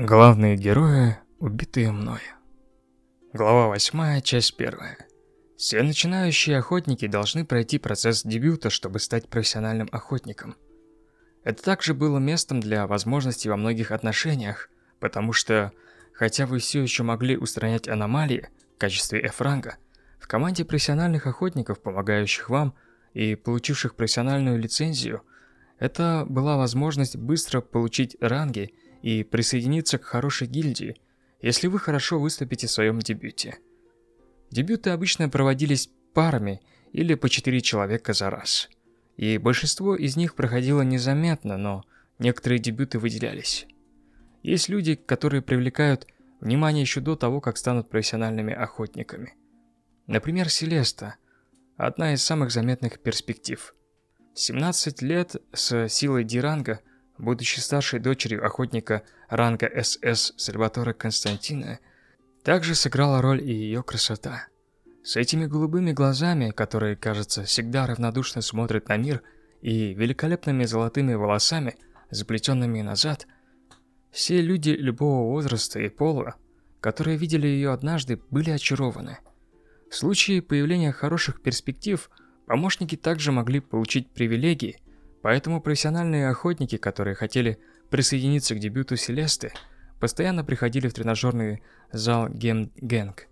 Главные герои, убитые мной. Глава 8, часть 1. Все начинающие охотники должны пройти процесс дебюта, чтобы стать профессиональным охотником. Это также было местом для возможностей во многих отношениях, потому что, хотя вы все еще могли устранять аномалии в качестве F-ранга, в команде профессиональных охотников, помогающих вам и получивших профессиональную лицензию, это была возможность быстро получить ранги и присоединиться к хорошей гильдии, если вы хорошо выступите в своем дебюте. Дебюты обычно проводились парами или по 4 человека за раз. И большинство из них проходило незаметно, но некоторые дебюты выделялись. Есть люди, которые привлекают внимание еще до того, как станут профессиональными охотниками. Например, Селеста – одна из самых заметных перспектив. 17 лет с силой Диранга будучи старшей дочерью охотника ранга СС Сальватора Константина, также сыграла роль и ее красота. С этими голубыми глазами, которые, кажется, всегда равнодушно смотрят на мир, и великолепными золотыми волосами, заплетенными назад, все люди любого возраста и пола, которые видели ее однажды, были очарованы. В случае появления хороших перспектив, помощники также могли получить привилегии – Поэтому профессиональные охотники, которые хотели присоединиться к дебюту Селесты, постоянно приходили в тренажерный зал Гем-Гэнг.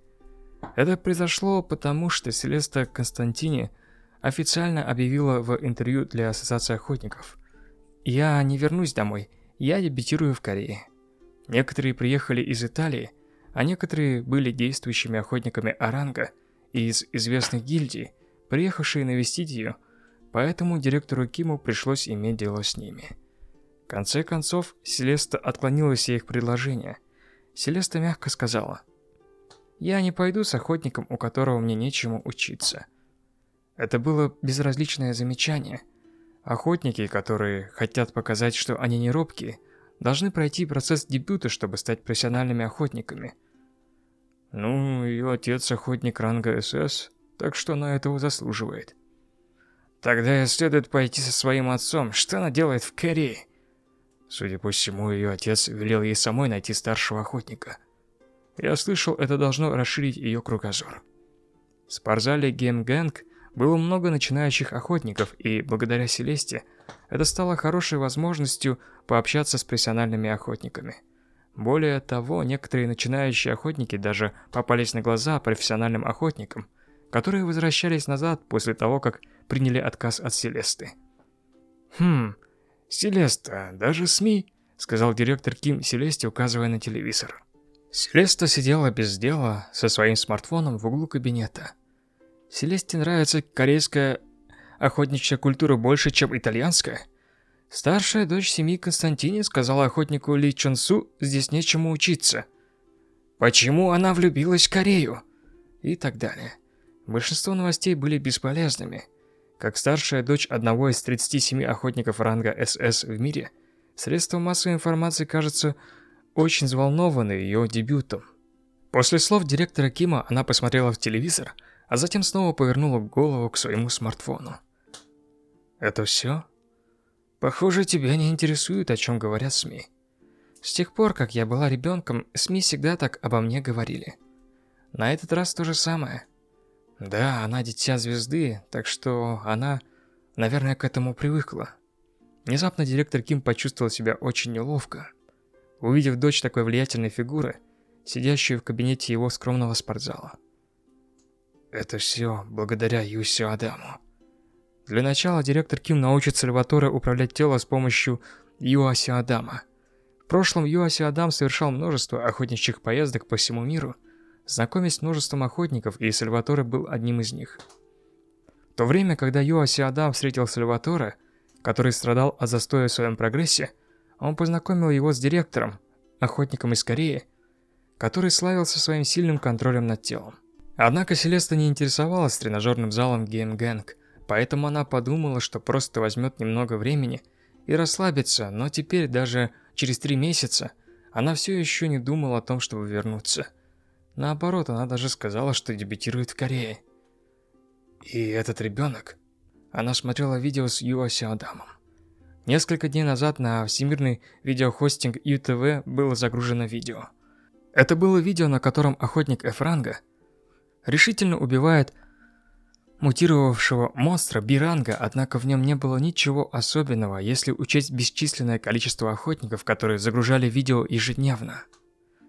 Это произошло потому, что Селеста Константини официально объявила в интервью для Ассоциации охотников «Я не вернусь домой, я дебютирую в Корее». Некоторые приехали из Италии, а некоторые были действующими охотниками Оранга из известных гильдий, приехавшие навестить ее – поэтому директору Киму пришлось иметь дело с ними. В конце концов, Селеста отклонила все их предложения. Селеста мягко сказала, «Я не пойду с охотником, у которого мне нечему учиться». Это было безразличное замечание. Охотники, которые хотят показать, что они не робкие, должны пройти процесс дебюта, чтобы стать профессиональными охотниками. Ну, ее отец охотник ранга СС, так что она этого заслуживает. Тогда ей следует пойти со своим отцом. Что она делает в Корее? Судя по всему, ее отец велел ей самой найти старшего охотника. Я слышал, это должно расширить ее кругозор. В спортзале Геймгэнг было много начинающих охотников, и благодаря Селесте это стало хорошей возможностью пообщаться с профессиональными охотниками. Более того, некоторые начинающие охотники даже попались на глаза профессиональным охотникам, которые возвращались назад после того, как приняли отказ от Селесты. «Хм, Селеста, даже СМИ», — сказал директор Ким Селесте, указывая на телевизор. Селеста сидела без дела со своим смартфоном в углу кабинета. Селесте нравится корейская охотничья культура больше, чем итальянская. Старшая дочь семьи Константине сказала охотнику Ли Чонсу, здесь нечему учиться. Почему она влюбилась в Корею? И так далее. Большинство новостей были бесполезными. Как старшая дочь одного из 37 охотников ранга СС в мире, средства массовой информации, кажется, очень взволнованы ее дебютом. После слов директора Кима она посмотрела в телевизор, а затем снова повернула голову к своему смартфону. «Это все?» «Похоже, тебя не интересует, о чем говорят СМИ. С тех пор, как я была ребенком, СМИ всегда так обо мне говорили. На этот раз то же самое». Да, она дитя звезды, так что она, наверное, к этому привыкла. Внезапно директор Ким почувствовал себя очень неловко. Увидев дочь такой влиятельной фигуры, сидящую в кабинете его скромного спортзала. Это все благодаря Юсю Адаму. Для начала директор Ким научит Сальваторе управлять телом с помощью Юаси Адама. В прошлом Юаси Адам совершал множество охотничьих поездок по всему миру, знакомясь с множеством охотников, и Сальваторе был одним из них. В то время, когда Юаси Адам встретил Сальваторе, который страдал от застоя в своем прогрессе, он познакомил его с директором, охотником из Кореи, который славился своим сильным контролем над телом. Однако Селеста не интересовалась тренажерным залом Gang, поэтому она подумала, что просто возьмет немного времени и расслабится, но теперь даже через три месяца она все еще не думала о том, чтобы вернуться. Наоборот, она даже сказала, что дебютирует в Корее. И этот ребенок... Она смотрела видео с Юаси Адамом. Несколько дней назад на всемирный видеохостинг ЮТВ было загружено видео. Это было видео, на котором охотник Эфранга решительно убивает мутировавшего монстра Биранга, однако в нем не было ничего особенного, если учесть бесчисленное количество охотников, которые загружали видео ежедневно.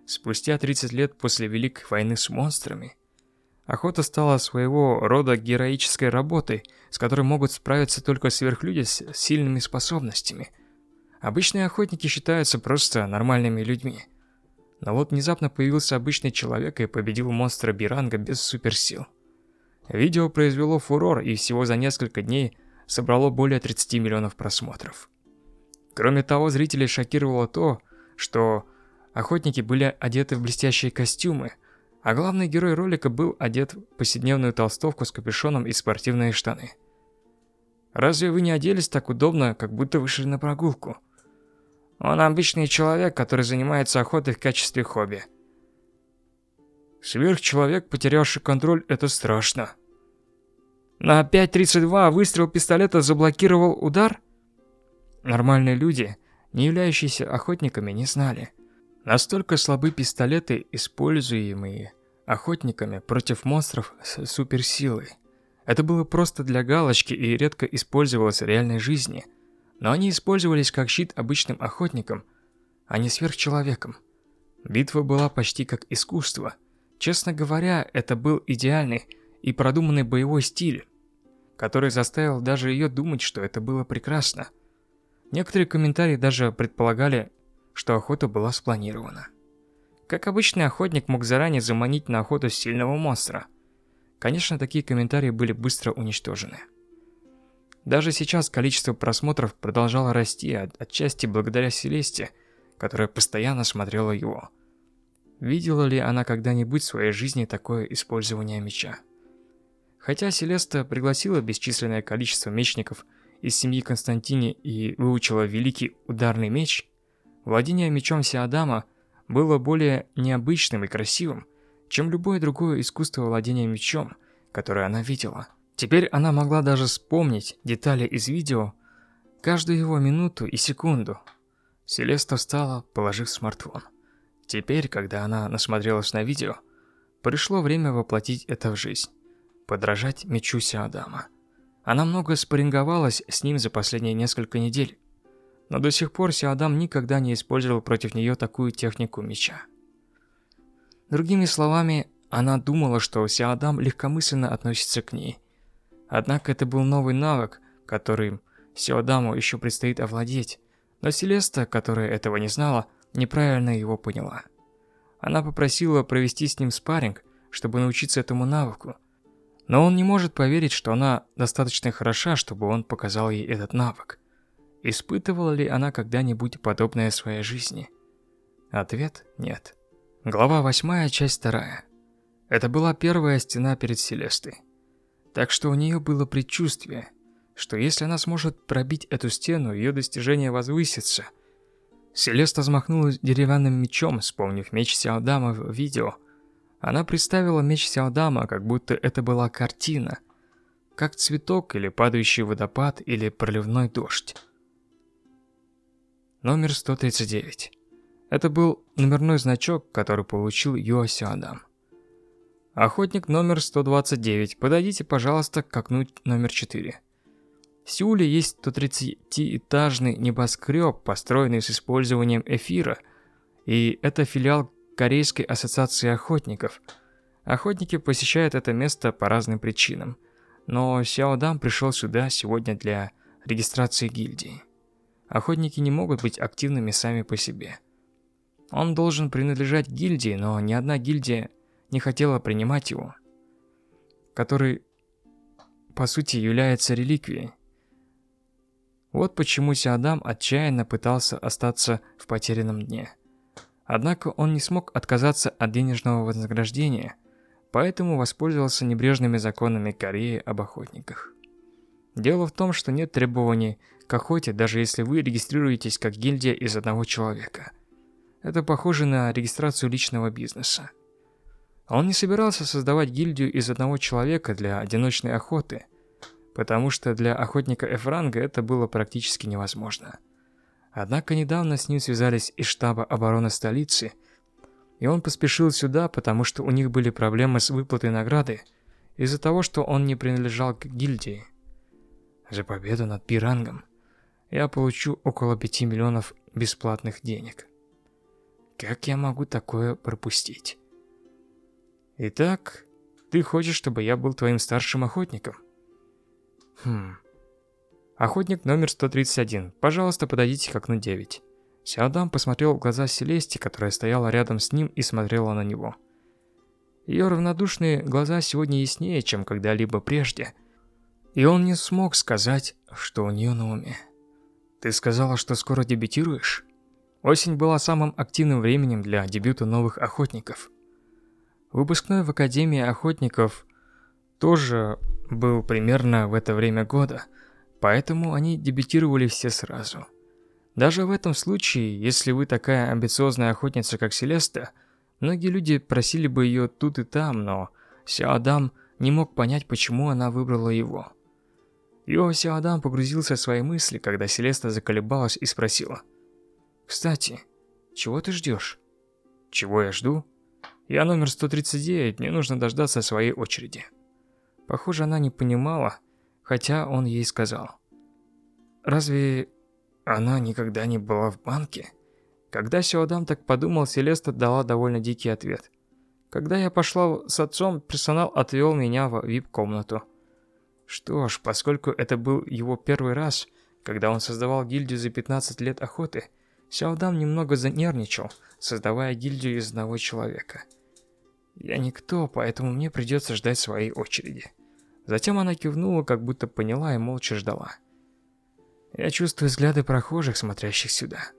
Спустя 30 лет после Великой войны с монстрами, охота стала своего рода героической работой, с которой могут справиться только сверхлюди с сильными способностями. Обычные охотники считаются просто нормальными людьми. Но вот внезапно появился обычный человек и победил монстра Биранга без суперсил. Видео произвело фурор и всего за несколько дней собрало более 30 миллионов просмотров. Кроме того, зрителей шокировало то, что Охотники были одеты в блестящие костюмы, а главный герой ролика был одет в повседневную толстовку с капюшоном и спортивные штаны. Разве вы не оделись так удобно, как будто вышли на прогулку? Он обычный человек, который занимается охотой в качестве хобби. Сверхчеловек, потерявший контроль, это страшно. На 5.32 выстрел пистолета заблокировал удар? Нормальные люди, не являющиеся охотниками, не знали. Настолько слабы пистолеты, используемые охотниками против монстров с суперсилой. Это было просто для галочки и редко использовалось в реальной жизни. Но они использовались как щит обычным охотникам, а не сверхчеловеком. Битва была почти как искусство. Честно говоря, это был идеальный и продуманный боевой стиль, который заставил даже ее думать, что это было прекрасно. Некоторые комментарии даже предполагали, что охота была спланирована. Как обычный охотник мог заранее заманить на охоту сильного монстра. Конечно, такие комментарии были быстро уничтожены. Даже сейчас количество просмотров продолжало расти, отчасти благодаря Селесте, которая постоянно смотрела его. Видела ли она когда-нибудь в своей жизни такое использование меча? Хотя Селеста пригласила бесчисленное количество мечников из семьи Константини и выучила великий ударный меч, Владение мечом Сиадама было более необычным и красивым, чем любое другое искусство владения мечом, которое она видела. Теперь она могла даже вспомнить детали из видео, каждую его минуту и секунду. Селеста встала, положив смартфон. Теперь, когда она насмотрелась на видео, пришло время воплотить это в жизнь. Подражать мечу Сиадама. Она много спарринговалась с ним за последние несколько недель, но до сих пор Сиадам никогда не использовал против нее такую технику меча. Другими словами, она думала, что Сиадам легкомысленно относится к ней. Однако это был новый навык, которым Сиадаму еще предстоит овладеть, но Селеста, которая этого не знала, неправильно его поняла. Она попросила провести с ним спарринг, чтобы научиться этому навыку. Но он не может поверить, что она достаточно хороша, чтобы он показал ей этот навык. Испытывала ли она когда-нибудь подобное в своей жизни? Ответ – нет. Глава 8, часть 2. Это была первая стена перед Селестой. Так что у нее было предчувствие, что если она сможет пробить эту стену, ее достижение возвысится. Селеста взмахнула деревянным мечом, вспомнив меч Сяодама в видео. Она представила меч Сяодама, как будто это была картина, как цветок или падающий водопад или проливной дождь номер 139. Это был номерной значок, который получил Юаси Адам. Охотник номер 129, подойдите, пожалуйста, к окну номер 4. В Сеуле есть 130-этажный небоскреб, построенный с использованием эфира, и это филиал Корейской ассоциации охотников. Охотники посещают это место по разным причинам, но Сяо Дам пришел сюда сегодня для регистрации гильдии. Охотники не могут быть активными сами по себе. Он должен принадлежать гильдии, но ни одна гильдия не хотела принимать его, который, по сути, является реликвией. Вот почему Сиадам отчаянно пытался остаться в потерянном дне. Однако он не смог отказаться от денежного вознаграждения, поэтому воспользовался небрежными законами Кореи об охотниках. Дело в том, что нет требований охоте, даже если вы регистрируетесь как гильдия из одного человека. Это похоже на регистрацию личного бизнеса. Он не собирался создавать гильдию из одного человека для одиночной охоты, потому что для охотника Эфранга это было практически невозможно. Однако недавно с ним связались из штаба обороны столицы, и он поспешил сюда, потому что у них были проблемы с выплатой награды из-за того, что он не принадлежал к гильдии. За победу над Пирангом я получу около 5 миллионов бесплатных денег. Как я могу такое пропустить? Итак, ты хочешь, чтобы я был твоим старшим охотником? Хм. Охотник номер 131. Пожалуйста, подойдите к окну 9. Сяодам посмотрел в глаза Селесте, которая стояла рядом с ним и смотрела на него. Ее равнодушные глаза сегодня яснее, чем когда-либо прежде. И он не смог сказать, что у нее на уме. «Ты сказала, что скоро дебютируешь?» Осень была самым активным временем для дебюта новых охотников. Выпускной в Академии охотников тоже был примерно в это время года, поэтому они дебютировали все сразу. Даже в этом случае, если вы такая амбициозная охотница, как Селеста, многие люди просили бы ее тут и там, но Сяодам не мог понять, почему она выбрала его. Йо Сяодам погрузился в свои мысли, когда Селеста заколебалась и спросила – кстати, чего ты ждешь? Чего я жду? Я номер 139, мне нужно дождаться своей очереди. Похоже, она не понимала, хотя он ей сказал. Разве она никогда не была в банке? Когда Сиодам так подумал, Селеста дала довольно дикий ответ. Когда я пошла с отцом, персонал отвел меня в вип-комнату. Что ж, поскольку это был его первый раз, когда он создавал гильдию за 15 лет охоты, Сяодам немного занервничал, создавая гильдию из одного человека. Я никто, поэтому мне придется ждать своей очереди. Затем она кивнула, как будто поняла и молча ждала. Я чувствую взгляды прохожих, смотрящих сюда.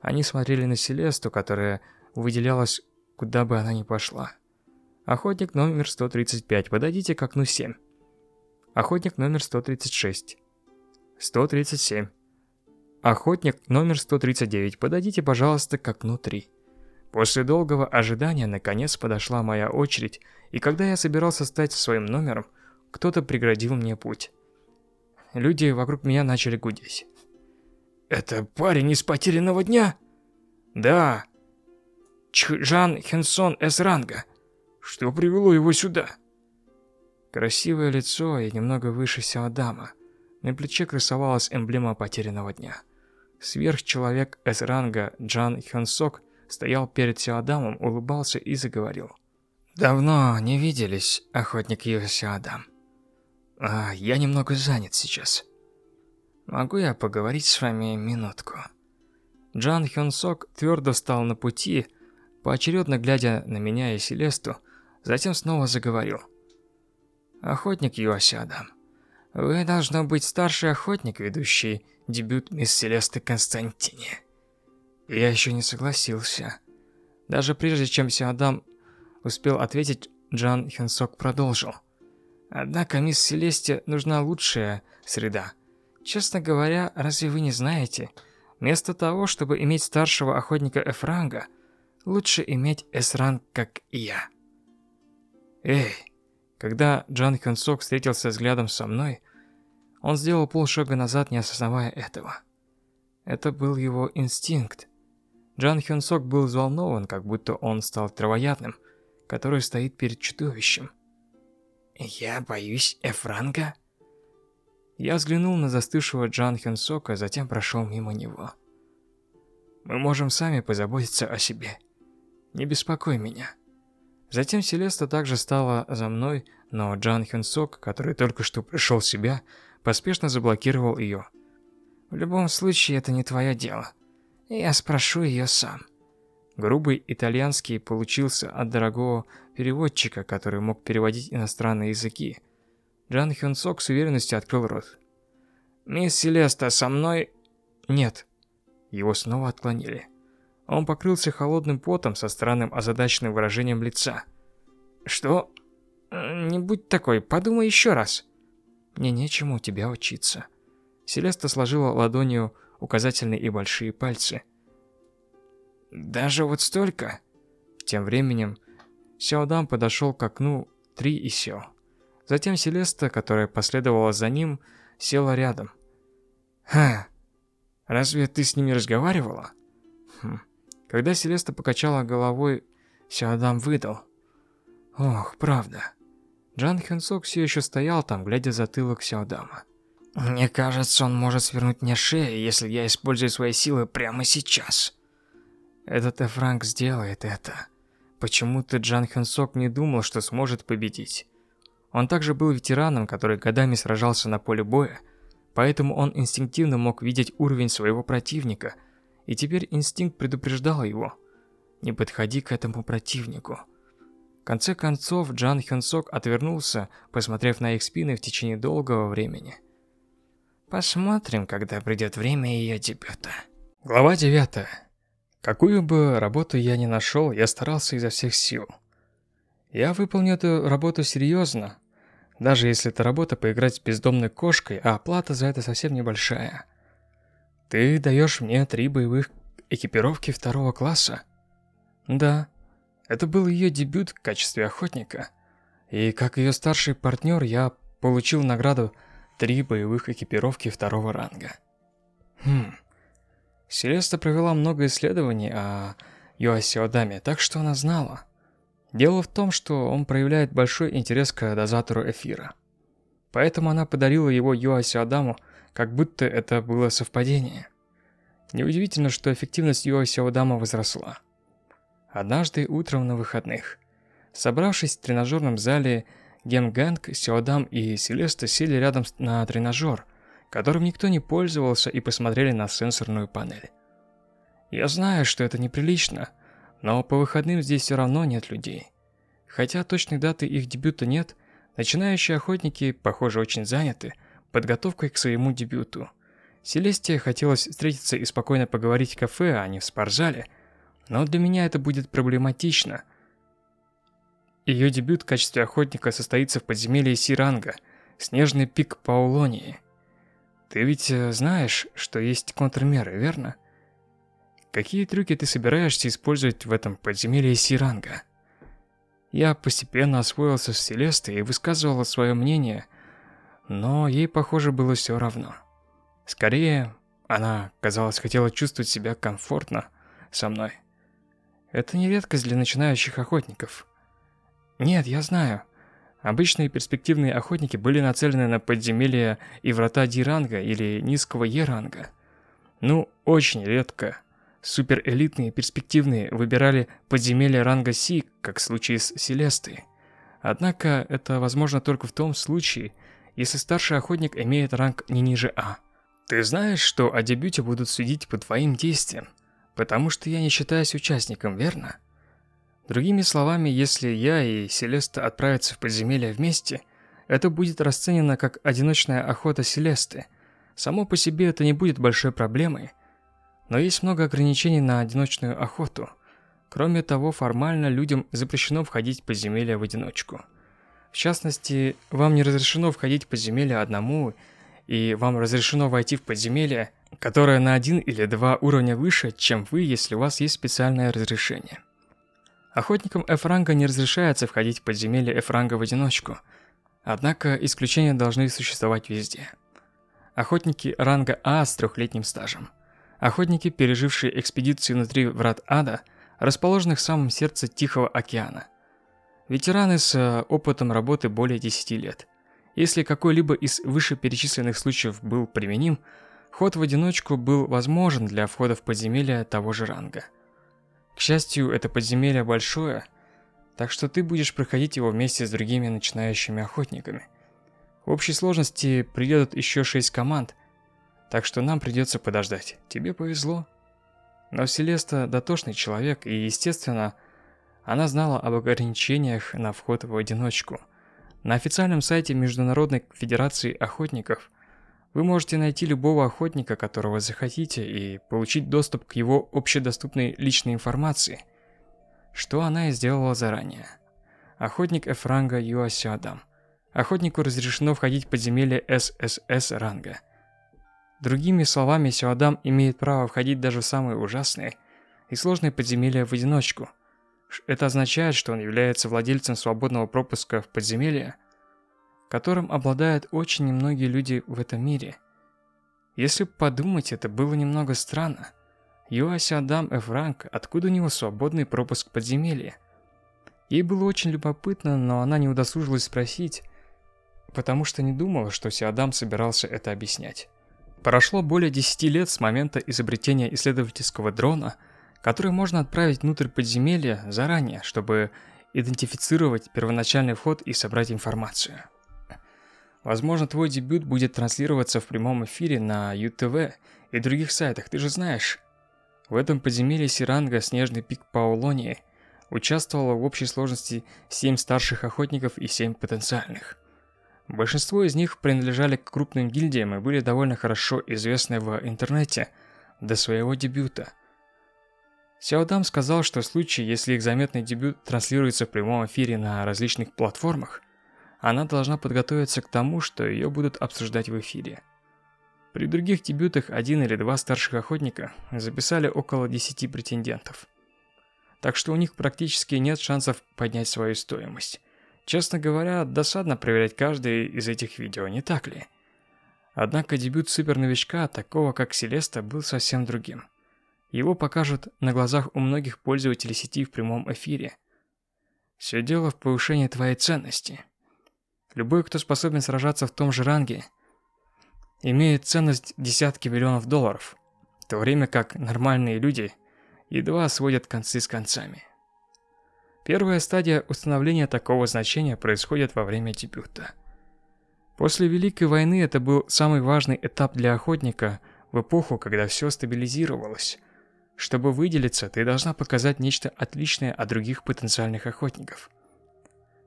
Они смотрели на Селесту, которая выделялась, куда бы она ни пошла. Охотник номер 135, подойдите к окну 7. Охотник номер 136. 137. Охотник номер 139, подойдите, пожалуйста, к окну 3. После долгого ожидания наконец подошла моя очередь, и когда я собирался стать своим номером, кто-то преградил мне путь. Люди вокруг меня начали гудеть. «Это парень из потерянного дня?» «Да». Чжан Хенсон С-ранга. Что привело его сюда?» Красивое лицо и немного выше Сиадама. На плече красовалась эмблема потерянного дня. Сверхчеловек С-ранга Джан Хёнсок стоял перед Сиадамом, улыбался и заговорил. «Давно не виделись, охотник Ю Сиадам. А, я немного занят сейчас. Могу я поговорить с вами минутку?» Джан Хёнсок твердо встал на пути, поочередно глядя на меня и Селесту, затем снова заговорил. «Охотник Юасиадам, вы должно быть старший охотник, ведущий дебют мисс Селесты Константине. Я еще не согласился. Даже прежде чем Сиадам успел ответить, Джан Хенсок продолжил. Однако мисс Селесте нужна лучшая среда. Честно говоря, разве вы не знаете, вместо того, чтобы иметь старшего охотника Эфранга, лучше иметь Эсранг, как и я. Эй, когда Джан Хенсок встретился взглядом со мной, он сделал полшага назад, не осознавая этого. Это был его инстинкт. Джан Хён Сок был взволнован, как будто он стал травоядным, который стоит перед чудовищем. «Я боюсь Эфранга?» Я взглянул на застывшего Джан Хён Сока, затем прошел мимо него. «Мы можем сами позаботиться о себе. Не беспокой меня». Затем Селеста также стала за мной, но Джан Хён Сок, который только что пришел в себя, поспешно заблокировал ее. В любом случае, это не твое дело. Я спрошу ее сам. Грубый итальянский получился от дорогого переводчика, который мог переводить иностранные языки. Джан Хён Сок с уверенностью открыл рот. «Мисс Селеста, со мной...» «Нет». Его снова отклонили. Он покрылся холодным потом со странным озадаченным выражением лица. «Что? Не будь такой, подумай еще раз». Мне нечему у тебя учиться. Селеста сложила ладонью указательные и большие пальцы. Даже вот столько? Тем временем Сяодам подошел к окну 3 и сел. Затем Селеста, которая последовала за ним, села рядом. «Ха, разве ты с ними разговаривала?» хм. Когда Селеста покачала головой, Сиадам выдал. «Ох, правда». Джан Хёнсок все еще стоял там, глядя за затылок Сиадама. «Мне кажется, он может свернуть мне шею, если я использую свои силы прямо сейчас». Этот Эфранк сделает это. Почему-то Джан Хёнсок не думал, что сможет победить. Он также был ветераном, который годами сражался на поле боя, поэтому он инстинктивно мог видеть уровень своего противника, и теперь инстинкт предупреждал его. Не подходи к этому противнику. Конце концов, Джан Хёнсок отвернулся, посмотрев на их спины в течение долгого времени. Посмотрим, когда придет время ее дебюта. Глава 9. Какую бы работу я ни нашел, я старался изо всех сил. Я выполню эту работу серьезно, даже если это работа поиграть с бездомной кошкой, а оплата за это совсем небольшая. Ты даешь мне три боевых экипировки второго класса? Да. Это был ее дебют в качестве охотника. И как ее старший партнер, я получил награду три боевых экипировки второго ранга. Хм. Селеста провела много исследований о Юасиодаме, так что она знала. Дело в том, что он проявляет большой интерес к дозатору эфира. Поэтому она подарила его Юаси Адаму, как будто это было совпадение. Неудивительно, что эффективность Юаси Адама возросла. Однажды утром на выходных, собравшись в тренажерном зале, Гемганг, Сиодам и Селеста сели рядом на тренажер, которым никто не пользовался и посмотрели на сенсорную панель. Я знаю, что это неприлично, но по выходным здесь все равно нет людей. Хотя точной даты их дебюта нет, начинающие охотники, похоже, очень заняты подготовкой к своему дебюту. Селестия хотелось встретиться и спокойно поговорить в кафе, а не в спортзале, но для меня это будет проблематично. Ее дебют в качестве охотника состоится в подземелье Сиранга, снежный пик Паулонии. Ты ведь э, знаешь, что есть контрмеры, верно? Какие трюки ты собираешься использовать в этом подземелье Сиранга? Я постепенно освоился с Селестой и высказывал свое мнение, но ей, похоже, было все равно. Скорее, она, казалось, хотела чувствовать себя комфортно со мной. Это не редкость для начинающих охотников. Нет, я знаю. Обычные перспективные охотники были нацелены на подземелья и врата Ди-ранга или низкого Е-ранга. Ну, очень редко суперэлитные перспективные выбирали подземелья ранга Си, как в случае с Селестой. Однако это возможно только в том случае, если старший охотник имеет ранг не ниже А. Ты знаешь, что о дебюте будут судить по твоим действиям, потому что я не считаюсь участником, верно? Другими словами, если я и Селеста отправятся в подземелье вместе, это будет расценено как одиночная охота Селесты. Само по себе это не будет большой проблемой, но есть много ограничений на одиночную охоту. Кроме того, формально людям запрещено входить в подземелья в одиночку. В частности, вам не разрешено входить в подземелье одному, и вам разрешено войти в подземелье, которое на один или два уровня выше, чем вы, если у вас есть специальное разрешение. Охотникам F-ранга не разрешается входить в подземелье F-ранга в одиночку, однако исключения должны существовать везде. Охотники ранга А с трехлетним стажем – Охотники, пережившие экспедиции внутри врат ада, расположенных в самом сердце Тихого океана. Ветераны с э, опытом работы более 10 лет. Если какой-либо из вышеперечисленных случаев был применим, ход в одиночку был возможен для входа в подземелье того же ранга. К счастью, это подземелье большое, так что ты будешь проходить его вместе с другими начинающими охотниками. В общей сложности приедут еще 6 команд – так что нам придется подождать. Тебе повезло. Но Селеста дотошный человек, и, естественно, она знала об ограничениях на вход в одиночку. На официальном сайте Международной Федерации Охотников вы можете найти любого охотника, которого захотите, и получить доступ к его общедоступной личной информации, что она и сделала заранее. Охотник F-ранга Юаси Адам. Охотнику разрешено входить в подземелье ССС ранга – Другими словами, Сюадам имеет право входить даже в самые ужасные и сложные подземелья в одиночку. Это означает, что он является владельцем свободного пропуска в подземелье. Которым обладают очень немногие люди в этом мире. Если подумать, это было немного странно. Юаси Адам Эфранк, откуда у него свободный пропуск подземелья? Ей было очень любопытно, но она не удосужилась спросить, потому что не думала, что Сиадам собирался это объяснять. Прошло более 10 лет с момента изобретения исследовательского дрона, который можно отправить внутрь подземелья заранее, чтобы идентифицировать первоначальный вход и собрать информацию. Возможно, твой дебют будет транслироваться в прямом эфире на ЮТВ и других сайтах, ты же знаешь. В этом подземелье Сиранга Снежный пик Паулонии участвовало в общей сложности 7 старших охотников и 7 потенциальных. Большинство из них принадлежали к крупным гильдиям и были довольно хорошо известны в интернете до своего дебюта. Сяодам сказал, что в случае, если их заметный дебют транслируется в прямом эфире на различных платформах, она должна подготовиться к тому, что ее будут обсуждать в эфире. При других дебютах один или два старших охотника записали около 10 претендентов. Так что у них практически нет шансов поднять свою стоимость. Честно говоря, досадно проверять каждое из этих видео, не так ли? Однако дебют суперновичка, такого как Селеста, был совсем другим. Его покажут на глазах у многих пользователей сети в прямом эфире. Все дело в повышении твоей ценности. Любой, кто способен сражаться в том же ранге, имеет ценность десятки миллионов долларов, в то время как нормальные люди едва сводят концы с концами. Первая стадия установления такого значения происходит во время дебюта. После Великой войны это был самый важный этап для охотника в эпоху, когда все стабилизировалось. Чтобы выделиться, ты должна показать нечто отличное от других потенциальных охотников.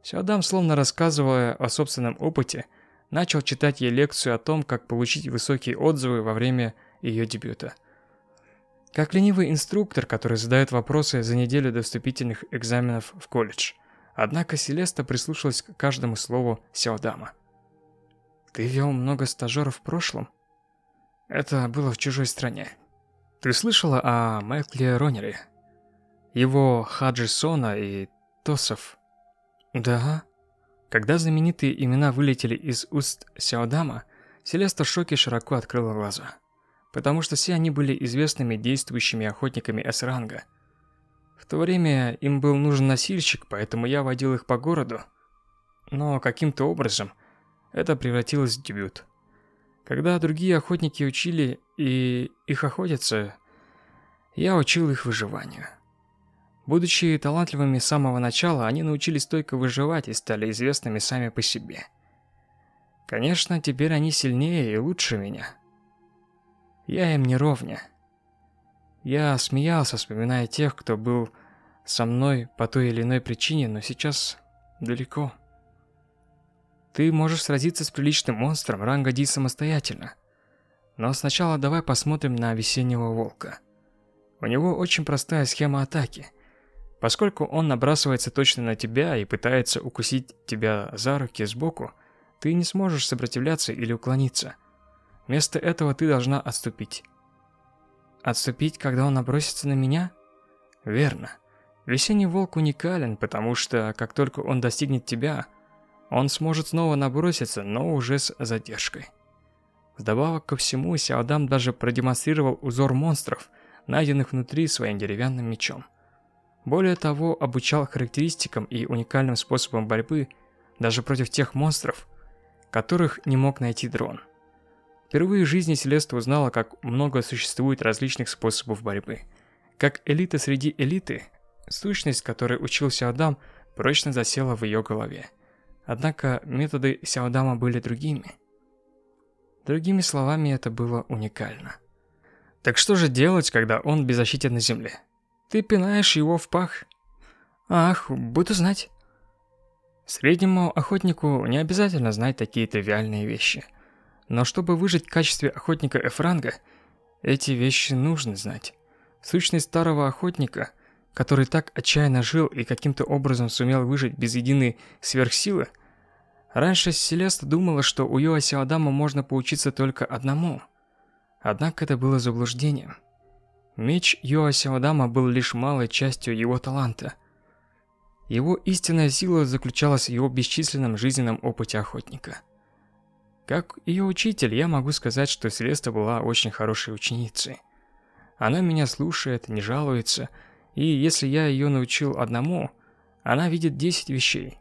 Сядам, словно рассказывая о собственном опыте, начал читать ей лекцию о том, как получить высокие отзывы во время ее дебюта – как ленивый инструктор, который задает вопросы за неделю до вступительных экзаменов в колледж. Однако Селеста прислушалась к каждому слову Сяодама. «Ты вел много стажеров в прошлом?» «Это было в чужой стране. Ты слышала о Майкле Ронере? Его Хаджи Сона и Тосов?» «Да». Когда знаменитые имена вылетели из уст Сяодама, Селеста в широко открыла глаза потому что все они были известными действующими охотниками С-ранга. В то время им был нужен носильщик, поэтому я водил их по городу. Но каким-то образом это превратилось в дебют. Когда другие охотники учили и их охотиться, я учил их выживанию. Будучи талантливыми с самого начала, они научились только выживать и стали известными сами по себе. Конечно, теперь они сильнее и лучше меня. Я им не ровня. Я смеялся, вспоминая тех, кто был со мной по той или иной причине, но сейчас далеко. Ты можешь сразиться с приличным монстром ранга Ди самостоятельно. Но сначала давай посмотрим на весеннего волка. У него очень простая схема атаки. Поскольку он набрасывается точно на тебя и пытается укусить тебя за руки сбоку, ты не сможешь сопротивляться или уклониться – Вместо этого ты должна отступить. Отступить, когда он набросится на меня? Верно. Весенний волк уникален, потому что, как только он достигнет тебя, он сможет снова наброситься, но уже с задержкой. Вдобавок ко всему, Сяодам даже продемонстрировал узор монстров, найденных внутри своим деревянным мечом. Более того, обучал характеристикам и уникальным способам борьбы даже против тех монстров, которых не мог найти дрон. Впервые в жизни Селеста узнала, как много существует различных способов борьбы. Как элита среди элиты, сущность, которой учился Адам, прочно засела в ее голове. Однако методы Сяодама были другими. Другими словами, это было уникально. Так что же делать, когда он беззащитен на земле? Ты пинаешь его в пах. Ах, буду знать. Среднему охотнику не обязательно знать такие тривиальные вещи – но чтобы выжить в качестве охотника Эфранга, эти вещи нужно знать. Сущность старого охотника, который так отчаянно жил и каким-то образом сумел выжить без единой сверхсилы, раньше Селеста думала, что у Йоаси Адама можно поучиться только одному. Однако это было заблуждением. Меч Йоаси Адама был лишь малой частью его таланта. Его истинная сила заключалась в его бесчисленном жизненном опыте охотника. Как ее учитель, я могу сказать, что Селеста была очень хорошей ученицей. Она меня слушает, не жалуется, и если я ее научил одному, она видит 10 вещей.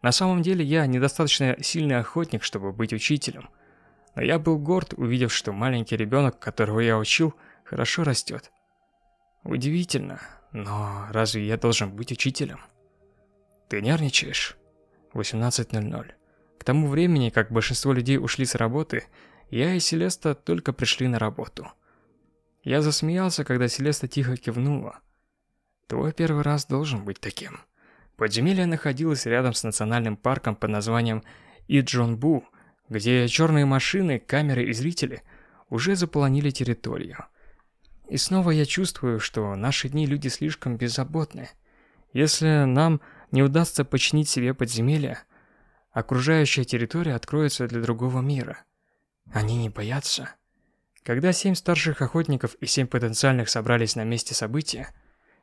На самом деле я недостаточно сильный охотник, чтобы быть учителем. Но я был горд, увидев, что маленький ребенок, которого я учил, хорошо растет. Удивительно, но разве я должен быть учителем? Ты нервничаешь? 18.00. К тому времени, как большинство людей ушли с работы, я и Селеста только пришли на работу. Я засмеялся, когда Селеста тихо кивнула. Твой первый раз должен быть таким. Подземелье находилось рядом с национальным парком под названием Иджонбу, где черные машины, камеры и зрители уже заполонили территорию. И снова я чувствую, что наши дни люди слишком беззаботны. Если нам не удастся починить себе подземелье, окружающая территория откроется для другого мира. Они не боятся. Когда семь старших охотников и семь потенциальных собрались на месте события,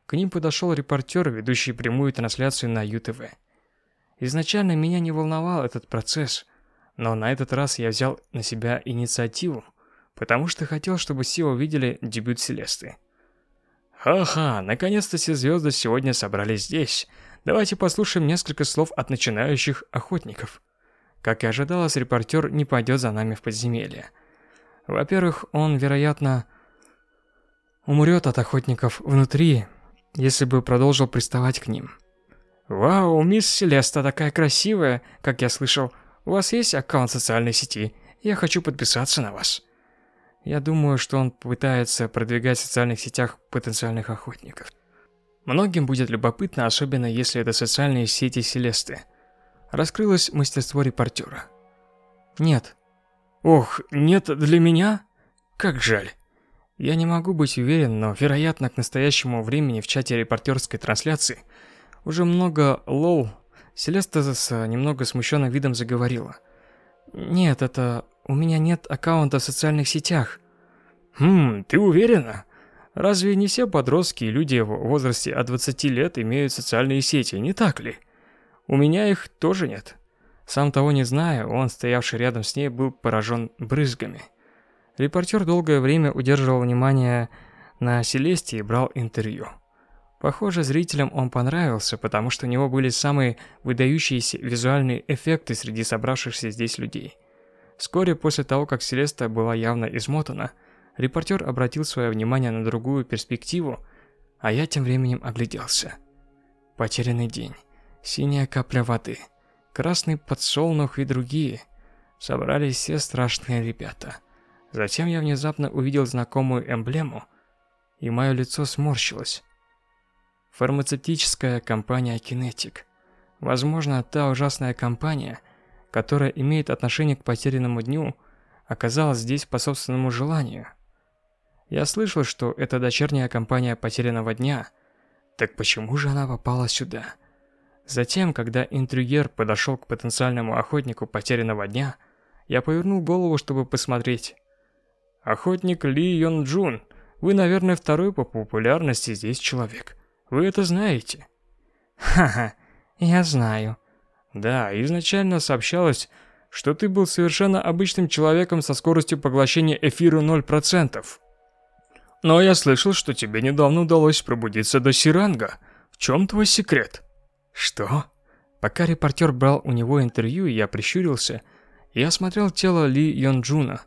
к ним подошел репортер, ведущий прямую трансляцию на ЮТВ. Изначально меня не волновал этот процесс, но на этот раз я взял на себя инициативу, потому что хотел, чтобы все увидели дебют Селесты. Ха-ха, наконец-то все звезды сегодня собрались здесь. Давайте послушаем несколько слов от начинающих охотников. Как и ожидалось, репортер не пойдет за нами в подземелье. Во-первых, он, вероятно, умрет от охотников внутри, если бы продолжил приставать к ним. «Вау, мисс Селеста такая красивая, как я слышал. У вас есть аккаунт социальной сети? Я хочу подписаться на вас». Я думаю, что он пытается продвигать в социальных сетях потенциальных охотников. Многим будет любопытно, особенно если это социальные сети Селесты. Раскрылось мастерство репортера. Нет. Ох, нет для меня? Как жаль. Я не могу быть уверен, но, вероятно, к настоящему времени в чате репортерской трансляции уже много лол. Селеста с немного смущенным видом заговорила. Нет, это у меня нет аккаунта в социальных сетях. Хм, ты уверена? Разве не все подростки и люди в возрасте от 20 лет имеют социальные сети, не так ли? У меня их тоже нет. Сам того не зная, он, стоявший рядом с ней, был поражен брызгами. Репортер долгое время удерживал внимание на Селесте и брал интервью. Похоже, зрителям он понравился, потому что у него были самые выдающиеся визуальные эффекты среди собравшихся здесь людей. Вскоре после того, как Селеста была явно измотана, репортер обратил свое внимание на другую перспективу, а я тем временем огляделся. Потерянный день, синяя капля воды, красный подсолнух и другие. Собрались все страшные ребята. Затем я внезапно увидел знакомую эмблему, и мое лицо сморщилось. Фармацевтическая компания Kinetic. Возможно, та ужасная компания, которая имеет отношение к потерянному дню, оказалась здесь по собственному желанию. Я слышал, что это дочерняя компания потерянного дня. Так почему же она попала сюда? Затем, когда интригер подошел к потенциальному охотнику потерянного дня, я повернул голову, чтобы посмотреть. Охотник Ли Йон Джун, вы, наверное, второй по популярности здесь человек. Вы это знаете? Ха-ха, я знаю. Да, изначально сообщалось, что ты был совершенно обычным человеком со скоростью поглощения эфира 0%. Но я слышал, что тебе недавно удалось пробудиться до Сиранга. В чем твой секрет? Что? Пока репортер брал у него интервью, я прищурился и осмотрел тело Ли Йонджуна.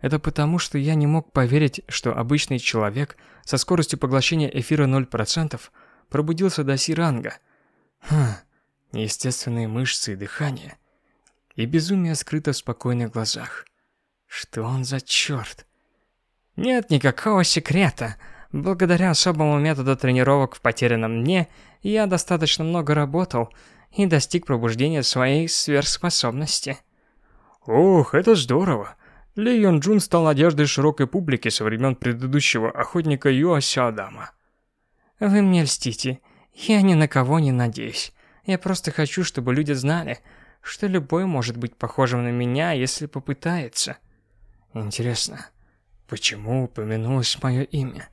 Это потому, что я не мог поверить, что обычный человек со скоростью поглощения эфира 0% пробудился до Сиранга. Хм, неестественные мышцы и дыхание. И безумие скрыто в спокойных глазах. Что он за черт? Нет никакого секрета. Благодаря особому методу тренировок в потерянном дне, я достаточно много работал и достиг пробуждения своей сверхспособности. Ох, это здорово. Ли Йон Джун стал надеждой широкой публики со времен предыдущего охотника Юася Адама. Вы мне льстите. Я ни на кого не надеюсь. Я просто хочу, чтобы люди знали, что любой может быть похожим на меня, если попытается. Интересно, почему упомянулось мое имя?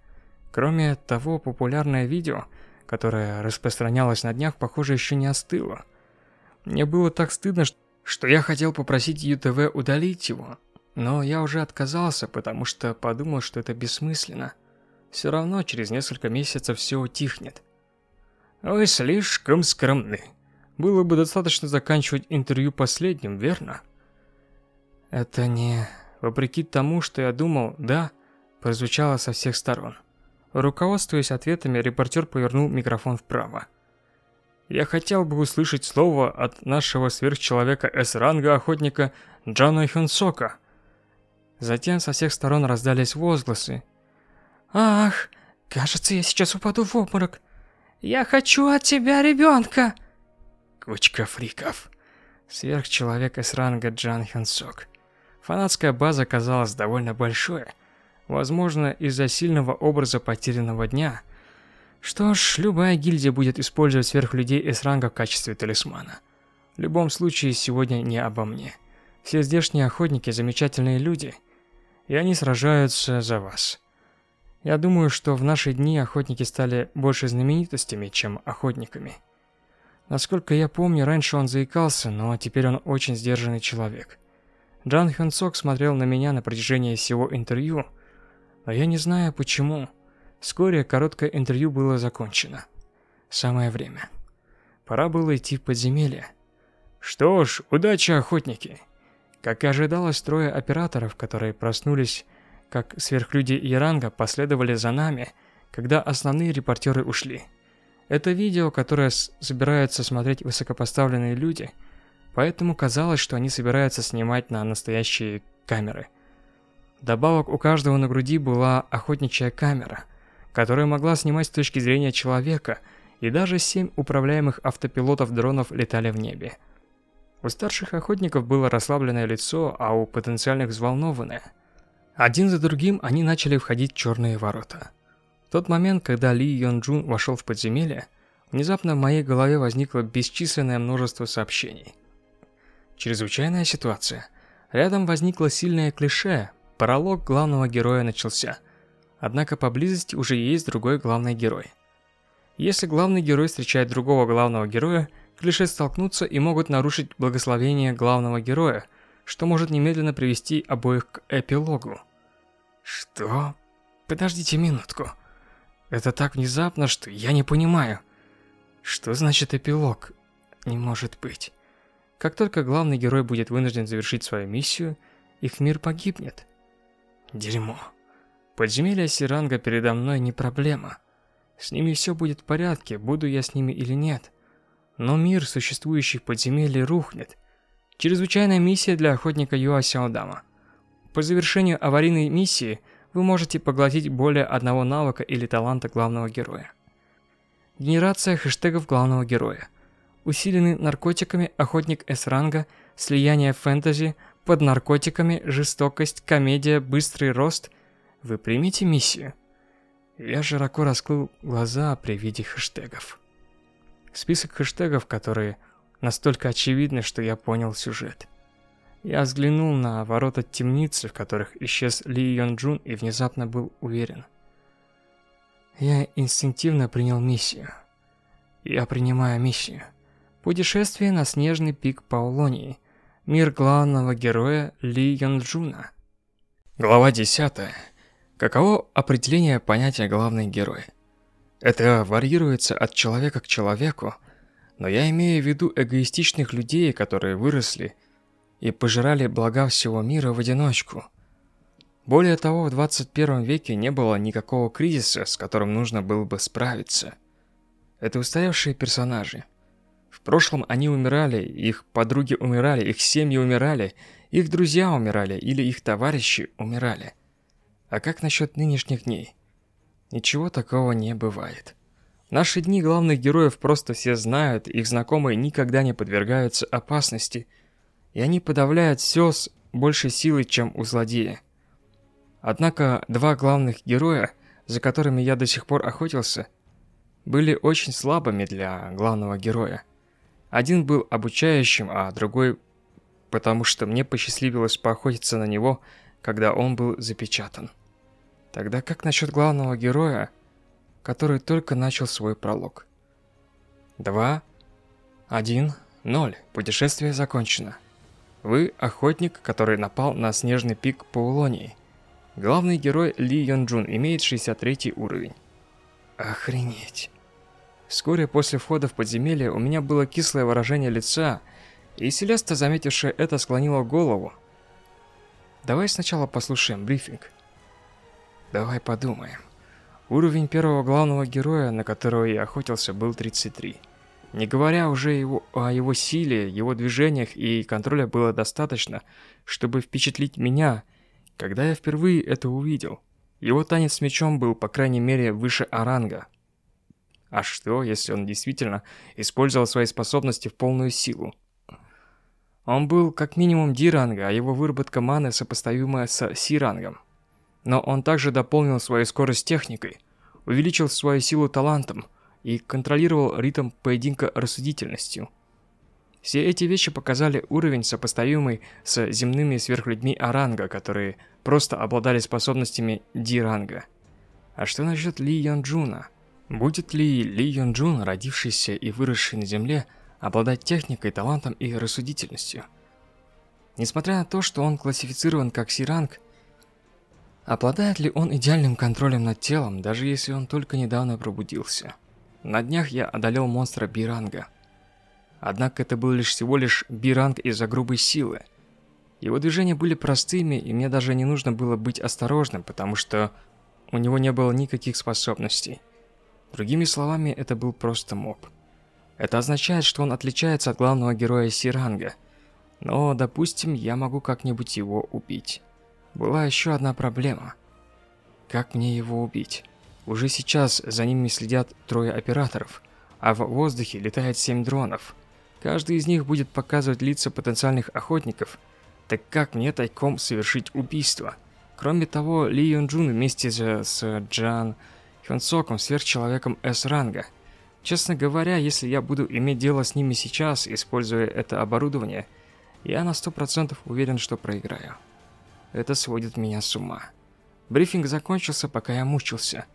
Кроме того, популярное видео, которая распространялась на днях, похоже, еще не остыла. Мне было так стыдно, что я хотел попросить ЮТВ удалить его, но я уже отказался, потому что подумал, что это бессмысленно. Все равно через несколько месяцев все утихнет. Вы слишком скромны. Было бы достаточно заканчивать интервью последним, верно? Это не... Вопреки тому, что я думал, да, прозвучало со всех сторон. Руководствуясь ответами, репортер повернул микрофон вправо. Я хотел бы услышать слово от нашего сверхчеловека С-ранга охотника Джана Хюнсока. Затем со всех сторон раздались возгласы. «Ах, кажется, я сейчас упаду в обморок. Я хочу от тебя ребенка!» Кучка фриков. Сверхчеловек С-ранга Джан Хюнсок. Фанатская база казалась довольно большой. Возможно, из-за сильного образа потерянного дня. Что ж, любая гильдия будет использовать сверхлюдей С-ранга в качестве талисмана. В любом случае, сегодня не обо мне. Все здешние охотники замечательные люди, и они сражаются за вас. Я думаю, что в наши дни охотники стали больше знаменитостями, чем охотниками. Насколько я помню, раньше он заикался, но теперь он очень сдержанный человек. Джан Хён Сок смотрел на меня на протяжении всего интервью, но я не знаю почему. Вскоре короткое интервью было закончено. Самое время. Пора было идти в подземелье. Что ж, удачи, охотники. Как и ожидалось, трое операторов, которые проснулись как сверхлюди Яранга, последовали за нами, когда основные репортеры ушли. Это видео, которое собираются смотреть высокопоставленные люди – поэтому казалось, что они собираются снимать на настоящие камеры. Добавок у каждого на груди была охотничья камера, которая могла снимать с точки зрения человека, и даже семь управляемых автопилотов дронов летали в небе. У старших охотников было расслабленное лицо, а у потенциальных взволнованное. Один за другим они начали входить в черные ворота. В тот момент, когда Ли Йон Джун вошел в подземелье, внезапно в моей голове возникло бесчисленное множество сообщений – Чрезвычайная ситуация. Рядом возникло сильное клише. Пролог главного героя начался. Однако поблизости уже есть другой главный герой. Если главный герой встречает другого главного героя, клише столкнутся и могут нарушить благословение главного героя, что может немедленно привести обоих к эпилогу. Что? Подождите минутку. Это так внезапно, что я не понимаю. Что значит эпилог? Не может быть. Как только главный герой будет вынужден завершить свою миссию, их мир погибнет. Дерьмо. Подземелье Сиранга передо мной не проблема. С ними все будет в порядке, буду я с ними или нет. Но мир существующих подземелий рухнет. Чрезвычайная миссия для охотника Юа Сяодама. По завершению аварийной миссии вы можете поглотить более одного навыка или таланта главного героя. Генерация хэштегов главного героя – усиленный наркотиками охотник С-ранга, слияние фэнтези, под наркотиками, жестокость, комедия, быстрый рост. Вы примите миссию? Я широко раскрыл глаза при виде хэштегов. Список хэштегов, которые настолько очевидны, что я понял сюжет. Я взглянул на ворота темницы, в которых исчез Ли Йон Джун и внезапно был уверен. Я инстинктивно принял миссию. Я принимаю миссию. Путешествие на снежный пик Паулонии. Мир главного героя Ли Йонджуна. Глава 10. Каково определение понятия «главный герой»? Это варьируется от человека к человеку, но я имею в виду эгоистичных людей, которые выросли и пожирали блага всего мира в одиночку. Более того, в 21 веке не было никакого кризиса, с которым нужно было бы справиться. Это устаревшие персонажи – в прошлом они умирали, их подруги умирали, их семьи умирали, их друзья умирали или их товарищи умирали. А как насчет нынешних дней? Ничего такого не бывает. В наши дни главных героев просто все знают, их знакомые никогда не подвергаются опасности, и они подавляют все с большей силой, чем у злодея. Однако два главных героя, за которыми я до сих пор охотился, были очень слабыми для главного героя. Один был обучающим, а другой потому что мне посчастливилось поохотиться на него, когда он был запечатан. Тогда как насчет главного героя, который только начал свой пролог. Два, один, ноль. Путешествие закончено. Вы охотник, который напал на снежный пик Паулонии. Главный герой Ли Йон Джун имеет 63 уровень. Охренеть. Вскоре после входа в подземелье у меня было кислое выражение лица, и Селеста, заметившая это, склонила голову. Давай сначала послушаем брифинг. Давай подумаем. Уровень первого главного героя, на которого я охотился, был 33. Не говоря уже его, о его силе, его движениях и контроля было достаточно, чтобы впечатлить меня, когда я впервые это увидел. Его танец с мечом был, по крайней мере, выше Оранга. А что, если он действительно использовал свои способности в полную силу? Он был как минимум Ди-ранга, а его выработка маны сопоставимая с Си-рангом. Но он также дополнил свою скорость техникой, увеличил свою силу талантом – и контролировал ритм поединка рассудительностью. Все эти вещи показали уровень, сопоставимый с земными сверхлюдьми А-ранга, которые просто обладали способностями Ди-ранга. А что насчет Ли Йон Джуна? Будет ли Ли Йон Джун, родившийся и выросший на Земле, обладать техникой, талантом и рассудительностью? Несмотря на то, что он классифицирован как Си-ранг, обладает ли он идеальным контролем над телом, даже если он только недавно пробудился? На днях я одолел монстра Биранга. Однако это был лишь всего лишь Биранг из-за грубой силы. Его движения были простыми, и мне даже не нужно было быть осторожным, потому что у него не было никаких способностей. Другими словами, это был просто моб. Это означает, что он отличается от главного героя Сиранга. Но, допустим, я могу как-нибудь его убить. Была еще одна проблема. Как мне его убить? Уже сейчас за ними следят трое операторов, а в воздухе летает семь дронов. Каждый из них будет показывать лица потенциальных охотников. Так как мне тайком совершить убийство? Кроме того, Ли Юн Джун вместе с Джан Хён Соком сверхчеловеком С-ранга. Честно говоря, если я буду иметь дело с ними сейчас, используя это оборудование, я на сто процентов уверен, что проиграю. Это сводит меня с ума. Брифинг закончился, пока я мучился.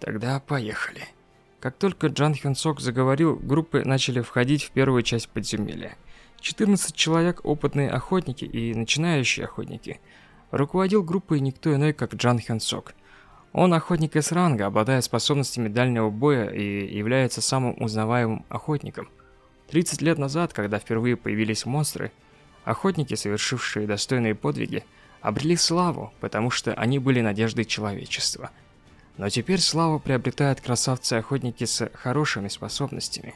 Тогда поехали. Как только Джан Хён Сок заговорил, группы начали входить в первую часть подземелья. 14 человек опытные охотники и начинающие охотники. Руководил группой никто иной, как Джан Хён Сок. Он охотник из ранга, обладает способностями дальнего боя и является самым узнаваемым охотником. 30 лет назад, когда впервые появились монстры, охотники, совершившие достойные подвиги, обрели славу, потому что они были надеждой человечества – но теперь славу приобретают красавцы-охотники с хорошими способностями.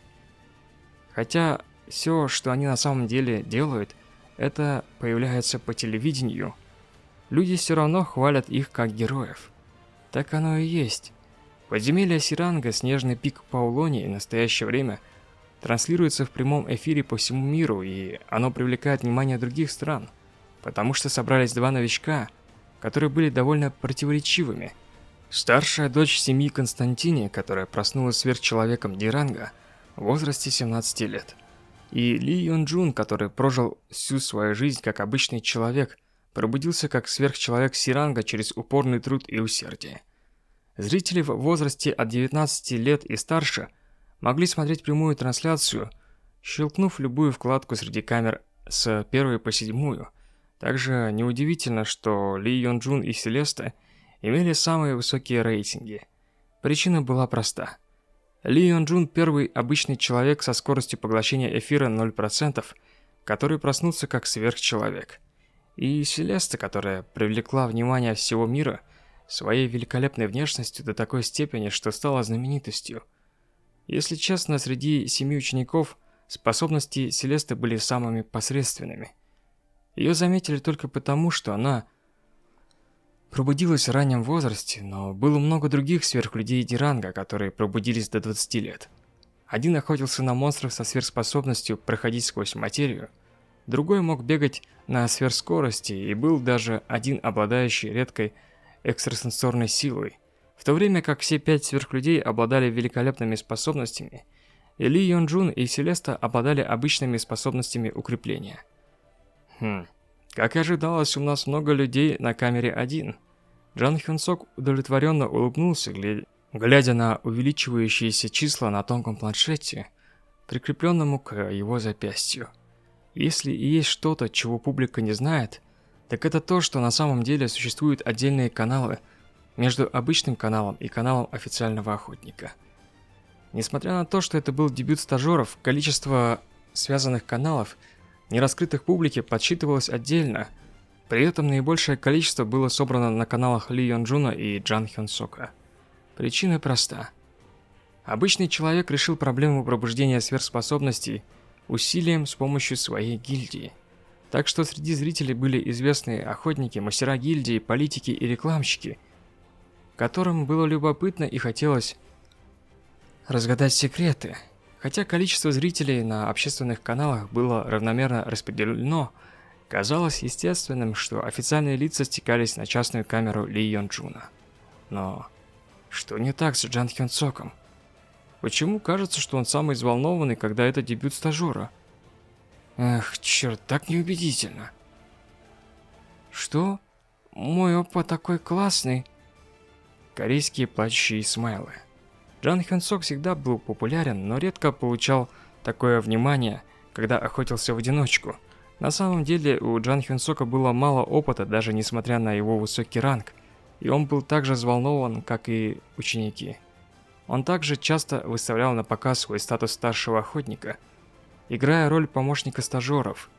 Хотя все, что они на самом деле делают, это появляется по телевидению. Люди все равно хвалят их как героев. Так оно и есть. Подземелье Сиранга, снежный пик Паулонии в настоящее время транслируется в прямом эфире по всему миру, и оно привлекает внимание других стран, потому что собрались два новичка, которые были довольно противоречивыми – Старшая дочь семьи Константине, которая проснулась сверхчеловеком Диранга в возрасте 17 лет. И Ли Юн Джун, который прожил всю свою жизнь как обычный человек, пробудился как сверхчеловек Сиранга через упорный труд и усердие. Зрители в возрасте от 19 лет и старше могли смотреть прямую трансляцию, щелкнув любую вкладку среди камер с первой по седьмую. Также неудивительно, что Ли Йон Джун и Селеста – имели самые высокие рейтинги. Причина была проста. Ли Йон Джун – первый обычный человек со скоростью поглощения эфира 0%, который проснулся как сверхчеловек. И Селеста, которая привлекла внимание всего мира своей великолепной внешностью до такой степени, что стала знаменитостью. Если честно, среди семи учеников способности Селесты были самыми посредственными. Ее заметили только потому, что она – Пробудилась в раннем возрасте, но было много других сверхлюдей Диранга, которые пробудились до 20 лет. Один охотился на монстров со сверхспособностью проходить сквозь материю, другой мог бегать на сверхскорости и был даже один обладающий редкой экстрасенсорной силой, в то время как все пять сверхлюдей обладали великолепными способностями, Ли Йон Джун и Селеста обладали обычными способностями укрепления. Хм... Как и ожидалось, у нас много людей на камере один. Джан Хюн Сок удовлетворенно улыбнулся, глядя на увеличивающиеся числа на тонком планшете, прикрепленному к его запястью. Если и есть что-то, чего публика не знает, так это то, что на самом деле существуют отдельные каналы между обычным каналом и каналом официального охотника. Несмотря на то, что это был дебют стажеров, количество связанных каналов, не раскрытых публике, подсчитывалось отдельно. При этом наибольшее количество было собрано на каналах Ли Йон Джуна и Джан Хён Сока. Причина проста. Обычный человек решил проблему пробуждения сверхспособностей усилием с помощью своей гильдии. Так что среди зрителей были известные охотники, мастера гильдии, политики и рекламщики, которым было любопытно и хотелось разгадать секреты. Хотя количество зрителей на общественных каналах было равномерно распределено, казалось естественным, что официальные лица стекались на частную камеру Ли Йон Джуна. Но что не так с Джан Хён Соком? Почему кажется, что он самый взволнованный, когда это дебют стажера? Эх, черт, так неубедительно. Что? Мой опыт такой классный. Корейские плачущие смайлы. Джан Хён Сок всегда был популярен, но редко получал такое внимание, когда охотился в одиночку. На самом деле, у Джан Хён Сока было мало опыта, даже несмотря на его высокий ранг, и он был так же взволнован, как и ученики. Он также часто выставлял на показ свой статус старшего охотника, играя роль помощника стажеров.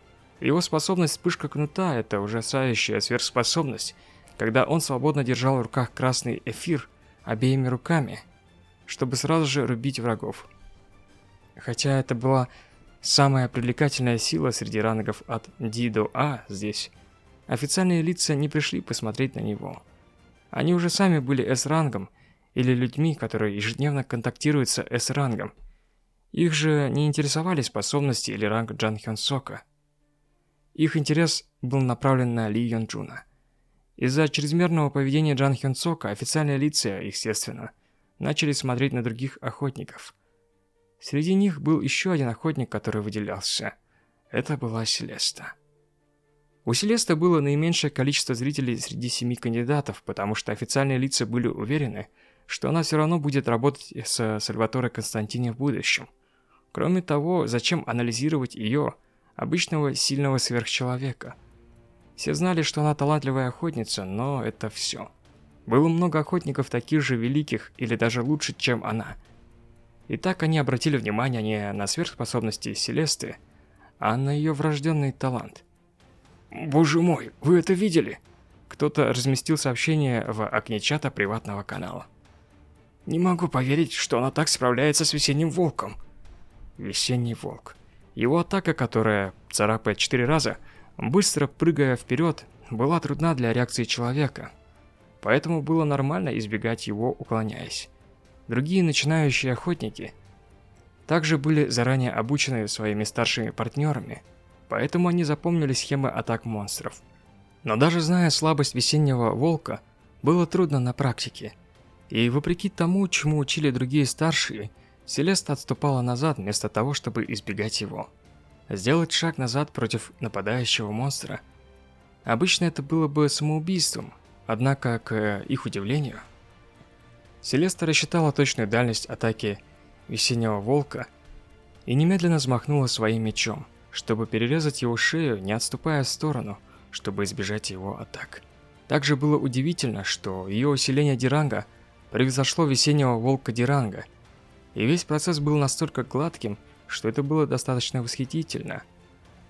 Его способность вспышка кнута – это ужасающая сверхспособность, когда он свободно держал в руках красный эфир обеими руками – чтобы сразу же рубить врагов. Хотя это была самая привлекательная сила среди рангов от D до А здесь, официальные лица не пришли посмотреть на него. Они уже сами были С-рангом или людьми, которые ежедневно контактируют с С-рангом. Их же не интересовали способности или ранг Джан Хён Сока. Их интерес был направлен на Ли Йон Джуна. Из-за чрезмерного поведения Джан Хён Сока официальные лица, естественно, начали смотреть на других охотников. Среди них был еще один охотник, который выделялся. Это была Селеста. У Селеста было наименьшее количество зрителей среди семи кандидатов, потому что официальные лица были уверены, что она все равно будет работать с Сальваторе Константине в будущем. Кроме того, зачем анализировать ее, обычного сильного сверхчеловека? Все знали, что она талантливая охотница, но это все. Было много охотников таких же великих или даже лучше, чем она. И так они обратили внимание не на сверхспособности Селесты, а на ее врожденный талант. «Боже мой, вы это видели?» Кто-то разместил сообщение в окне чата приватного канала. «Не могу поверить, что она так справляется с весенним волком». Весенний волк. Его атака, которая царапает четыре раза, быстро прыгая вперед, была трудна для реакции человека, поэтому было нормально избегать его, уклоняясь. Другие начинающие охотники также были заранее обучены своими старшими партнерами, поэтому они запомнили схемы атак монстров. Но даже зная слабость весеннего волка, было трудно на практике. И вопреки тому, чему учили другие старшие, Селеста отступала назад вместо того, чтобы избегать его. Сделать шаг назад против нападающего монстра. Обычно это было бы самоубийством, Однако, к их удивлению, Селеста рассчитала точную дальность атаки весеннего волка и немедленно взмахнула своим мечом, чтобы перерезать его шею, не отступая в сторону, чтобы избежать его атак. Также было удивительно, что ее усиление Диранга превзошло весеннего волка Диранга, и весь процесс был настолько гладким, что это было достаточно восхитительно.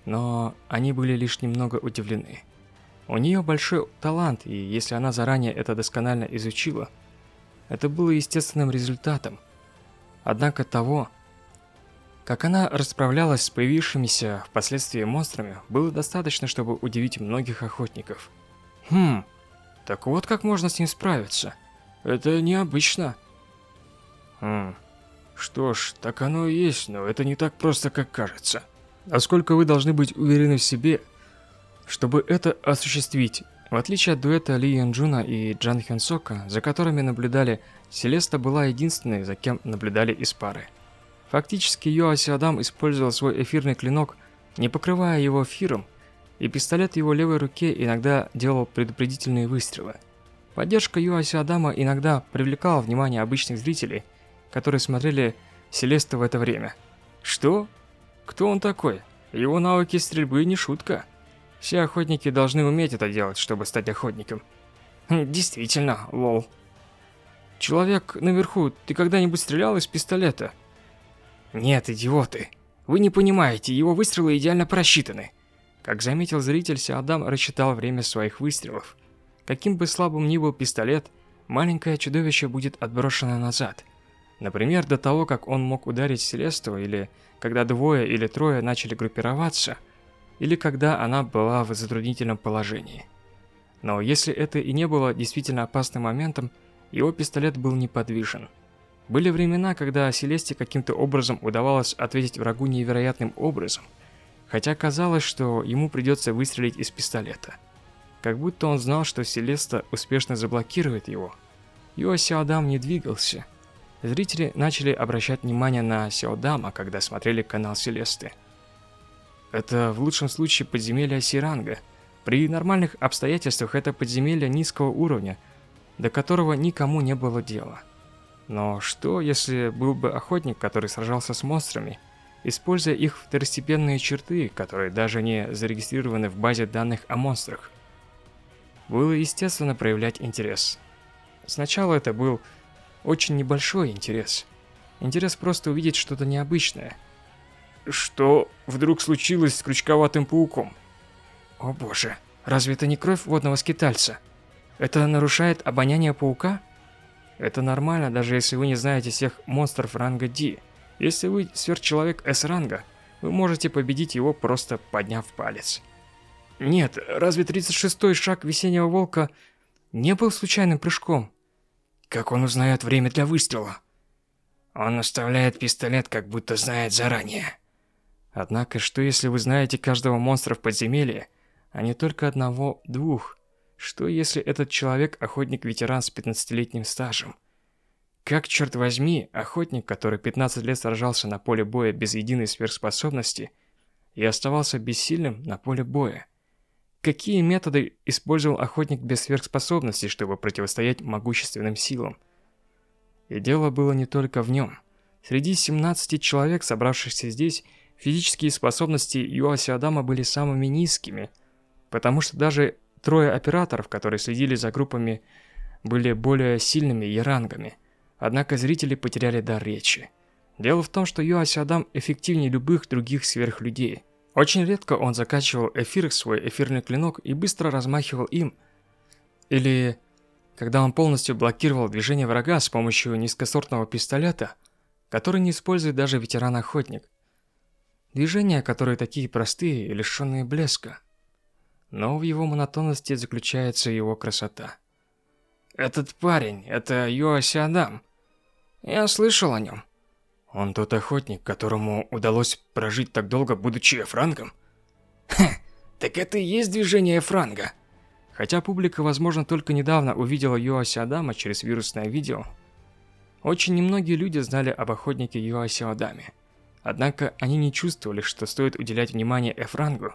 Но они были лишь немного удивлены. У нее большой талант, и если она заранее это досконально изучила, это было естественным результатом. Однако того, как она расправлялась с появившимися впоследствии монстрами, было достаточно, чтобы удивить многих охотников. Хм, так вот как можно с ним справиться. Это необычно. Хм, что ж, так оно и есть, но это не так просто, как кажется. Насколько вы должны быть уверены в себе, чтобы это осуществить, в отличие от дуэта Ли Ян Джуна и Джан Хён Сока, за которыми наблюдали, Селеста была единственной, за кем наблюдали из пары. Фактически Йоаси Адам использовал свой эфирный клинок, не покрывая его эфиром, и пистолет в его левой руке иногда делал предупредительные выстрелы. Поддержка Юаси Адама иногда привлекала внимание обычных зрителей, которые смотрели Селесту в это время. Что? Кто он такой? Его навыки стрельбы не шутка. Все охотники должны уметь это делать, чтобы стать охотником. Хм, действительно, лол. Человек наверху, ты когда-нибудь стрелял из пистолета? Нет, идиоты. Вы не понимаете, его выстрелы идеально просчитаны. Как заметил зритель, Сиадам рассчитал время своих выстрелов. Каким бы слабым ни был пистолет, маленькое чудовище будет отброшено назад. Например, до того, как он мог ударить Селесту, или когда двое или трое начали группироваться, или когда она была в затруднительном положении. Но если это и не было действительно опасным моментом, его пистолет был неподвижен. Были времена, когда Селесте каким-то образом удавалось ответить врагу невероятным образом, хотя казалось, что ему придется выстрелить из пистолета. Как будто он знал, что Селеста успешно заблокирует его. Его Сяодам не двигался. Зрители начали обращать внимание на Сяодама, когда смотрели канал Селесты. Это в лучшем случае подземелье Сиранга. При нормальных обстоятельствах это подземелье низкого уровня – до которого никому не было дела. Но что, если был бы охотник, который сражался с монстрами, используя их второстепенные черты, которые даже не зарегистрированы в базе данных о монстрах? Было естественно проявлять интерес. Сначала это был очень небольшой интерес. Интерес просто увидеть что-то необычное. Что вдруг случилось с крючковатым пауком? О боже, разве это не кровь водного скитальца? Это нарушает обоняние паука? Это нормально, даже если вы не знаете всех монстров ранга D. Если вы сверхчеловек S-ранга, вы можете победить его, просто подняв палец. Нет, разве 36-й шаг весеннего волка не был случайным прыжком? Как он узнает время для выстрела? Он оставляет пистолет, как будто знает заранее. Однако, что если вы знаете каждого монстра в подземелье, а не только одного-двух? Что если этот человек охотник-ветеран с 15-летним стажем? Как, черт возьми, охотник, который 15 лет сражался на поле боя без единой сверхспособности и оставался бессильным на поле боя? Какие методы использовал охотник без сверхспособностей, чтобы противостоять могущественным силам? И дело было не только в нем. Среди 17 человек, собравшихся здесь, физические способности Юаси Адама были самыми низкими, потому что даже Трое операторов, которые следили за группами, были более сильными ярангами. Однако зрители потеряли дар речи. Дело в том, что Юаси Адам эффективнее любых других сверхлюдей. Очень редко он закачивал эфир в свой эфирный клинок и быстро размахивал им. Или когда он полностью блокировал движение врага с помощью низкосортного пистолета, который не использует даже ветеран-охотник. Движения, которые такие простые и лишенные блеска но в его монотонности заключается его красота. «Этот парень, это Йоаси Адам. Я слышал о нем. Он тот охотник, которому удалось прожить так долго, будучи эфрангом?» «Ха, так это и есть движение эфранга». Хотя публика, возможно, только недавно увидела Йоаси Адама через вирусное видео, очень немногие люди знали об охотнике Йоаси Адаме. Однако они не чувствовали, что стоит уделять внимание Эфрангу,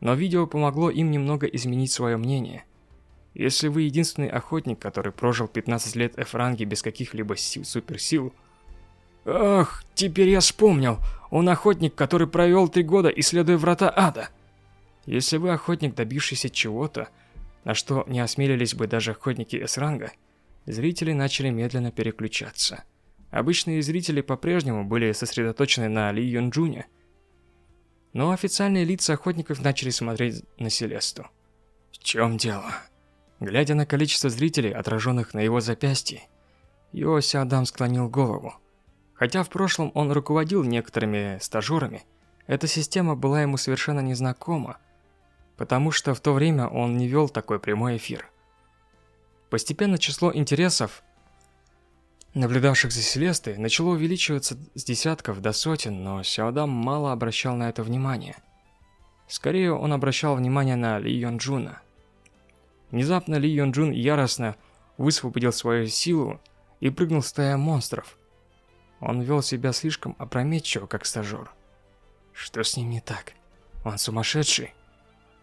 но видео помогло им немного изменить свое мнение. Если вы единственный охотник, который прожил 15 лет F-ранге без каких-либо сил, суперсил... Ах, теперь я вспомнил. Он охотник, который провел три года, исследуя врата ада. Если вы охотник, добившийся чего-то, на что не осмелились бы даже охотники С-ранга, зрители начали медленно переключаться. Обычные зрители по-прежнему были сосредоточены на Ли Юн Джуне, но официальные лица охотников начали смотреть на Селесту. В чем дело? Глядя на количество зрителей, отраженных на его запястье, Йоси Адам склонил голову. Хотя в прошлом он руководил некоторыми стажерами, эта система была ему совершенно незнакома, потому что в то время он не вел такой прямой эфир. Постепенно число интересов наблюдавших за Селестой, начало увеличиваться с десятков до сотен, но Сяодам мало обращал на это внимание. Скорее, он обращал внимание на Ли Йон Джуна. Внезапно Ли Йон Джун яростно высвободил свою силу и прыгнул в стая монстров. Он вел себя слишком опрометчиво, как стажер. Что с ним не так? Он сумасшедший?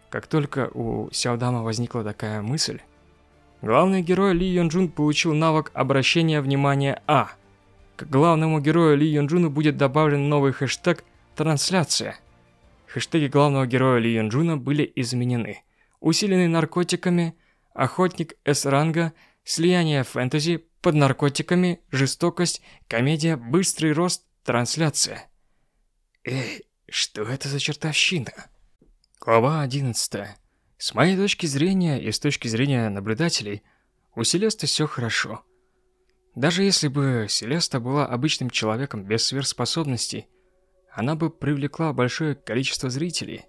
Как только у Сяодама возникла такая мысль, Главный герой Ли Юнджун получил навык обращения внимания А. К главному герою Ли Юнджуну будет добавлен новый хэштег «Трансляция». Хэштеги главного героя Ли Юнджуна были изменены. Усиленный наркотиками, охотник С-ранга, слияние фэнтези, под наркотиками, жестокость, комедия, быстрый рост, трансляция. Эй, что это за чертовщина? Глава 11. С моей точки зрения и с точки зрения наблюдателей, у Селесты все хорошо. Даже если бы Селеста была обычным человеком без сверхспособностей, она бы привлекла большое количество зрителей.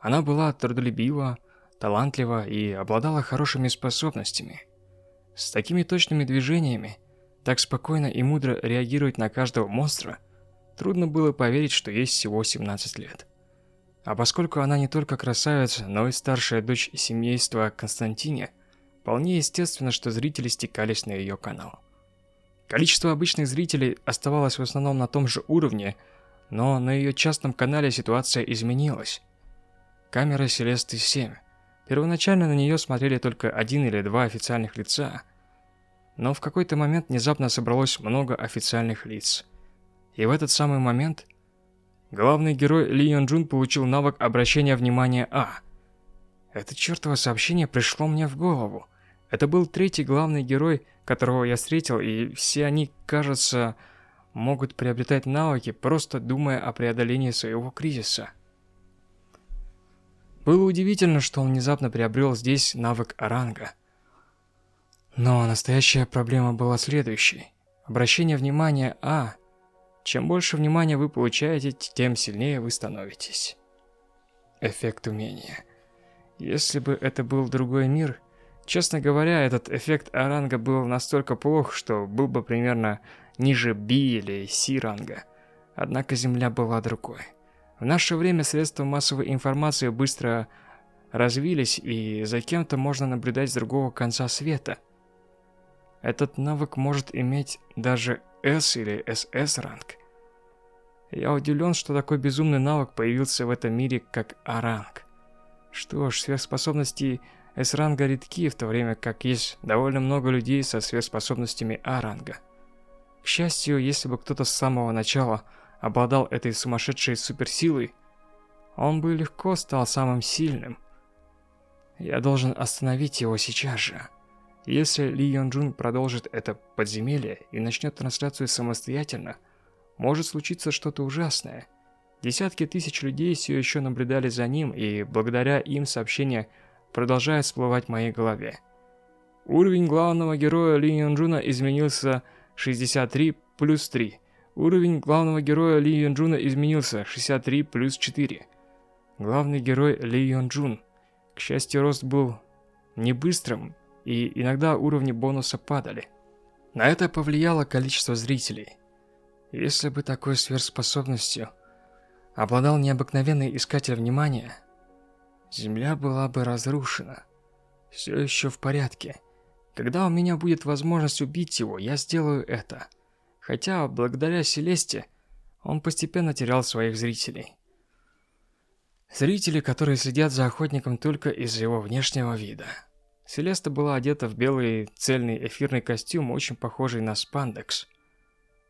Она была трудолюбива, талантлива и обладала хорошими способностями. С такими точными движениями, так спокойно и мудро реагировать на каждого монстра, трудно было поверить, что ей всего 17 лет. А поскольку она не только красавица, но и старшая дочь семейства Константине, вполне естественно, что зрители стекались на ее канал. Количество обычных зрителей оставалось в основном на том же уровне, но на ее частном канале ситуация изменилась. Камера Селесты 7 Первоначально на нее смотрели только один или два официальных лица, но в какой-то момент внезапно собралось много официальных лиц. И в этот самый момент главный герой Ли Йон Джун получил навык обращения внимания А. Это чертово сообщение пришло мне в голову. Это был третий главный герой, которого я встретил, и все они, кажется, могут приобретать навыки, просто думая о преодолении своего кризиса. Было удивительно, что он внезапно приобрел здесь навык оранга. Но настоящая проблема была следующей. Обращение внимания А. Чем больше внимания вы получаете, тем сильнее вы становитесь. Эффект умения. Если бы это был другой мир, честно говоря, этот эффект А-ранга был настолько плох, что был бы примерно ниже Би или Си ранга. Однако Земля была другой. В наше время средства массовой информации быстро развились, и за кем-то можно наблюдать с другого конца света. Этот навык может иметь даже S или SS ранг. Я удивлен, что такой безумный навык появился в этом мире, как А-ранг. Что ж, сверхспособности S-ранга редки, в то время как есть довольно много людей со сверхспособностями А-ранга. К счастью, если бы кто-то с самого начала обладал этой сумасшедшей суперсилой, он бы легко стал самым сильным. Я должен остановить его сейчас же. Если Ли Йон Джун продолжит это подземелье и начнет трансляцию самостоятельно, может случиться что-то ужасное. Десятки тысяч людей все еще наблюдали за ним, и благодаря им сообщения продолжают всплывать в моей голове. Уровень главного героя Ли Йон Джуна изменился 63 плюс 3. Уровень главного героя Ли Юн Джуна изменился 63 плюс 4. Главный герой Ли Юн Джун. К счастью, рост был не быстрым, и иногда уровни бонуса падали. На это повлияло количество зрителей. Если бы такой сверхспособностью обладал необыкновенный искатель внимания, Земля была бы разрушена. Все еще в порядке. Когда у меня будет возможность убить его, я сделаю это хотя благодаря Селесте он постепенно терял своих зрителей. Зрители, которые следят за охотником только из-за его внешнего вида. Селеста была одета в белый цельный эфирный костюм, очень похожий на спандекс.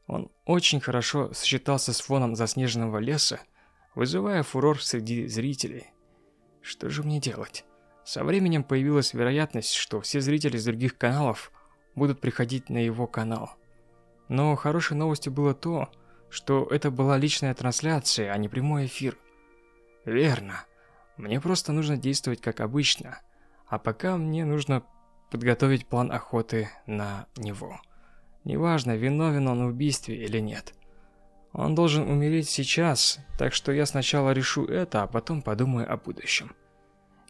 Он очень хорошо сочетался с фоном заснеженного леса, вызывая фурор среди зрителей. Что же мне делать? Со временем появилась вероятность, что все зрители с других каналов будут приходить на его канал. Но хорошей новостью было то, что это была личная трансляция, а не прямой эфир. Верно. Мне просто нужно действовать как обычно. А пока мне нужно подготовить план охоты на него. Неважно, виновен он в убийстве или нет. Он должен умереть сейчас, так что я сначала решу это, а потом подумаю о будущем.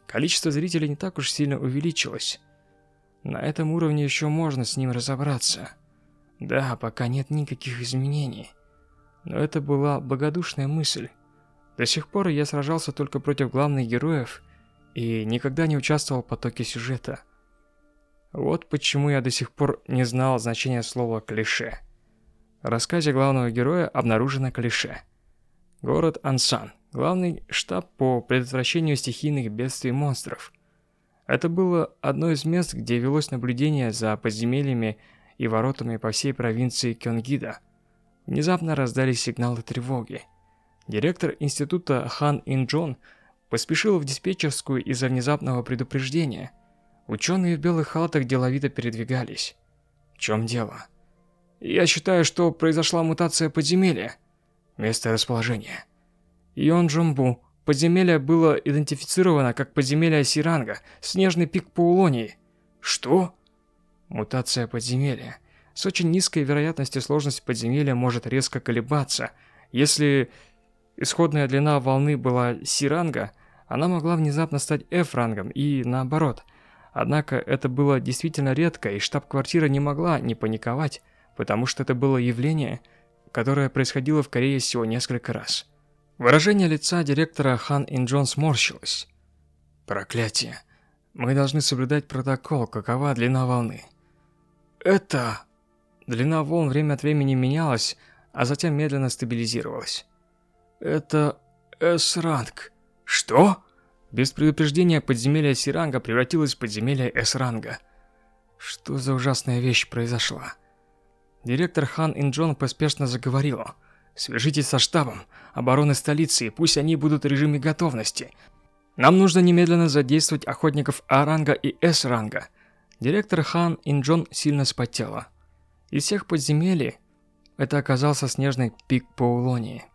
Количество зрителей не так уж сильно увеличилось. На этом уровне еще можно с ним разобраться. Да, пока нет никаких изменений. Но это была благодушная мысль. До сих пор я сражался только против главных героев и никогда не участвовал в потоке сюжета. Вот почему я до сих пор не знал значения слова «клише». В рассказе главного героя обнаружено клише. Город Ансан. Главный штаб по предотвращению стихийных бедствий монстров. Это было одно из мест, где велось наблюдение за подземельями и воротами по всей провинции Кёнгида. Внезапно раздались сигналы тревоги. Директор института Хан Инджон поспешил в диспетчерскую из-за внезапного предупреждения. Ученые в белых халатах деловито передвигались. В чем дело? Я считаю, что произошла мутация подземелья. Место расположения. Йон. Подземелье было идентифицировано как подземелье Сиранга, снежный пик Паулонии. Что? Мутация подземелья. С очень низкой вероятностью сложность подземелья может резко колебаться. Если исходная длина волны была Си-ранга, она могла внезапно стать F-рангом и наоборот. Однако это было действительно редко, и штаб-квартира не могла не паниковать, потому что это было явление, которое происходило в Корее всего несколько раз. Выражение лица директора Хан Инджон сморщилось. «Проклятие. Мы должны соблюдать протокол, какова длина волны». «Это...» Длина волн время от времени менялась, а затем медленно стабилизировалась. «Это... С-ранг». «Что?» Без предупреждения подземелье Сиранга превратилось в подземелье С-ранга. Что за ужасная вещь произошла? Директор Хан Инджон поспешно заговорила. «Свяжитесь со штабом обороны столицы, и пусть они будут в режиме готовности. Нам нужно немедленно задействовать охотников А-ранга и С-ранга». Директор Хан Инджон сильно спотела. Из всех подземелий это оказался снежный пик Паулонии.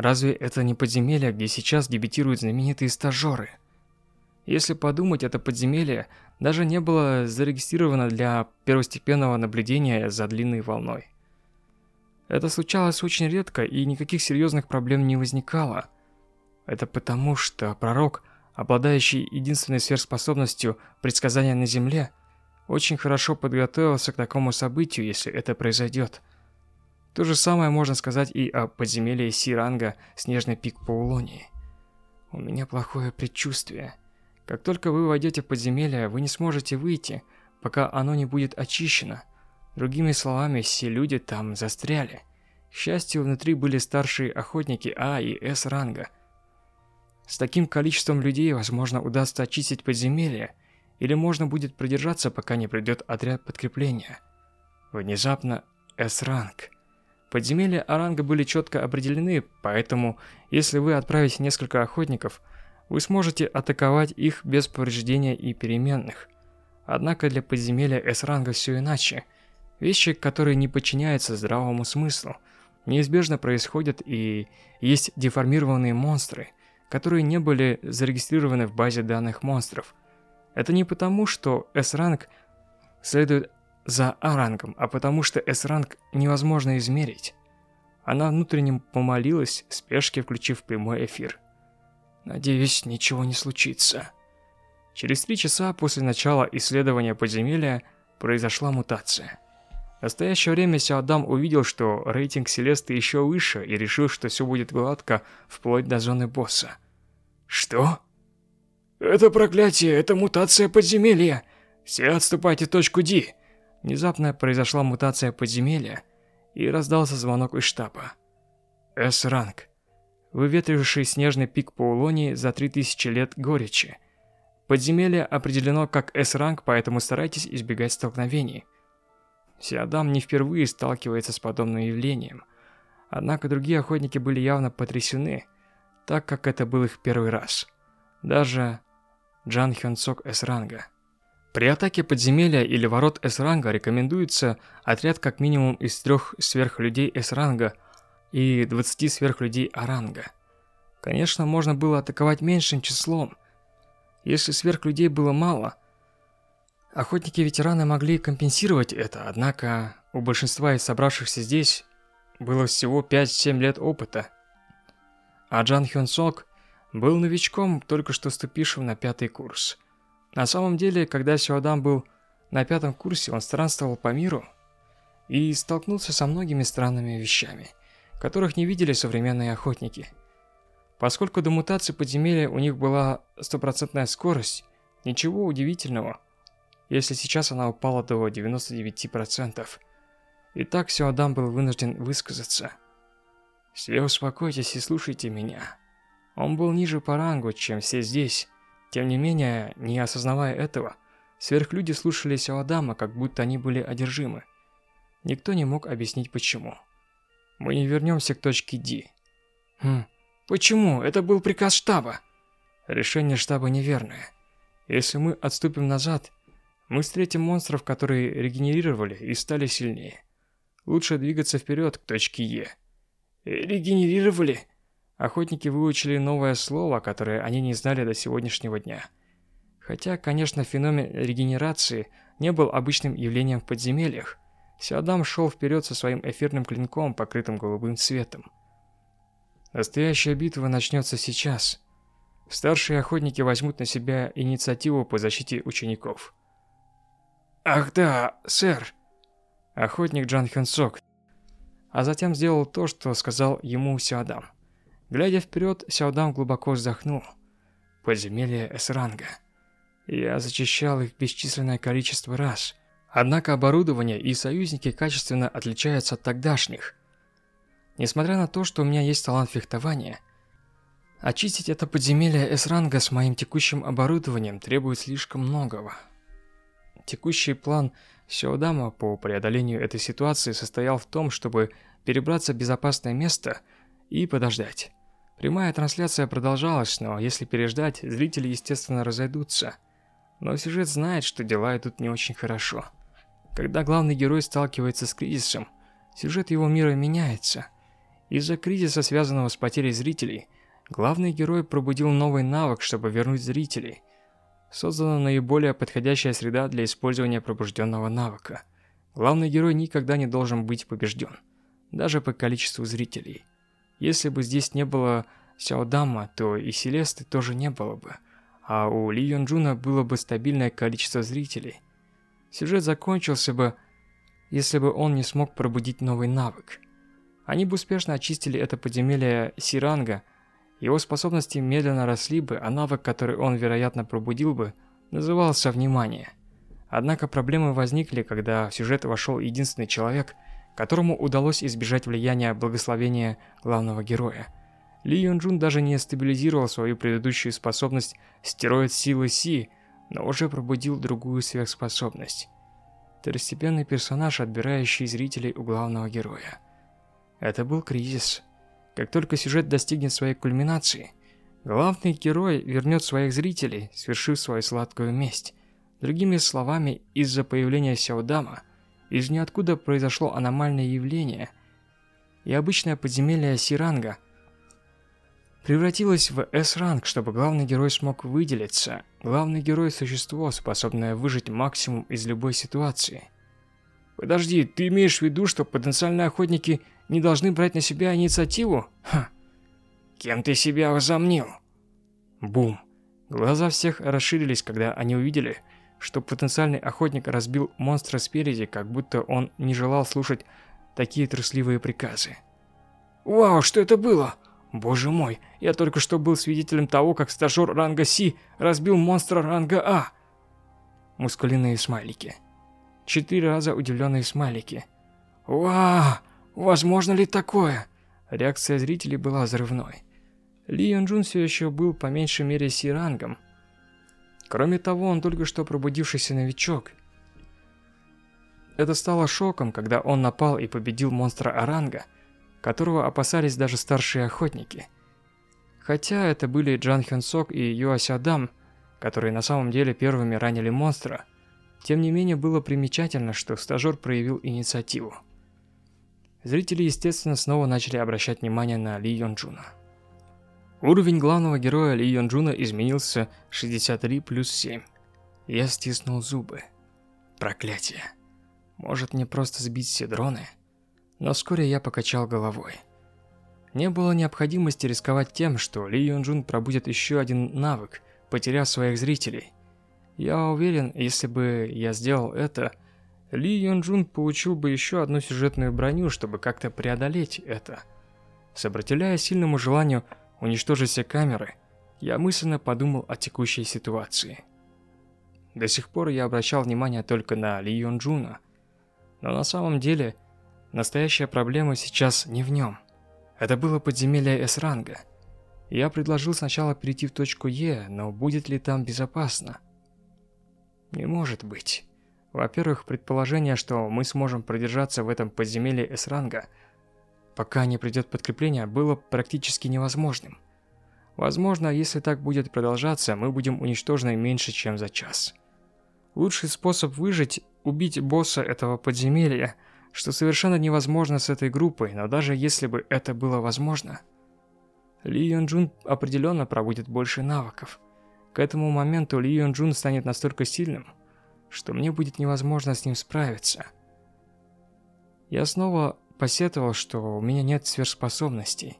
Разве это не подземелье, где сейчас дебютируют знаменитые стажеры? Если подумать, это подземелье даже не было зарегистрировано для первостепенного наблюдения за длинной волной. Это случалось очень редко, и никаких серьезных проблем не возникало. Это потому, что пророк, обладающий единственной сверхспособностью предсказания на Земле, очень хорошо подготовился к такому событию, если это произойдет. То же самое можно сказать и о подземелье Сиранга Снежный пик Паулонии. У меня плохое предчувствие. Как только вы войдете в подземелье, вы не сможете выйти, пока оно не будет очищено. Другими словами, все люди там застряли. К счастью, внутри были старшие охотники А и С ранга. С таким количеством людей, возможно, удастся очистить подземелье, или можно будет продержаться, пока не придет отряд подкрепления. Внезапно С-ранг. Подземелья Аранга были четко определены, поэтому, если вы отправите несколько охотников, вы сможете атаковать их без повреждения и переменных. Однако для подземелья С-ранга все иначе. Вещи, которые не подчиняются здравому смыслу, неизбежно происходят и есть деформированные монстры, которые не были зарегистрированы в базе данных монстров – это не потому, что S-ранг следует за А-рангом, а потому что S-ранг невозможно измерить. Она внутренне помолилась, спешке включив прямой эфир. «Надеюсь, ничего не случится». Через три часа после начала исследования подземелья произошла мутация. В настоящее время Сяодам увидел, что рейтинг Селесты еще выше и решил, что все будет гладко вплоть до зоны босса. «Что?» «Это проклятие! Это мутация подземелья! Все отступайте в точку D!» Внезапно произошла мутация подземелья, и раздался звонок из штаба. С-ранг. Выветривший снежный пик по Улонии за 3000 лет горечи. Подземелье определено как С-ранг, поэтому старайтесь избегать столкновений. Сиадам не впервые сталкивается с подобным явлением. Однако другие охотники были явно потрясены, так как это был их первый раз. Даже Джан Хён Сок С-ранга. При атаке подземелья или ворот С-ранга рекомендуется отряд как минимум из трех сверхлюдей С-ранга и 20 сверхлюдей А-ранга. Конечно, можно было атаковать меньшим числом. Если сверхлюдей было мало, охотники-ветераны могли компенсировать это, однако у большинства из собравшихся здесь было всего 5-7 лет опыта. А Джан Хён Сок был новичком, только что ступившим на пятый курс. На самом деле, когда Сюадам был на пятом курсе, он странствовал по миру и столкнулся со многими странными вещами, которых не видели современные охотники. Поскольку до мутации подземелья у них была стопроцентная скорость, ничего удивительного, если сейчас она упала до 99%. Итак, Сюадам был вынужден высказаться. «Все успокойтесь и слушайте меня». Он был ниже по рангу, чем все здесь, Тем не менее, не осознавая этого, сверхлюди слушали Сяодама, как будто они были одержимы. Никто не мог объяснить почему. Мы не вернемся к точке Ди. Хм, почему? Это был приказ штаба. Решение штаба неверное. Если мы отступим назад, мы встретим монстров, которые регенерировали и стали сильнее. Лучше двигаться вперед к точке Е. Регенерировали? Охотники выучили новое слово, которое они не знали до сегодняшнего дня. Хотя, конечно, феномен регенерации не был обычным явлением в подземельях, Сиадам шел вперед со своим эфирным клинком, покрытым голубым цветом. Настоящая битва начнется сейчас. Старшие охотники возьмут на себя инициативу по защите учеников. «Ах да, сэр!» Охотник Джан Хён Сок. А затем сделал то, что сказал ему Сиадам. Глядя вперед, Сяодам глубоко вздохнул. Подземелье С-ранга. Я зачищал их бесчисленное количество раз. Однако оборудование и союзники качественно отличаются от тогдашних. Несмотря на то, что у меня есть талант фехтования, очистить это подземелье С-ранга с моим текущим оборудованием требует слишком многого. Текущий план Сяодама по преодолению этой ситуации состоял в том, чтобы перебраться в безопасное место и подождать. Прямая трансляция продолжалась, но если переждать, зрители, естественно, разойдутся. Но сюжет знает, что дела идут не очень хорошо. Когда главный герой сталкивается с кризисом, сюжет его мира меняется. Из-за кризиса, связанного с потерей зрителей, главный герой пробудил новый навык, чтобы вернуть зрителей. Создана наиболее подходящая среда для использования пробужденного навыка. Главный герой никогда не должен быть побежден, даже по количеству зрителей. Если бы здесь не было Сяодама, то и Селесты тоже не было бы, а у Ли Юнджуна было бы стабильное количество зрителей. Сюжет закончился бы, если бы он не смог пробудить новый навык. Они бы успешно очистили это подземелье Сиранга, его способности медленно росли бы, а навык, который он, вероятно, пробудил бы, назывался «Внимание». Однако проблемы возникли, когда в сюжет вошел единственный человек – которому удалось избежать влияния благословения главного героя. Ли Юнджун даже не стабилизировал свою предыдущую способность стероид силы Си, но уже пробудил другую сверхспособность. Второстепенный персонаж, отбирающий зрителей у главного героя. Это был кризис. Как только сюжет достигнет своей кульминации, главный герой вернет своих зрителей, свершив свою сладкую месть. Другими словами, из-за появления Сяодама – из ниоткуда произошло аномальное явление, и обычное подземелье Сиранга превратилось в С-ранг, чтобы главный герой смог выделиться. Главный герой – существо, способное выжить максимум из любой ситуации. Подожди, ты имеешь в виду, что потенциальные охотники не должны брать на себя инициативу? Ха. Кем ты себя возомнил? Бум. Глаза всех расширились, когда они увидели, что потенциальный охотник разбил монстра спереди, как будто он не желал слушать такие трусливые приказы. «Вау, что это было? Боже мой, я только что был свидетелем того, как стажер ранга Си разбил монстра ранга А!» Мускулиные смайлики. Четыре раза удивленные смайлики. «Вау, возможно ли такое?» Реакция зрителей была взрывной. Ли Юн Джун все еще был по меньшей мере Си-рангом, Кроме того, он только что пробудившийся новичок. Это стало шоком, когда он напал и победил монстра А-ранга, которого опасались даже старшие охотники. Хотя это были Джан Хён Сок и Юа Сядам, которые на самом деле первыми ранили монстра, тем не менее было примечательно, что стажер проявил инициативу. Зрители, естественно, снова начали обращать внимание на Ли Йон Джуна. Уровень главного героя Ли Йон Джуна изменился 63 плюс 7. Я стиснул зубы. Проклятие. Может мне просто сбить все дроны? Но вскоре я покачал головой. Не было необходимости рисковать тем, что Ли Йон Джун пробудет еще один навык, потеряв своих зрителей. Я уверен, если бы я сделал это, Ли Йон Джун получил бы еще одну сюжетную броню, чтобы как-то преодолеть это. Сопротивляясь сильному желанию уничтожить все камеры, я мысленно подумал о текущей ситуации. До сих пор я обращал внимание только на Ли Юн Джуна, но на самом деле настоящая проблема сейчас не в нем. Это было подземелье С-ранга. Я предложил сначала перейти в точку Е, но будет ли там безопасно? Не может быть. Во-первых, предположение, что мы сможем продержаться в этом подземелье С-ранга, пока не придет подкрепление, было практически невозможным. Возможно, если так будет продолжаться, мы будем уничтожены меньше, чем за час. Лучший способ выжить – убить босса этого подземелья, что совершенно невозможно с этой группой, но даже если бы это было возможно, Ли Юн Джун определенно пробудет больше навыков. К этому моменту Ли Юн Джун станет настолько сильным, что мне будет невозможно с ним справиться. Я снова посетовал, что у меня нет сверхспособностей.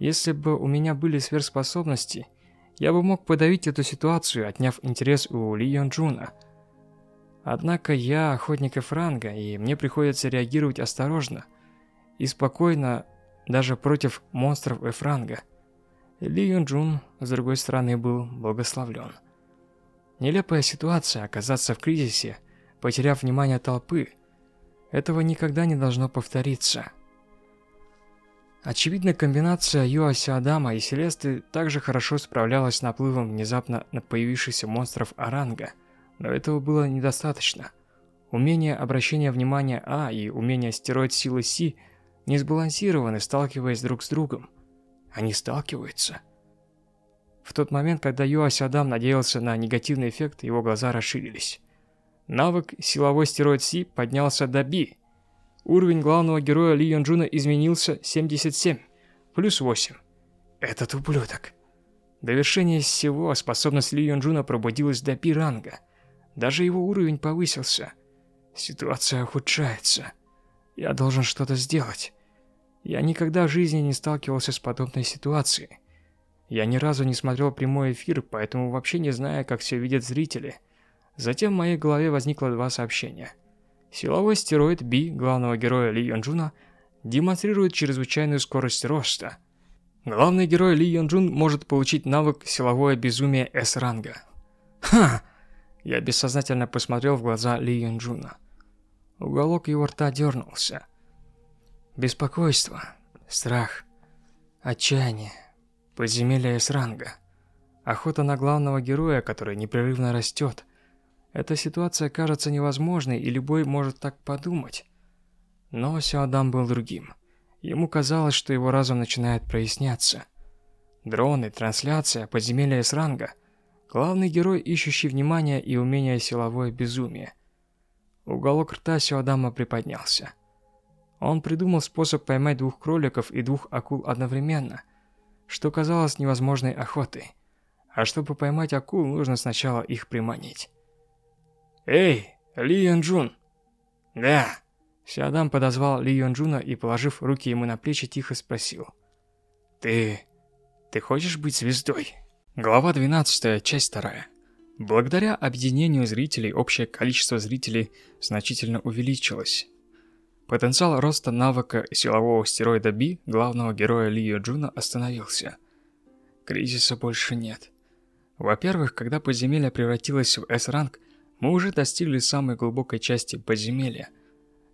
Если бы у меня были сверхспособности, я бы мог подавить эту ситуацию, отняв интерес у Ли Йон Джуна. Однако я охотник Эф-ранга, и мне приходится реагировать осторожно и спокойно даже против монстров Эф-ранга. Ли Юн Джун, с другой стороны, был благословлен. Нелепая ситуация оказаться в кризисе, потеряв внимание толпы. Этого никогда не должно повториться. Очевидно, комбинация Юаси Адама и Селесты также хорошо справлялась с наплывом внезапно появившихся монстров Аранга, но этого было недостаточно. Умение обращения внимания А и умение стероид силы Си не сбалансированы, сталкиваясь друг с другом. Они сталкиваются. В тот момент, когда Юаси Адам надеялся на негативный эффект, его глаза расширились. Навык силовой стероид Си поднялся до Би. Уровень главного героя Ли Йонджуна изменился 77, плюс 8. Этот ублюдок. Довершение всего, способность Ли Йонджуна пробудилась до Би ранга. Даже его уровень повысился. Ситуация ухудшается. Я должен что-то сделать. Я никогда в жизни не сталкивался с подобной ситуацией. Я ни разу не смотрел прямой эфир, поэтому вообще не знаю, как все видят зрители. Затем в моей голове возникло два сообщения. Силовой стероид Би, главного героя Ли Йонджуна, демонстрирует чрезвычайную скорость роста. Главный герой Ли Йонджун может получить навык «Силовое безумие С-ранга». Ха! Я бессознательно посмотрел в глаза Ли Йонджуна. Уголок его рта дернулся. Беспокойство, страх, отчаяние. Подземелье С-ранга. Охота на главного героя, который непрерывно растет. Эта ситуация кажется невозможной, и любой может так подумать. Но Сюадам был другим. Ему казалось, что его разум начинает проясняться. Дроны, трансляция, подземелье С-ранга. Главный герой, ищущий внимание и умение силовое безумие. Уголок рта Сюадама приподнялся. Он придумал способ поймать двух кроликов и двух акул одновременно – что казалось невозможной охотой. А чтобы поймать акул, нужно сначала их приманить. «Эй, Ли Юнджун!» «Да!» Сиадам подозвал Ли Юнджуна и, положив руки ему на плечи, тихо спросил. «Ты... ты хочешь быть звездой?» Глава 12, часть 2. Благодаря объединению зрителей общее количество зрителей значительно увеличилось. Потенциал роста навыка силового стероида Би, главного героя Ли Юджуна, остановился. Кризиса больше нет. Во-первых, когда подземелье превратилось в S-ранг, мы уже достигли самой глубокой части подземелья.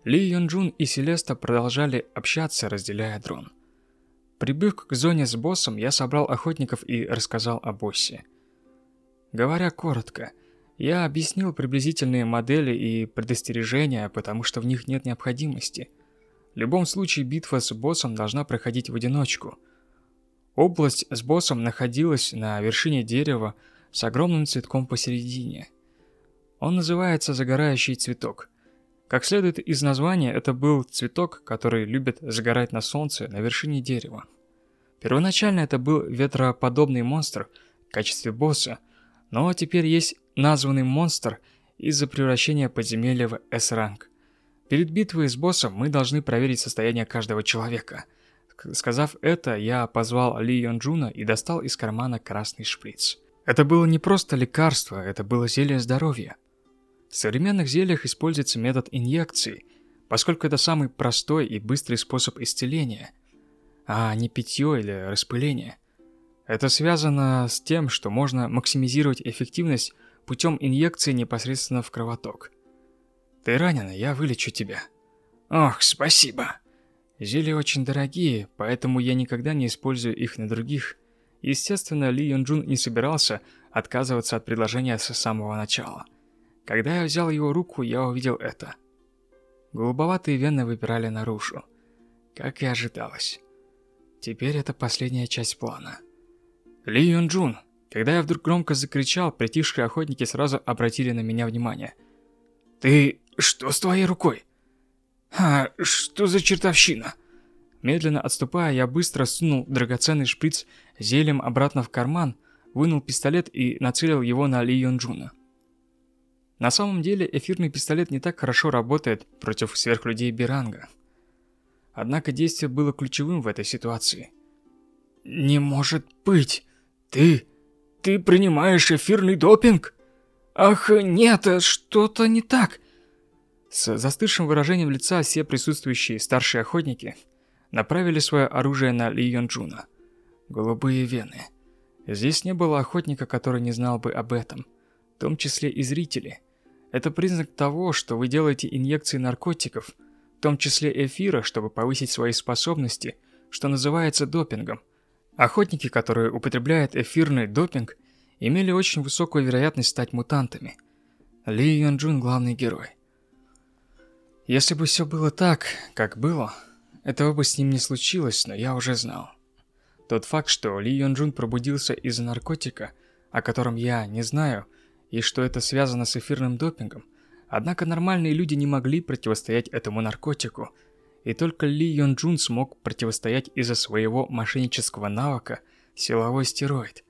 Ли Юнджун и Селеста продолжали общаться, разделяя дрон. Прибыв к зоне с боссом, я собрал охотников и рассказал о боссе. Говоря коротко, я объяснил приблизительные модели и предостережения, потому что в них нет необходимости. В любом случае битва с боссом должна проходить в одиночку. Область с боссом находилась на вершине дерева с огромным цветком посередине. Он называется «Загорающий цветок». Как следует из названия, это был цветок, который любит загорать на солнце на вершине дерева. Первоначально это был ветроподобный монстр в качестве босса, но теперь есть названный монстр из-за превращения подземелья в S-ранг. Перед битвой с боссом мы должны проверить состояние каждого человека. Сказав это, я позвал Ли Йон Джуна и достал из кармана красный шприц. Это было не просто лекарство, это было зелье здоровья. В современных зельях используется метод инъекции, поскольку это самый простой и быстрый способ исцеления, а не питье или распыление. Это связано с тем, что можно максимизировать эффективность путем инъекции непосредственно в кровоток. Ты ранена, я вылечу тебя. Ох, спасибо. Зелья очень дорогие, поэтому я никогда не использую их на других. Естественно, Ли Юнджун не собирался отказываться от предложения с самого начала. Когда я взял его руку, я увидел это. Голубоватые вены выпирали наружу. Как и ожидалось. Теперь это последняя часть плана. Ли Юнджун! Когда я вдруг громко закричал, притихшие охотники сразу обратили на меня внимание. «Ты... что с твоей рукой?» «А, что за чертовщина?» Медленно отступая, я быстро сунул драгоценный шприц зельем обратно в карман, вынул пистолет и нацелил его на Ли Юнджуна. На самом деле, эфирный пистолет не так хорошо работает против сверхлюдей Биранга. Однако действие было ключевым в этой ситуации. «Не может быть! Ты... ты принимаешь эфирный допинг? Ах, нет, что-то не так!» С застывшим выражением лица все присутствующие старшие охотники направили свое оружие на Ли Йонджуна. Голубые вены. Здесь не было охотника, который не знал бы об этом, в том числе и зрители. Это признак того, что вы делаете инъекции наркотиков, в том числе эфира, чтобы повысить свои способности, что называется допингом. Охотники, которые употребляют эфирный допинг, имели очень высокую вероятность стать мутантами. Ли Йонджун главный герой. Если бы все было так, как было, этого бы с ним не случилось, но я уже знал. Тот факт, что Ли Йонджун пробудился из-за наркотика, о котором я не знаю, и что это связано с эфирным допингом, однако нормальные люди не могли противостоять этому наркотику, и только Ли Йонджун смог противостоять из-за своего мошеннического навыка силовой стероид.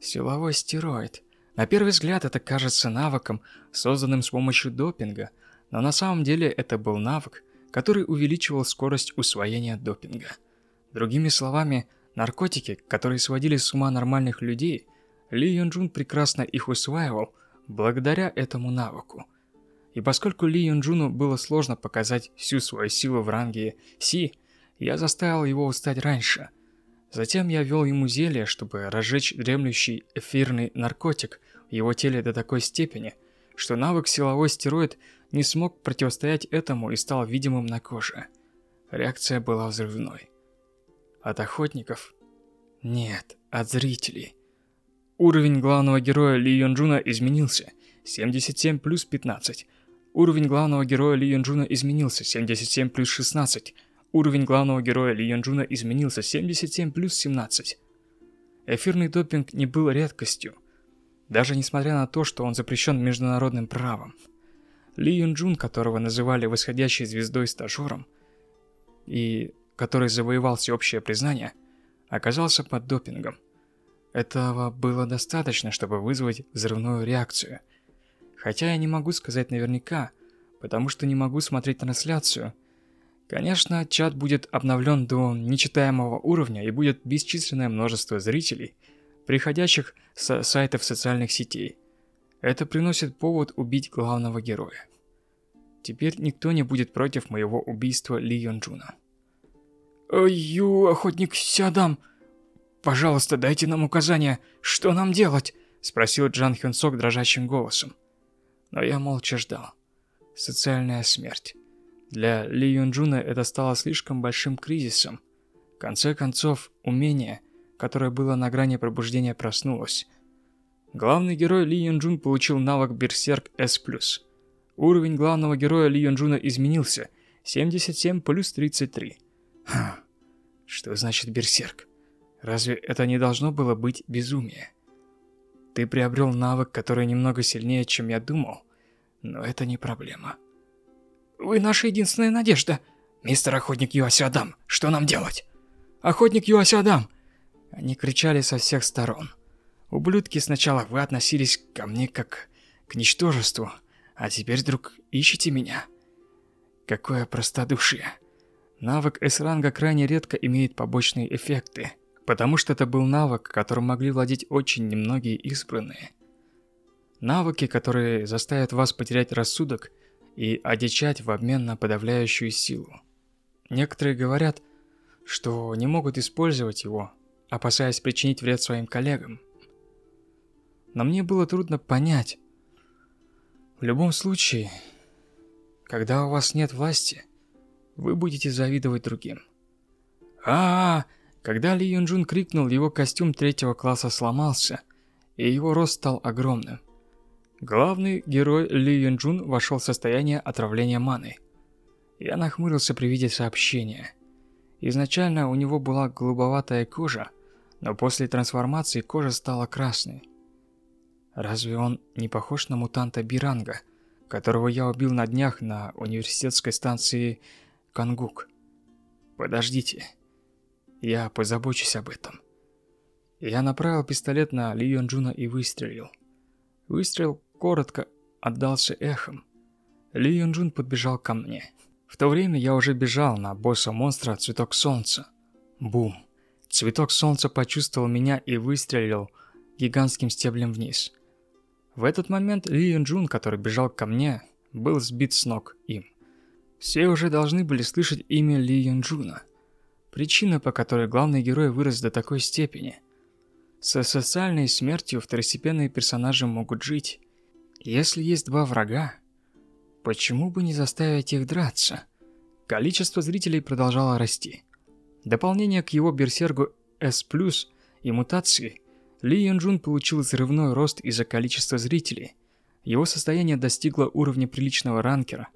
Силовой стероид. На первый взгляд это кажется навыком, созданным с помощью допинга, но на самом деле это был навык, который увеличивал скорость усвоения допинга. Другими словами, наркотики, которые сводили с ума нормальных людей, Ли Юнджун прекрасно их усваивал благодаря этому навыку. И поскольку Ли Юнджуну было сложно показать всю свою силу в ранге Си, я заставил его устать раньше. Затем я ввел ему зелье, чтобы разжечь дремлющий эфирный наркотик в его теле до такой степени, что навык силовой стероид не смог противостоять этому и стал видимым на коже. Реакция была взрывной. От охотников? Нет, от зрителей. Уровень главного героя Ли Йонджуна изменился. 77 плюс 15. Уровень главного героя Ли Йонджуна изменился. 77 плюс 16. Уровень главного героя Ли Йонджуна изменился. 77 плюс 17. Эфирный допинг не был редкостью. Даже несмотря на то, что он запрещен международным правом. Ли Юнджун, которого называли восходящей звездой стажером, и который завоевал всеобщее признание, оказался под допингом. Этого было достаточно, чтобы вызвать взрывную реакцию. Хотя я не могу сказать наверняка, потому что не могу смотреть трансляцию. Конечно, чат будет обновлен до нечитаемого уровня и будет бесчисленное множество зрителей, приходящих с сайтов социальных сетей. Это приносит повод убить главного героя. Теперь никто не будет против моего убийства Ли Йонджуна. «Ю, охотник Сядам, пожалуйста, дайте нам указания, что нам делать?» Спросил Джан Хён Сок дрожащим голосом. Но я молча ждал. Социальная смерть. Для Ли Юнджуна это стало слишком большим кризисом. В конце концов, умение, которое было на грани пробуждения, проснулось. Главный герой Ли Юнджун получил навык Берсерк S+. Уровень главного героя Ли Юнджуна изменился. 77 плюс 33. Хм. Что значит Берсерк? Разве это не должно было быть безумие? Ты приобрел навык, который немного сильнее, чем я думал. Но это не проблема. Вы наша единственная надежда. Мистер Охотник Юасиадам, что нам делать? Охотник Юасиадам! Они кричали со всех сторон. Ублюдки, сначала вы относились ко мне как к ничтожеству, а теперь вдруг ищете меня. Какое простодушие. Навык S-ранга крайне редко имеет побочные эффекты, потому что это был навык, которым могли владеть очень немногие избранные. Навыки, которые заставят вас потерять рассудок и одичать в обмен на подавляющую силу. Некоторые говорят, что не могут использовать его, опасаясь причинить вред своим коллегам. Но мне было трудно понять. В любом случае, когда у вас нет власти, вы будете завидовать другим. А, -а, -а Когда Ли Юнджун крикнул, его костюм третьего класса сломался, и его рост стал огромным. Главный герой Ли Юнджун вошел в состояние отравления маной. Я нахмурился при виде сообщения. Изначально у него была голубоватая кожа, но после трансформации кожа стала красной. Разве он не похож на мутанта Биранга, которого я убил на днях на университетской станции Кангук? Подождите. Я позабочусь об этом. Я направил пистолет на Ли Йонджуна и выстрелил. Выстрел коротко отдался эхом. Ли Йонджун подбежал ко мне. В то время я уже бежал на босса монстра Цветок Солнца. Бум. Цветок Солнца почувствовал меня и выстрелил гигантским стеблем вниз. В этот момент Ли Юнджун, который бежал ко мне, был сбит с ног им. Все уже должны были слышать имя Ли Юнджуна. Причина, по которой главный герой вырос до такой степени. Со социальной смертью второстепенные персонажи могут жить. Если есть два врага, почему бы не заставить их драться? Количество зрителей продолжало расти. Дополнение к его берсергу S+, и мутации – ли Юнджун получил взрывной рост из-за количества зрителей. Его состояние достигло уровня приличного ранкера.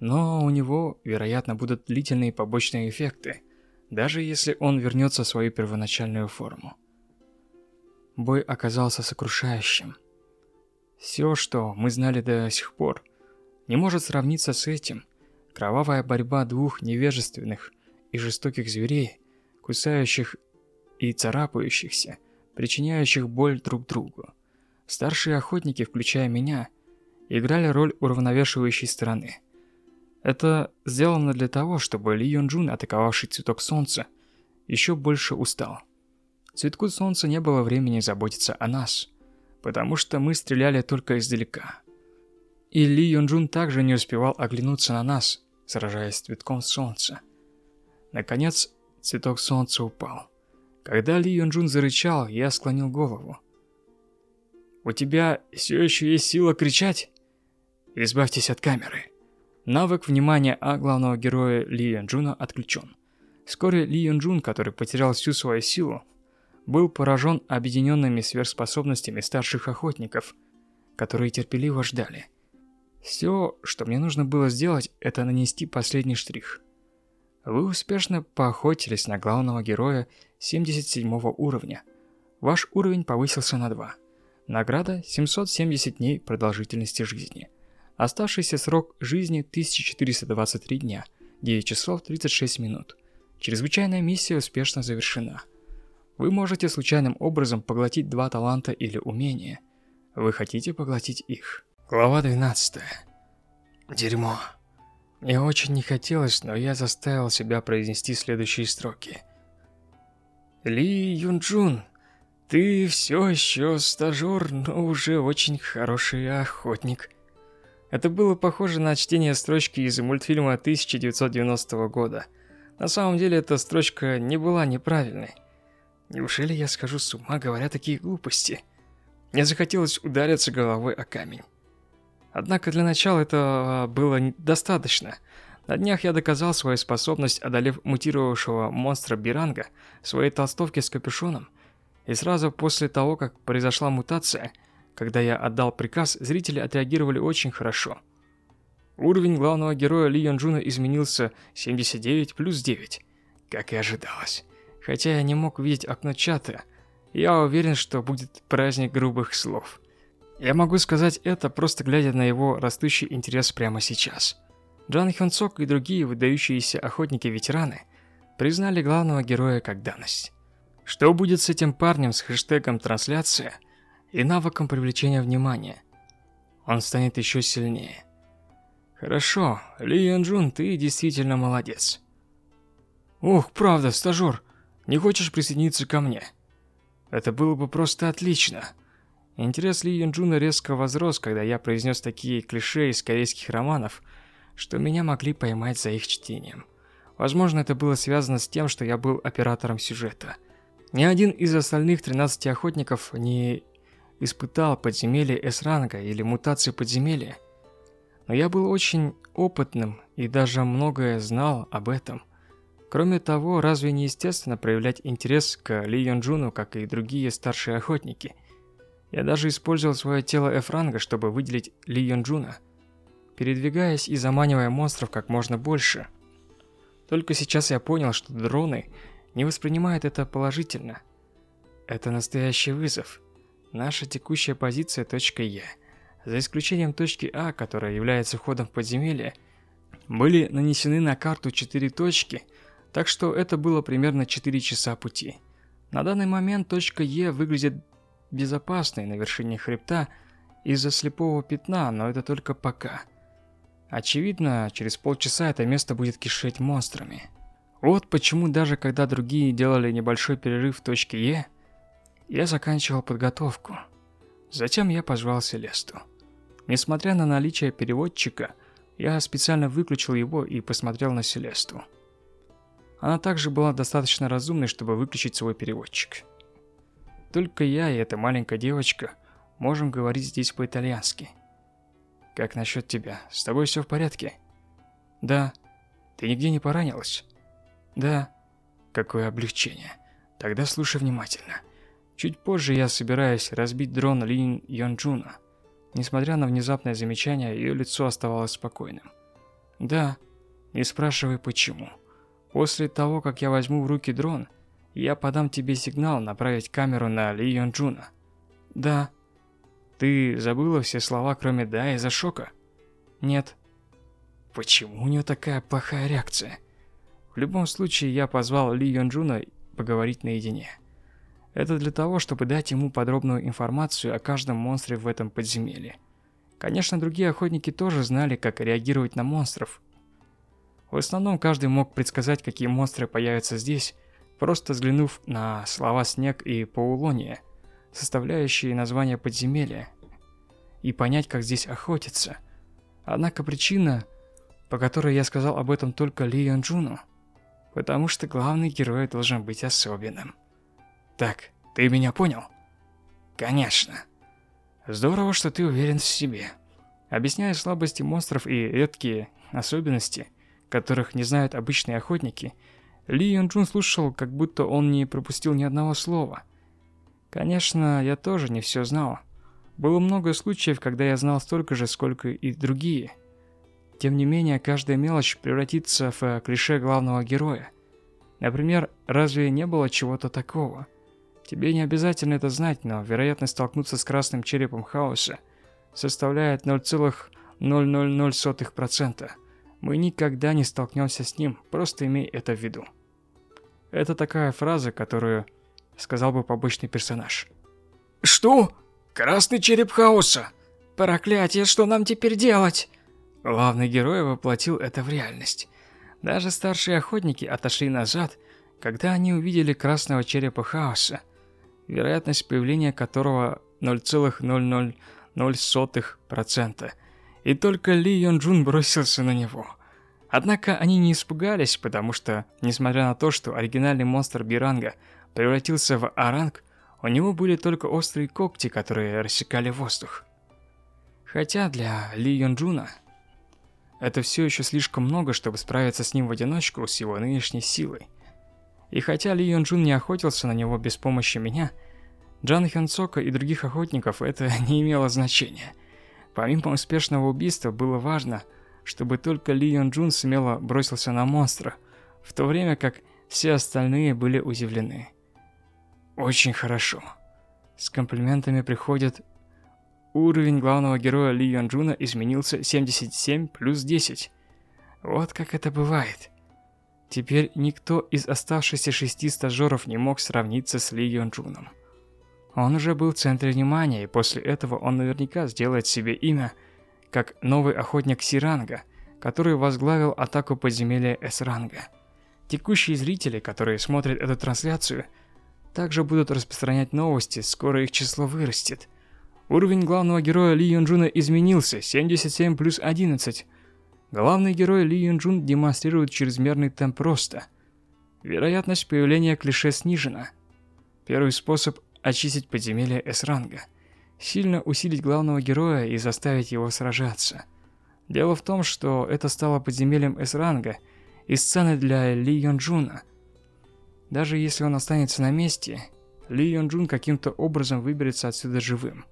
Но у него, вероятно, будут длительные побочные эффекты, даже если он вернется в свою первоначальную форму. Бой оказался сокрушающим. Все, что мы знали до сих пор, не может сравниться с этим. Кровавая борьба двух невежественных и жестоких зверей, кусающих и царапающихся – причиняющих боль друг другу. Старшие охотники, включая меня, играли роль уравновешивающей стороны. Это сделано для того, чтобы Ли Юнджун, атаковавший цветок солнца, еще больше устал. Цветку солнца не было времени заботиться о нас, потому что мы стреляли только издалека. И Ли Юнджун также не успевал оглянуться на нас, сражаясь с цветком солнца. Наконец, цветок солнца упал. Когда Ли Юнджун зарычал, я склонил голову. «У тебя все еще есть сила кричать?» «Избавьтесь от камеры». Навык внимания А главного героя Ли Юнджуна отключен. Вскоре Ли Юнджун, который потерял всю свою силу, был поражен объединенными сверхспособностями старших охотников, которые терпеливо ждали. Все, что мне нужно было сделать, это нанести последний штрих – вы успешно поохотились на главного героя 77 уровня. Ваш уровень повысился на 2. Награда 770 дней продолжительности жизни. Оставшийся срок жизни 1423 дня, 9 часов 36 минут. Чрезвычайная миссия успешно завершена. Вы можете случайным образом поглотить два таланта или умения. Вы хотите поглотить их. Глава 12. Дерьмо. Мне очень не хотелось, но я заставил себя произнести следующие строки. Ли Юнджун, ты все еще стажер, но уже очень хороший охотник. Это было похоже на чтение строчки из мультфильма 1990 года. На самом деле эта строчка не была неправильной. Неужели я схожу с ума, говоря такие глупости? Мне захотелось удариться головой о камень. Однако для начала этого было достаточно. На днях я доказал свою способность, одолев мутировавшего монстра Биранга своей толстовке с капюшоном. И сразу после того, как произошла мутация, когда я отдал приказ, зрители отреагировали очень хорошо. Уровень главного героя Ли Йонджуна изменился 79 плюс 9, как и ожидалось. Хотя я не мог видеть окно чата, я уверен, что будет праздник грубых слов. Я могу сказать это, просто глядя на его растущий интерес прямо сейчас. Джан Хён Сок и другие выдающиеся охотники-ветераны признали главного героя как данность. Что будет с этим парнем с хэштегом «трансляция» и навыком привлечения внимания? Он станет еще сильнее. Хорошо, Ли Ян Джун, ты действительно молодец. Ух, правда, стажер, не хочешь присоединиться ко мне? Это было бы просто отлично. Интерес Ли Юнджуна резко возрос, когда я произнес такие клише из корейских романов, что меня могли поймать за их чтением. Возможно, это было связано с тем, что я был оператором сюжета. Ни один из остальных 13 охотников не испытал подземелье С-ранга или мутации подземелья. Но я был очень опытным и даже многое знал об этом. Кроме того, разве не естественно проявлять интерес к Ли Йонджуну, как и другие старшие охотники? Я даже использовал свое тело F-ранга, чтобы выделить Ли Йонджуна, передвигаясь и заманивая монстров как можно больше. Только сейчас я понял, что дроны не воспринимают это положительно. Это настоящий вызов. Наша текущая позиция точка Е, за исключением точки А, которая является входом в подземелье, были нанесены на карту четыре точки – так что это было примерно 4 часа пути. На данный момент точка Е выглядит безопасной на вершине хребта из-за слепого пятна, но это только пока. Очевидно, через полчаса это место будет кишеть монстрами. Вот почему даже когда другие делали небольшой перерыв в точке Е, я заканчивал подготовку. Затем я позвал Селесту. Несмотря на наличие переводчика, я специально выключил его и посмотрел на Селесту. Она также была достаточно разумной, чтобы выключить свой переводчик. Только я и эта маленькая девочка можем говорить здесь по-итальянски. Как насчет тебя? С тобой все в порядке? Да. Ты нигде не поранилась? Да. Какое облегчение. Тогда слушай внимательно. Чуть позже я собираюсь разбить дрон Ли Йон Джуна. Несмотря на внезапное замечание, ее лицо оставалось спокойным. Да. Не спрашивай почему. После того, как я возьму в руки дрон, я подам тебе сигнал направить камеру на Ли Йон Джуна. Да. Ты забыла все слова, кроме «да» из-за шока? Нет. Почему у нее такая плохая реакция? В любом случае, я позвал Ли Йон Джуна поговорить наедине. Это для того, чтобы дать ему подробную информацию о каждом монстре в этом подземелье. Конечно, другие охотники тоже знали, как реагировать на монстров, в основном каждый мог предсказать, какие монстры появятся здесь, просто взглянув на слова «снег» и «паулония», составляющие название подземелья, и понять, как здесь охотиться. Однако причина, по которой я сказал об этом только Ли Йон Джуну, потому что главный герой должен быть особенным. Так, ты меня понял? Конечно. Здорово, что ты уверен в себе. Объясняя слабости монстров и редкие особенности – которых не знают обычные охотники, Ли Юн Джун слушал, как будто он не пропустил ни одного слова. Конечно, я тоже не все знал. Было много случаев, когда я знал столько же, сколько и другие. Тем не менее, каждая мелочь превратится в клише главного героя. Например, разве не было чего-то такого? Тебе не обязательно это знать, но вероятность столкнуться с красным черепом хаоса составляет 0,000%. Мы никогда не столкнемся с ним, просто имей это в виду. Это такая фраза, которую сказал бы побочный персонаж. Что? Красный череп хаоса? Проклятие, что нам теперь делать? Главный герой воплотил это в реальность. Даже старшие охотники отошли назад, когда они увидели красного черепа хаоса, вероятность появления которого 0,000%. И только Ли Йон Джун бросился на него. Однако они не испугались, потому что, несмотря на то, что оригинальный монстр Биранга превратился в Аранг, у него были только острые когти, которые рассекали воздух. Хотя для Ли Йон Джуна это все еще слишком много, чтобы справиться с ним в одиночку с его нынешней силой. И хотя Ли Йон Джун не охотился на него без помощи меня, Джан Хён Сока и других охотников это не имело значения. Помимо успешного убийства, было важно, чтобы только Ли Йон Джун смело бросился на монстра, в то время как все остальные были удивлены. Очень хорошо. С комплиментами приходит Уровень главного героя Ли Йон Джуна изменился 77 плюс 10. Вот как это бывает. Теперь никто из оставшихся шести стажеров не мог сравниться с Ли Йон Джуном. Он уже был в центре внимания, и после этого он наверняка сделает себе имя как новый охотник Сиранга, который возглавил атаку подземелья С-ранга. Текущие зрители, которые смотрят эту трансляцию, также будут распространять новости, скоро их число вырастет. Уровень главного героя Ли Юнджуна изменился, 77 плюс 11. Главный герой Ли Юнджун демонстрирует чрезмерный темп роста. Вероятность появления клише снижена. Первый способ очистить подземелье С-ранга. Сильно усилить главного героя и заставить его сражаться. Дело в том, что это стало подземельем С-ранга, и сцены для Ли Йонджуна. Даже если он останется на месте, Ли Йонджун каким-то образом выберется отсюда живым.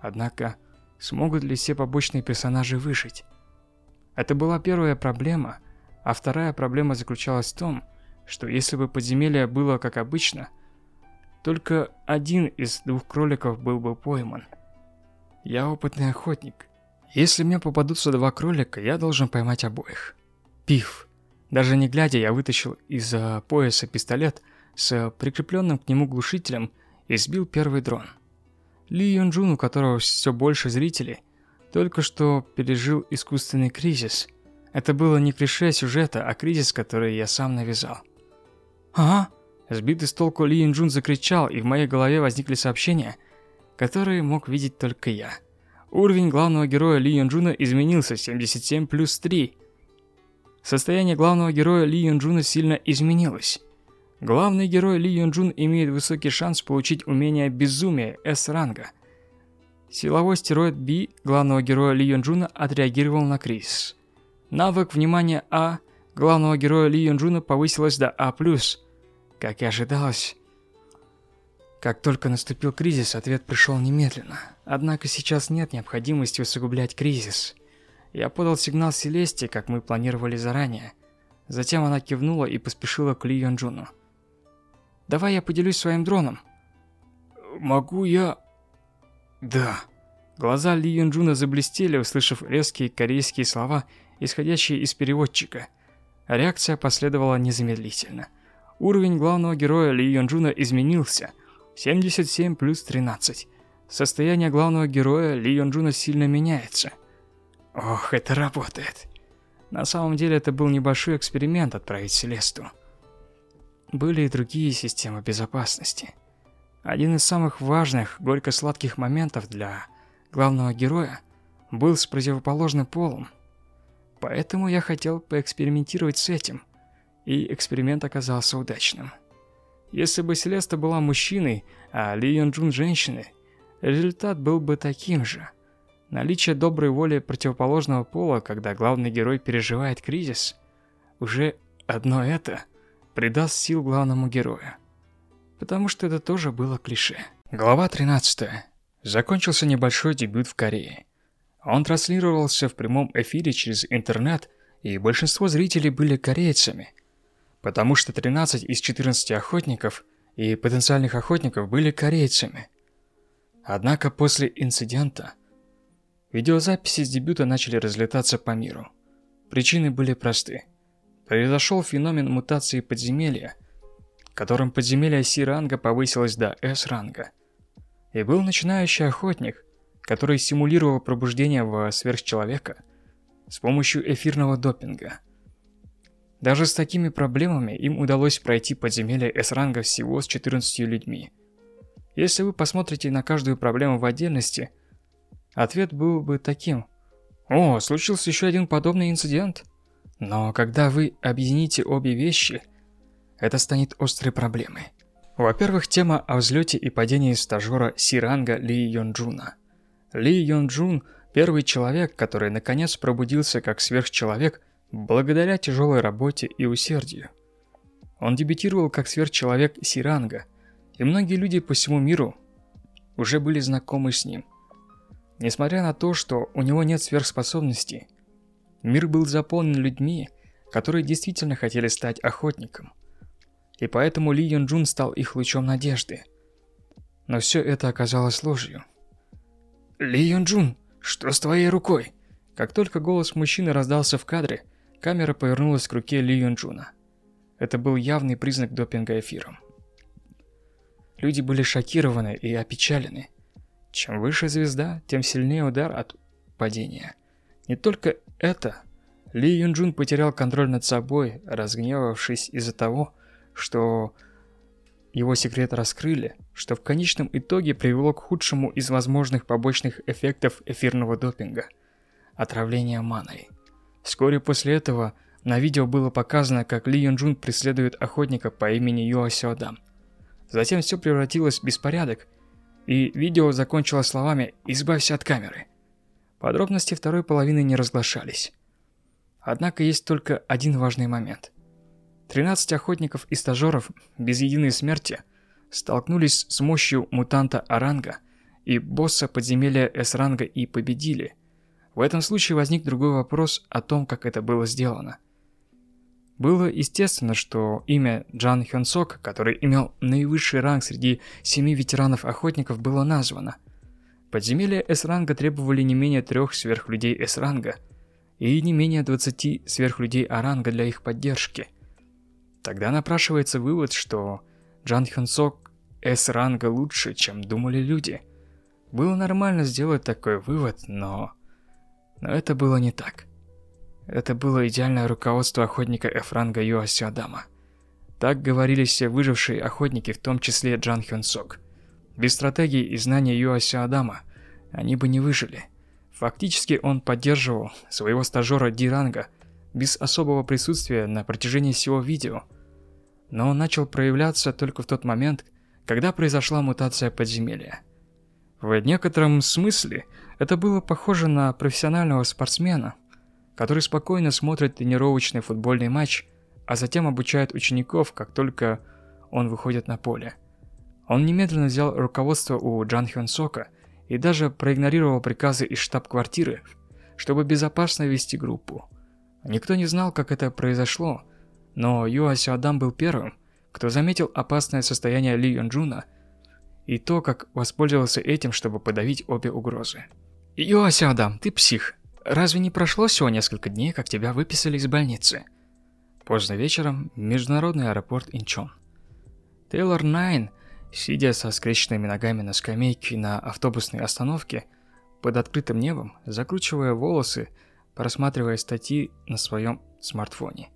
Однако, смогут ли все побочные персонажи выжить? Это была первая проблема, а вторая проблема заключалась в том, что если бы подземелье было как обычно, только один из двух кроликов был бы пойман. Я опытный охотник. Если мне попадутся два кролика, я должен поймать обоих. Пиф. Даже не глядя, я вытащил из-за пояса пистолет с прикрепленным к нему глушителем и сбил первый дрон. Ли Юнджун, у которого все больше зрителей, только что пережил искусственный кризис. Это было не клише сюжета, а кризис, который я сам навязал. «А?» Сбитый с толку Ли Юнджун закричал, и в моей голове возникли сообщения, которые мог видеть только я. Уровень главного героя Ли Юнджуна изменился 77 плюс 3. Состояние главного героя Ли Юнджуна сильно изменилось. Главный герой Ли Юнджун имеет высокий шанс получить умение Безумие S-ранга. Силовой стероид B главного героя Ли Юнджуна отреагировал на кризис. Навык внимания А главного героя Ли Юнджуна повысилась до А+. Как и ожидалось, как только наступил кризис, ответ пришел немедленно. Однако сейчас нет необходимости усугублять кризис. Я подал сигнал Селесте, как мы планировали заранее. Затем она кивнула и поспешила к Ли Йонджуну. «Давай я поделюсь своим дроном». «Могу я...» «Да». Глаза Ли Йонджуна заблестели, услышав резкие корейские слова, исходящие из переводчика. Реакция последовала незамедлительно. Уровень главного героя Ли Йонджуна изменился – 77 плюс 13. Состояние главного героя Ли Йонджуна сильно меняется. Ох, это работает. На самом деле это был небольшой эксперимент отправить Селесту. Были и другие системы безопасности. Один из самых важных, горько-сладких моментов для главного героя был с противоположным полом. Поэтому я хотел поэкспериментировать с этим, и эксперимент оказался удачным. Если бы Селеста была мужчиной, а Ли Йон Джун женщиной, результат был бы таким же. Наличие доброй воли противоположного пола, когда главный герой переживает кризис, уже одно это придаст сил главному герою. Потому что это тоже было клише. Глава 13. Закончился небольшой дебют в Корее. Он транслировался в прямом эфире через интернет, и большинство зрителей были корейцами – потому что 13 из 14 охотников и потенциальных охотников были корейцами. Однако после инцидента видеозаписи с дебюта начали разлетаться по миру. Причины были просты. Произошел феномен мутации подземелья, которым подземелье Си-ранга повысилось до С-ранга. И был начинающий охотник, который симулировал пробуждение в сверхчеловека с помощью эфирного допинга – даже с такими проблемами им удалось пройти подземелье С-ранга всего с 14 людьми. Если вы посмотрите на каждую проблему в отдельности, ответ был бы таким. О, случился еще один подобный инцидент. Но когда вы объедините обе вещи, это станет острой проблемой. Во-первых, тема о взлете и падении стажера Сиранга Ли Йонджуна. Ли Йонджун – первый человек, который наконец пробудился как сверхчеловек – благодаря тяжелой работе и усердию. Он дебютировал как сверхчеловек Сиранга, и многие люди по всему миру уже были знакомы с ним. Несмотря на то, что у него нет сверхспособностей, мир был заполнен людьми, которые действительно хотели стать охотником. И поэтому Ли Юн Джун стал их лучом надежды. Но все это оказалось ложью. «Ли Юн Джун, что с твоей рукой?» Как только голос мужчины раздался в кадре, Камера повернулась к руке Ли Юнджуна. Это был явный признак допинга эфиром. Люди были шокированы и опечалены. Чем выше звезда, тем сильнее удар от падения. Не только это. Ли Юнджун потерял контроль над собой, разгневавшись из-за того, что его секрет раскрыли, что в конечном итоге привело к худшему из возможных побочных эффектов эфирного допинга – отравление маной. Вскоре после этого на видео было показано, как Ли Юн Джун преследует охотника по имени Юо Сяодам. Затем все превратилось в беспорядок, и видео закончилось словами «Избавься от камеры». Подробности второй половины не разглашались. Однако есть только один важный момент. 13 охотников и стажеров без единой смерти столкнулись с мощью мутанта Аранга и босса подземелья С-ранга и победили. В этом случае возник другой вопрос о том, как это было сделано. Было естественно, что имя Джан Хён Сок, который имел наивысший ранг среди семи ветеранов-охотников, было названо. Подземелья С-ранга требовали не менее трех сверхлюдей С-ранга и не менее 20 сверхлюдей А-ранга для их поддержки. Тогда напрашивается вывод, что Джан Хён Сок С-ранга лучше, чем думали люди. Было нормально сделать такой вывод, но... Но это было не так. Это было идеальное руководство охотника Эфранга Юаси Адама. Так говорили все выжившие охотники, в том числе Джан Хён Сок. Без стратегии и знания Юаси Адама они бы не выжили. Фактически он поддерживал своего стажера Диранга без особого присутствия на протяжении всего видео. Но он начал проявляться только в тот момент, когда произошла мутация подземелья. В некотором смысле это было похоже на профессионального спортсмена – который спокойно смотрит тренировочный футбольный матч, а затем обучает учеников, как только он выходит на поле. Он немедленно взял руководство у Джан Хён Сока и даже проигнорировал приказы из штаб-квартиры, чтобы безопасно вести группу. Никто не знал, как это произошло, но Юа Сюадам был первым, кто заметил опасное состояние Ли Юнджуна и то, как воспользовался этим, чтобы подавить обе угрозы. «Юа Сюадам, ты псих. Разве не прошло всего несколько дней, как тебя выписали из больницы? Поздно вечером, международный аэропорт Инчон. Тейлор Найн, сидя со скрещенными ногами на скамейке на автобусной остановке, под открытым небом, закручивая волосы, просматривая статьи на своем смартфоне.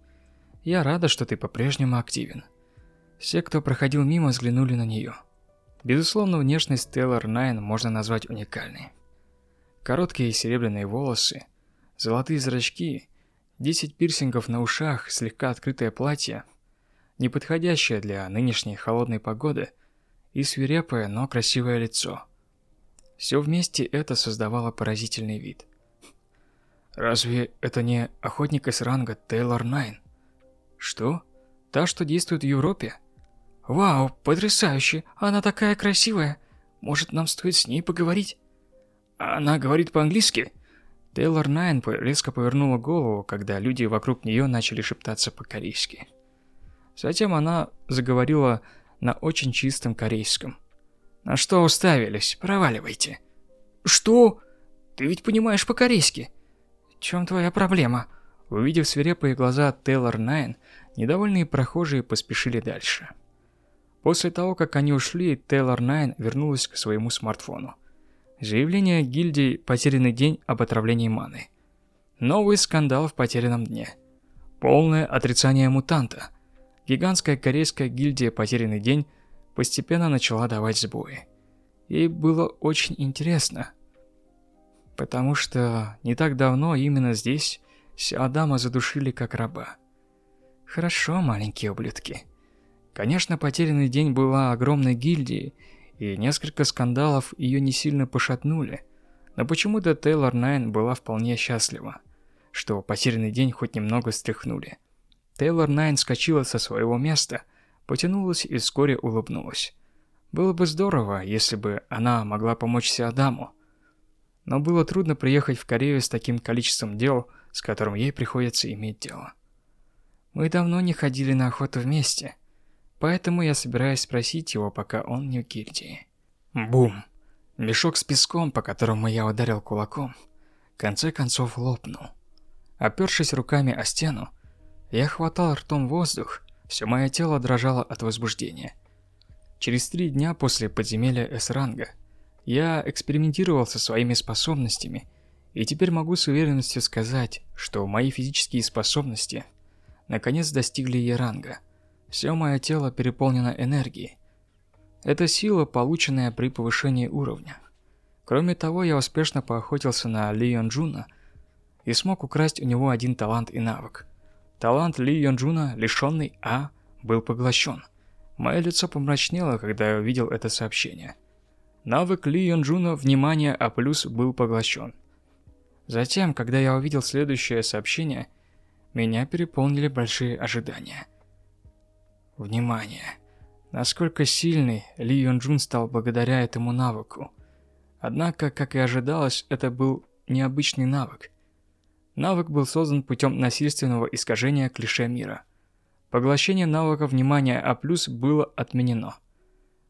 Я рада, что ты по-прежнему активен. Все, кто проходил мимо, взглянули на нее. Безусловно, внешность Тейлор Найн можно назвать уникальной. Короткие серебряные волосы, золотые зрачки, 10 пирсингов на ушах, слегка открытое платье, неподходящее для нынешней холодной погоды и свирепое, но красивое лицо. Все вместе это создавало поразительный вид. Разве это не охотник из ранга Тейлор Найн? Что? Та, что действует в Европе? Вау, потрясающе! Она такая красивая! Может, нам стоит с ней поговорить? Она говорит по-английски. Тейлор Найн резко повернула голову, когда люди вокруг нее начали шептаться по-корейски. Затем она заговорила на очень чистом корейском. «На что уставились? Проваливайте». «Что? Ты ведь понимаешь по-корейски?» «В чем твоя проблема?» Увидев свирепые глаза Тейлор Найн, недовольные прохожие поспешили дальше. После того, как они ушли, Тейлор Найн вернулась к своему смартфону. Заявление гильдии «Потерянный день» об отравлении маны. Новый скандал в потерянном дне. Полное отрицание мутанта. Гигантская корейская гильдия «Потерянный день» постепенно начала давать сбои. Ей было очень интересно, потому что не так давно именно здесь Сиадама задушили как раба. Хорошо, маленькие ублюдки. Конечно, «Потерянный день» была огромной гильдией, и несколько скандалов ее не сильно пошатнули. Но почему-то Тейлор Найн была вполне счастлива, что потерянный день хоть немного стряхнули. Тейлор Найн скочила со своего места, потянулась и вскоре улыбнулась. Было бы здорово, если бы она могла помочь Сиадаму. Но было трудно приехать в Корею с таким количеством дел, с которым ей приходится иметь дело. Мы давно не ходили на охоту вместе – Поэтому я собираюсь спросить его, пока он не в гильдии. Бум! Мешок с песком, по которому я ударил кулаком, в конце концов лопнул. Опершись руками о стену, я хватал ртом воздух, все мое тело дрожало от возбуждения. Через три дня после подземелья С-ранга я экспериментировал со своими способностями, и теперь могу с уверенностью сказать, что мои физические способности наконец достигли Е-ранга – все мое тело переполнено энергией. Это сила, полученная при повышении уровня. Кроме того, я успешно поохотился на Ли Йонджуна и смог украсть у него один талант и навык. Талант Ли Йонджуна, лишенный А, был поглощен. Мое лицо помрачнело, когда я увидел это сообщение. Навык Ли Йонджуна «Внимание А+,» был поглощен. Затем, когда я увидел следующее сообщение, меня переполнили большие ожидания. Внимание! Насколько сильный Ли Юн Джун стал благодаря этому навыку. Однако, как и ожидалось, это был необычный навык. Навык был создан путем насильственного искажения клише мира. Поглощение навыка внимания А+, было отменено.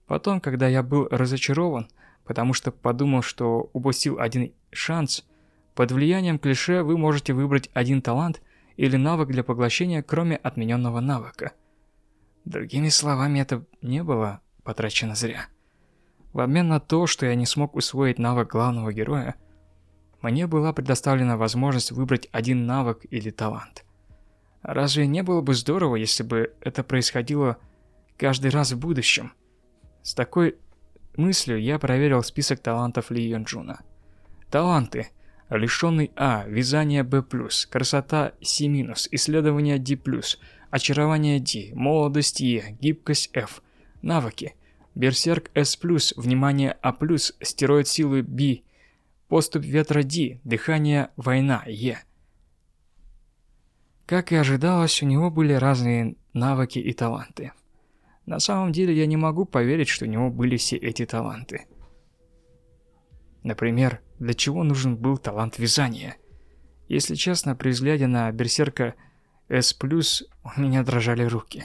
Потом, когда я был разочарован, потому что подумал, что упустил один шанс, под влиянием клише вы можете выбрать один талант или навык для поглощения, кроме отмененного навыка. Другими словами, это не было потрачено зря. В обмен на то, что я не смог усвоить навык главного героя, мне была предоставлена возможность выбрать один навык или талант. Разве не было бы здорово, если бы это происходило каждый раз в будущем? С такой мыслью я проверил список талантов Ли Юнджуна. Таланты. Лишенный А, вязание Б+, красота С-, исследование D+, очарование D, молодость Е, гибкость F. Навыки. Берсерк S+, внимание А+, стероид силы B, поступ ветра D, дыхание война Е. Как и ожидалось, у него были разные навыки и таланты. На самом деле я не могу поверить, что у него были все эти таланты. Например, для чего нужен был талант вязания? Если честно, при взгляде на берсерка S+, у меня дрожали руки.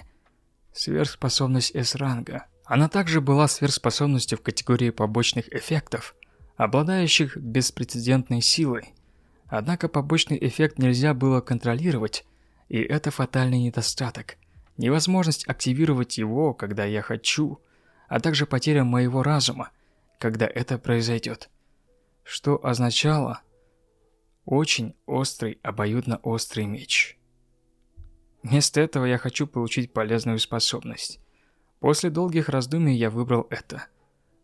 Сверхспособность S-ранга. Она также была сверхспособностью в категории побочных эффектов, обладающих беспрецедентной силой. Однако побочный эффект нельзя было контролировать, и это фатальный недостаток – невозможность активировать его, когда я хочу, а также потеря моего разума, когда это произойдет. Что означало очень острый, обоюдно острый меч. Вместо этого я хочу получить полезную способность. После долгих раздумий я выбрал это.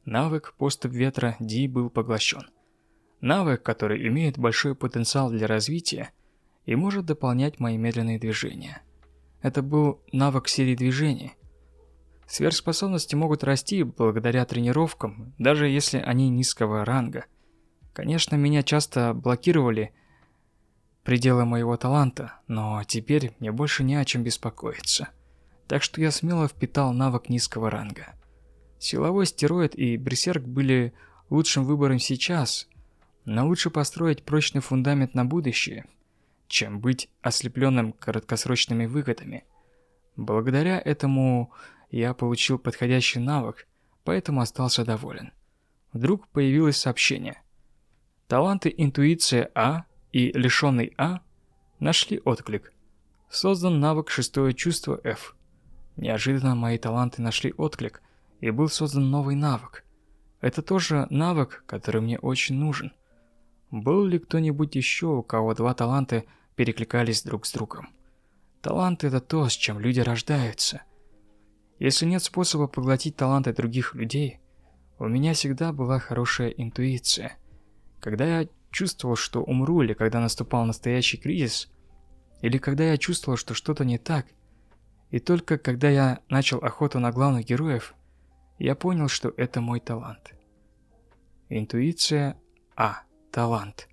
Навык поступ ветра Ди был поглощен. Навык, который имеет большой потенциал для развития и может дополнять мои медленные движения. Это был навык серии движений. Сверхспособности могут расти благодаря тренировкам, даже если они низкого ранга. Конечно, меня часто блокировали пределы моего таланта, но теперь мне больше не о чем беспокоиться. Так что я смело впитал навык низкого ранга. Силовой стероид и берсерк были лучшим выбором сейчас, но лучше построить прочный фундамент на будущее – чем быть ослепленным краткосрочными выгодами. Благодаря этому я получил подходящий навык, поэтому остался доволен. Вдруг появилось сообщение. Таланты интуиция А и лишенный А нашли отклик. Создан навык шестое чувство F. Неожиданно мои таланты нашли отклик, и был создан новый навык. Это тоже навык, который мне очень нужен. Был ли кто-нибудь еще, у кого два таланта перекликались друг с другом. Талант – это то, с чем люди рождаются. Если нет способа поглотить таланты других людей, у меня всегда была хорошая интуиция. Когда я чувствовал, что умру, или когда наступал настоящий кризис, или когда я чувствовал, что что-то не так, и только когда я начал охоту на главных героев, я понял, что это мой талант. Интуиция А. Талант.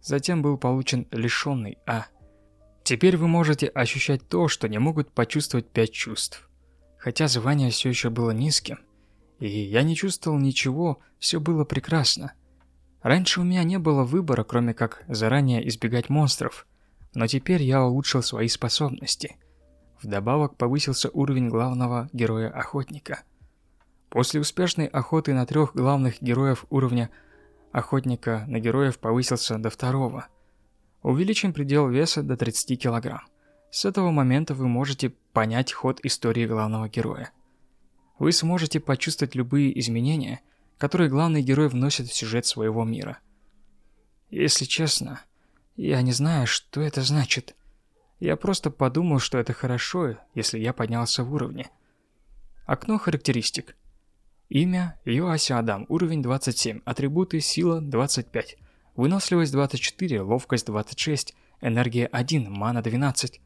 Затем был получен лишенный А. Теперь вы можете ощущать то, что не могут почувствовать пять чувств. Хотя звание все еще было низким, и я не чувствовал ничего, все было прекрасно. Раньше у меня не было выбора, кроме как заранее избегать монстров, но теперь я улучшил свои способности. Вдобавок повысился уровень главного героя-охотника. После успешной охоты на трех главных героев уровня охотника на героев повысился до второго. Увеличен предел веса до 30 кг. С этого момента вы можете понять ход истории главного героя. Вы сможете почувствовать любые изменения, которые главный герой вносит в сюжет своего мира. Если честно, я не знаю, что это значит. Я просто подумал, что это хорошо, если я поднялся в уровне. Окно характеристик – Имя Йоаси Адам, уровень 27, атрибуты сила 25, выносливость 24, ловкость 26, энергия 1, мана 12.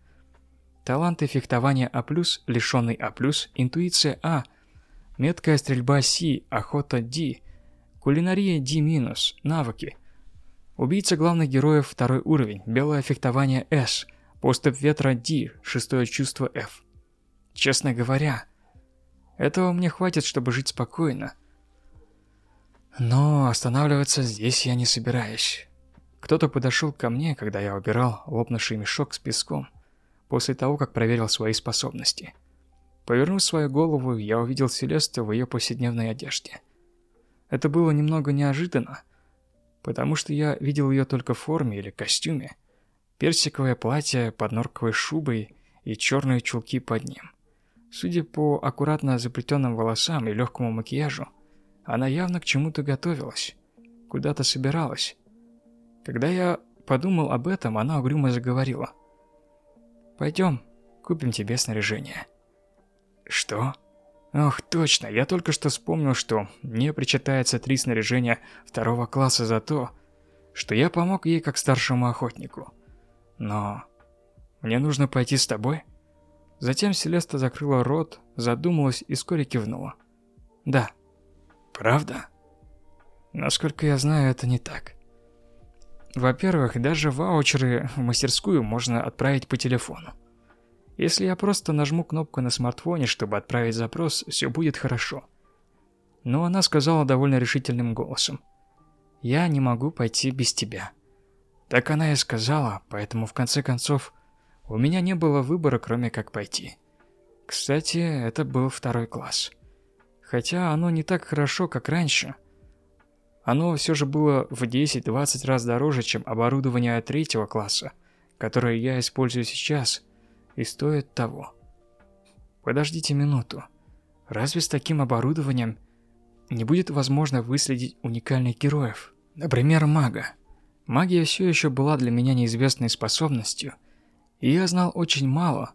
Таланты фехтования А+, лишенный А+, интуиция А, меткая стрельба Си, охота Д, кулинария D-, навыки. Убийца главных героев второй уровень, белое фехтование С, Поступ ветра D, шестое чувство F. Честно говоря, этого мне хватит, чтобы жить спокойно. Но останавливаться здесь я не собираюсь. Кто-то подошел ко мне, когда я убирал лопнувший мешок с песком, после того, как проверил свои способности. Повернув свою голову, я увидел Селесту в ее повседневной одежде. Это было немного неожиданно, потому что я видел ее только в форме или костюме. Персиковое платье под норковой шубой и черные чулки под ним. Судя по аккуратно заплетенным волосам и легкому макияжу, она явно к чему-то готовилась, куда-то собиралась. Когда я подумал об этом, она угрюмо заговорила. «Пойдем, купим тебе снаряжение». «Что?» Ох, точно, я только что вспомнил, что мне причитается три снаряжения второго класса за то, что я помог ей как старшему охотнику. Но мне нужно пойти с тобой? Затем Селеста закрыла рот, задумалась и вскоре кивнула. Да. Правда? Насколько я знаю, это не так. Во-первых, даже ваучеры в мастерскую можно отправить по телефону. Если я просто нажму кнопку на смартфоне, чтобы отправить запрос, все будет хорошо. Но она сказала довольно решительным голосом. «Я не могу пойти без тебя». Так она и сказала, поэтому в конце концов у меня не было выбора, кроме как пойти. Кстати, это был второй класс. Хотя оно не так хорошо, как раньше. Оно все же было в 10-20 раз дороже, чем оборудование третьего класса, которое я использую сейчас – и стоит того. Подождите минуту. Разве с таким оборудованием не будет возможно выследить уникальных героев? Например, мага. Магия все еще была для меня неизвестной способностью, и я знал очень мало,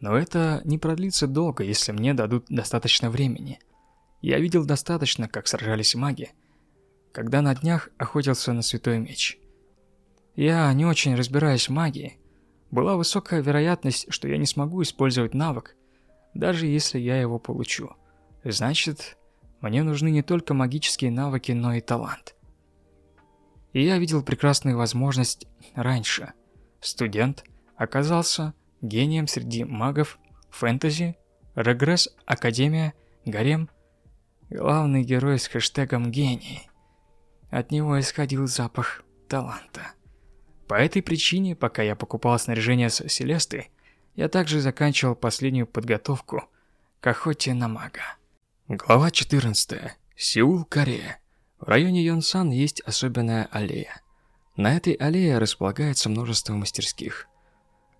но это не продлится долго, если мне дадут достаточно времени. Я видел достаточно, как сражались маги, когда на днях охотился на Святой Меч. Я не очень разбираюсь в магии, была высокая вероятность, что я не смогу использовать навык, даже если я его получу. Значит, мне нужны не только магические навыки, но и талант. И я видел прекрасную возможность раньше. Студент оказался гением среди магов, фэнтези, регресс, академия, гарем. Главный герой с хэштегом «гений». От него исходил запах таланта. По этой причине, пока я покупал снаряжение с Селесты, я также заканчивал последнюю подготовку к охоте на мага. Глава 14. Сеул, Корея. В районе Йонсан есть особенная аллея. На этой аллее располагается множество мастерских.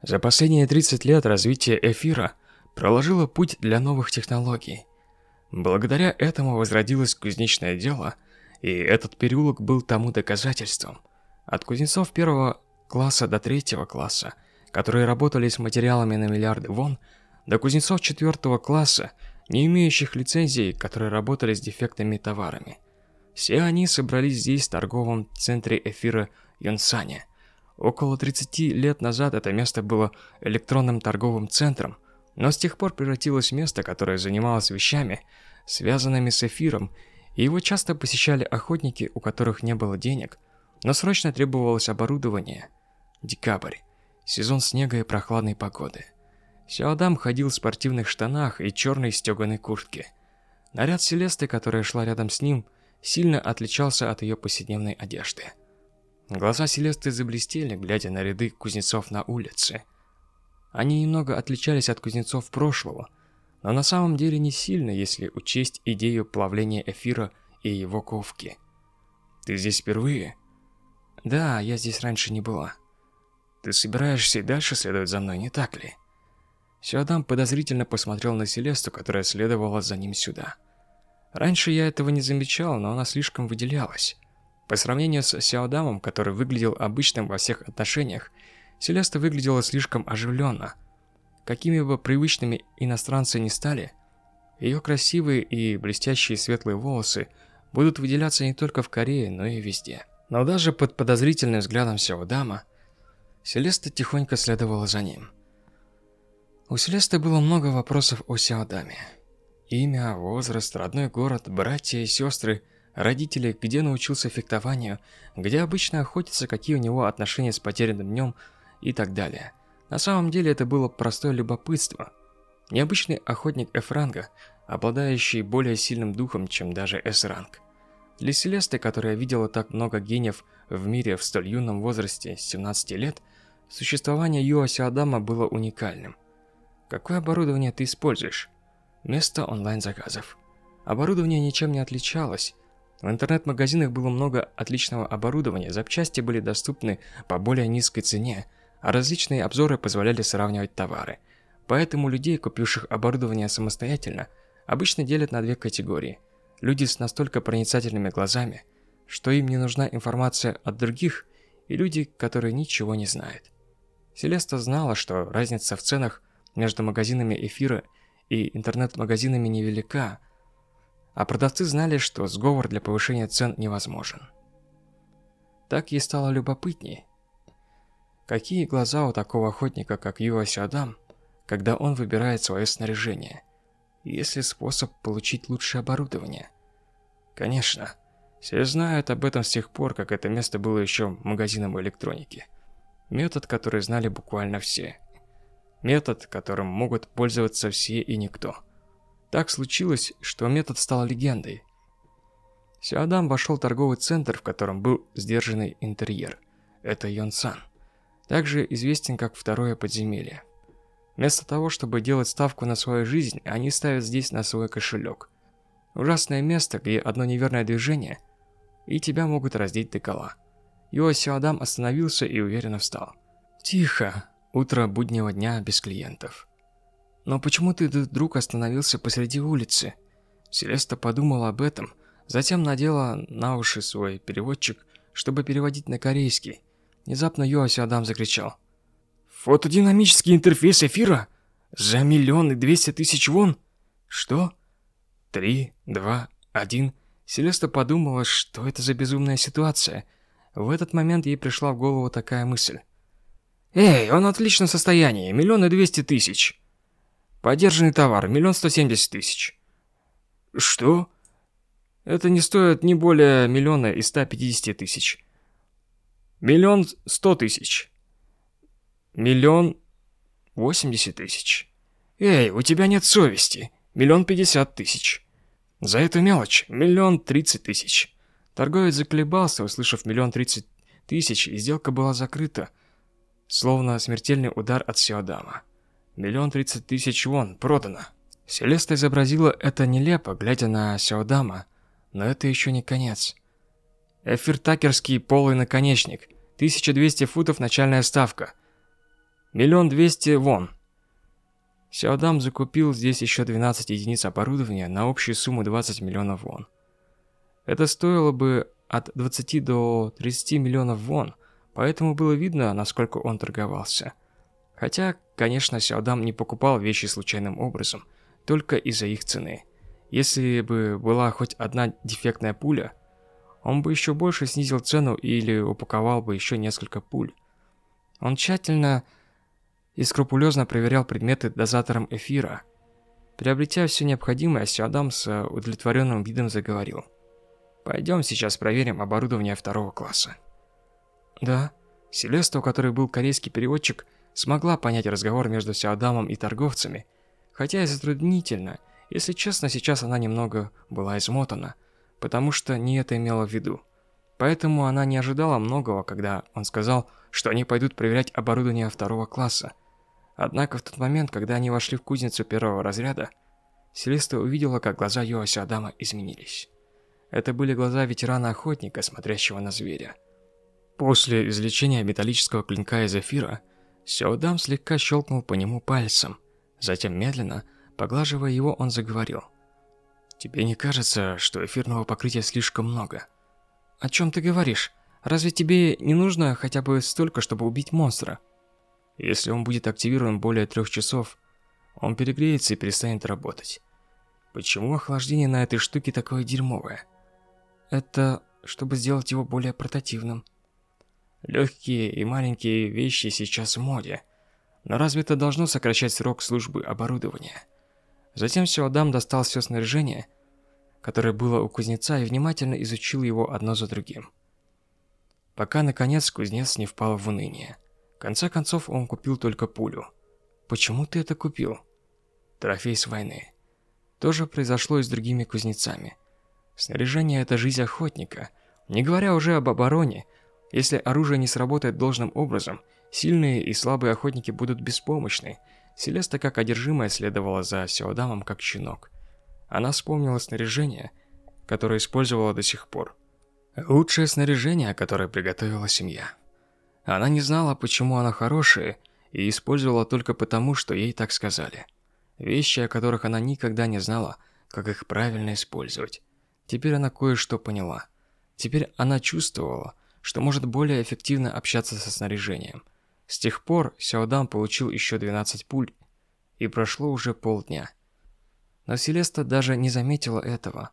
За последние 30 лет развитие эфира проложило путь для новых технологий. Благодаря этому возродилось кузнечное дело, и этот переулок был тому доказательством – от кузнецов первого класса до третьего класса, которые работали с материалами на миллиарды вон, до кузнецов четвертого класса, не имеющих лицензий, которые работали с дефектными товарами. Все они собрались здесь в торговом центре эфира Йонсане. Около 30 лет назад это место было электронным торговым центром, но с тех пор превратилось в место, которое занималось вещами, связанными с эфиром, и его часто посещали охотники, у которых не было денег – но срочно требовалось оборудование. Декабрь. Сезон снега и прохладной погоды. Сяодам ходил в спортивных штанах и черной стеганой куртке. Наряд Селесты, которая шла рядом с ним, сильно отличался от ее повседневной одежды. Глаза Селесты заблестели, глядя на ряды кузнецов на улице. Они немного отличались от кузнецов прошлого, но на самом деле не сильно, если учесть идею плавления эфира и его ковки. «Ты здесь впервые?» Да, я здесь раньше не была. Ты собираешься и дальше следовать за мной, не так ли? Сюадам подозрительно посмотрел на Селесту, которая следовала за ним сюда. Раньше я этого не замечал, но она слишком выделялась. По сравнению с Сяодамом, который выглядел обычным во всех отношениях, Селеста выглядела слишком оживленно. Какими бы привычными иностранцы ни стали, ее красивые и блестящие светлые волосы будут выделяться не только в Корее, но и везде. Но даже под подозрительным взглядом Сяодама, Селеста тихонько следовала за ним. У Селесты было много вопросов о Сяодаме. Имя, возраст, родной город, братья и сестры, родители, где научился фехтованию, где обычно охотится, какие у него отношения с потерянным днем и так далее. На самом деле это было простое любопытство. Необычный охотник F-ранга, обладающий более сильным духом, чем даже S-ранг. Для Селесты, которая видела так много гениев в мире в столь юном возрасте, 17 лет, существование Юоси Адама было уникальным. Какое оборудование ты используешь? Место онлайн-заказов. Оборудование ничем не отличалось. В интернет-магазинах было много отличного оборудования, запчасти были доступны по более низкой цене, а различные обзоры позволяли сравнивать товары. Поэтому людей, купивших оборудование самостоятельно, обычно делят на две категории – Люди с настолько проницательными глазами, что им не нужна информация от других, и люди, которые ничего не знают. Селеста знала, что разница в ценах между магазинами эфира и интернет-магазинами невелика, а продавцы знали, что сговор для повышения цен невозможен. Так ей стало любопытнее. Какие глаза у такого охотника, как Юаси Адам, когда он выбирает свое снаряжение – есть ли способ получить лучшее оборудование? Конечно. Все знают об этом с тех пор, как это место было еще магазином электроники. Метод, который знали буквально все. Метод, которым могут пользоваться все и никто. Так случилось, что метод стал легендой. Сиадам вошел в торговый центр, в котором был сдержанный интерьер. Это Йонсан. Также известен как Второе подземелье. Вместо того, чтобы делать ставку на свою жизнь, они ставят здесь на свой кошелек. Ужасное место, где одно неверное движение, и тебя могут раздеть до кола. Йосио Адам остановился и уверенно встал. Тихо. Утро буднего дня без клиентов. Но почему ты вдруг остановился посреди улицы? Селеста подумала об этом, затем надела на уши свой переводчик, чтобы переводить на корейский. Внезапно Йоси Адам закричал. Фотодинамический интерфейс эфира? За миллион и двести тысяч вон? Что? Три, два, один. Селеста подумала, что это за безумная ситуация. В этот момент ей пришла в голову такая мысль. «Эй, он в отличном состоянии, миллион и двести тысяч. Подержанный товар, миллион сто семьдесят тысяч». «Что?» «Это не стоит не более миллиона и ста пятидесяти тысяч». «Миллион сто тысяч». Миллион восемьдесят тысяч. Эй, у тебя нет совести. Миллион пятьдесят тысяч. За эту мелочь миллион тридцать тысяч. Торговец заколебался, услышав миллион тридцать тысяч, и сделка была закрыта, словно смертельный удар от Сиодама. Миллион тридцать тысяч вон, продано. Селеста изобразила это нелепо, глядя на Сиодама, но это еще не конец. Эфиртакерский полый наконечник, 1200 футов начальная ставка – Миллион двести вон. Сяодам закупил здесь еще 12 единиц оборудования на общую сумму 20 миллионов вон. Это стоило бы от 20 до 30 миллионов вон, поэтому было видно, насколько он торговался. Хотя, конечно, Сяодам не покупал вещи случайным образом, только из-за их цены. Если бы была хоть одна дефектная пуля, он бы еще больше снизил цену или упаковал бы еще несколько пуль. Он тщательно и скрупулезно проверял предметы дозатором эфира. Приобретя все необходимое, Сиадам с удовлетворенным видом заговорил. «Пойдем сейчас проверим оборудование второго класса». «Да». Селеста, у которой был корейский переводчик, смогла понять разговор между Сиадамом и торговцами, хотя и затруднительно. Если честно, сейчас она немного была измотана, потому что не это имела в виду. Поэтому она не ожидала многого, когда он сказал, что они пойдут проверять оборудование второго класса. Однако в тот момент, когда они вошли в кузницу первого разряда, Селеста увидела, как глаза Йоаси Адама изменились. Это были глаза ветерана-охотника, смотрящего на зверя. После извлечения металлического клинка из эфира, Сяодам слегка щелкнул по нему пальцем. Затем медленно, поглаживая его, он заговорил. «Тебе не кажется, что эфирного покрытия слишком много?» «О чем ты говоришь? Разве тебе не нужно хотя бы столько, чтобы убить монстра?» Если он будет активирован более трех часов, он перегреется и перестанет работать. Почему охлаждение на этой штуке такое дерьмовое? Это чтобы сделать его более портативным. Легкие и маленькие вещи сейчас в моде. Но разве это должно сокращать срок службы оборудования? Затем Сюадам достал все снаряжение, которое было у кузнеца, и внимательно изучил его одно за другим. Пока, наконец, кузнец не впал в уныние. Конце концов, он купил только пулю. Почему ты это купил? Трофей с войны. То же произошло и с другими кузнецами. Снаряжение – это жизнь охотника. Не говоря уже об обороне, если оружие не сработает должным образом, сильные и слабые охотники будут беспомощны. Селеста, как одержимая, следовала за Сеодамом, как щенок. Она вспомнила снаряжение, которое использовала до сих пор. Лучшее снаряжение, которое приготовила семья. Она не знала, почему она хорошая, и использовала только потому, что ей так сказали. Вещи, о которых она никогда не знала, как их правильно использовать. Теперь она кое-что поняла. Теперь она чувствовала, что может более эффективно общаться со снаряжением. С тех пор Сяодам получил еще 12 пуль, и прошло уже полдня. Но Селеста даже не заметила этого.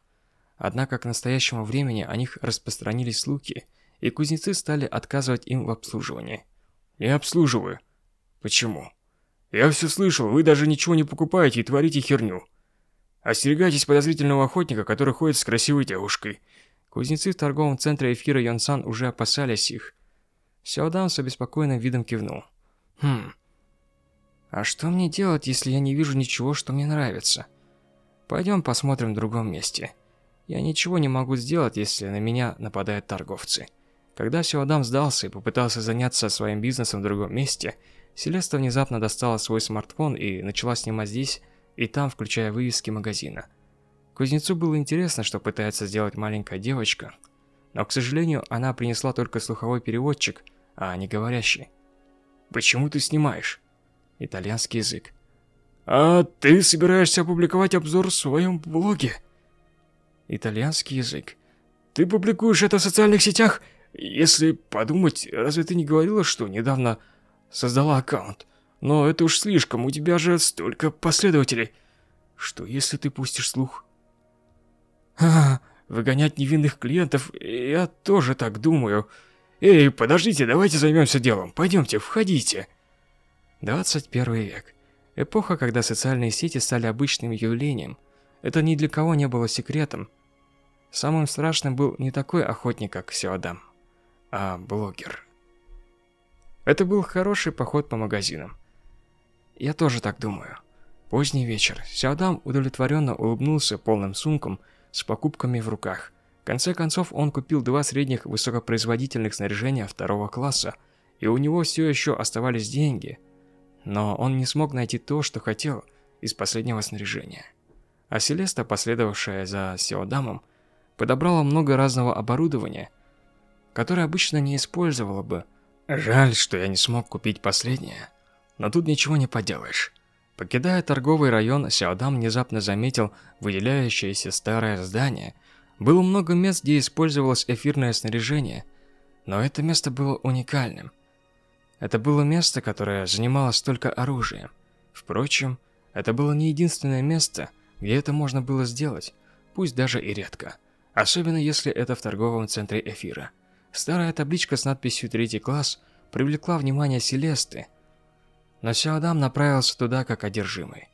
Однако к настоящему времени о них распространились слухи, и кузнецы стали отказывать им в обслуживании. «Не обслуживаю». «Почему?» «Я все слышал, вы даже ничего не покупаете и творите херню. Остерегайтесь подозрительного охотника, который ходит с красивой девушкой». Кузнецы в торговом центре эфира Йонсан уже опасались их. Сяодан с обеспокоенным видом кивнул. «Хм. А что мне делать, если я не вижу ничего, что мне нравится? Пойдем посмотрим в другом месте». Я ничего не могу сделать, если на меня нападают торговцы. Когда Сюадам сдался и попытался заняться своим бизнесом в другом месте, Селеста внезапно достала свой смартфон и начала снимать здесь и там, включая вывески магазина. Кузнецу было интересно, что пытается сделать маленькая девочка, но, к сожалению, она принесла только слуховой переводчик, а не говорящий. «Почему ты снимаешь?» Итальянский язык. «А ты собираешься опубликовать обзор в своем блоге?» итальянский язык. «Ты публикуешь это в социальных сетях? Если подумать, разве ты не говорила, что недавно создала аккаунт? Но это уж слишком, у тебя же столько последователей. Что если ты пустишь слух?» «А, выгонять невинных клиентов, я тоже так думаю. Эй, подождите, давайте займемся делом. Пойдемте, входите». 21 век. Эпоха, когда социальные сети стали обычным явлением. Это ни для кого не было секретом. Самым страшным был не такой охотник, как Сеодам, а блогер. Это был хороший поход по магазинам. Я тоже так думаю. Поздний вечер. Сеодам удовлетворенно улыбнулся полным сумком с покупками в руках. В конце концов, он купил два средних высокопроизводительных снаряжения второго класса, и у него все еще оставались деньги. Но он не смог найти то, что хотел из последнего снаряжения. А Селеста, последовавшая за Сеодамом, подобрала много разного оборудования, которое обычно не использовала бы. Жаль, что я не смог купить последнее, но тут ничего не поделаешь. Покидая торговый район, Сяодам внезапно заметил выделяющееся старое здание. Было много мест, где использовалось эфирное снаряжение, но это место было уникальным. Это было место, которое занималось только оружием. Впрочем, это было не единственное место, где это можно было сделать, пусть даже и редко. Особенно если это в торговом центре эфира. Старая табличка с надписью «Третий класс» привлекла внимание Селесты, но Сяодам направился туда как одержимый.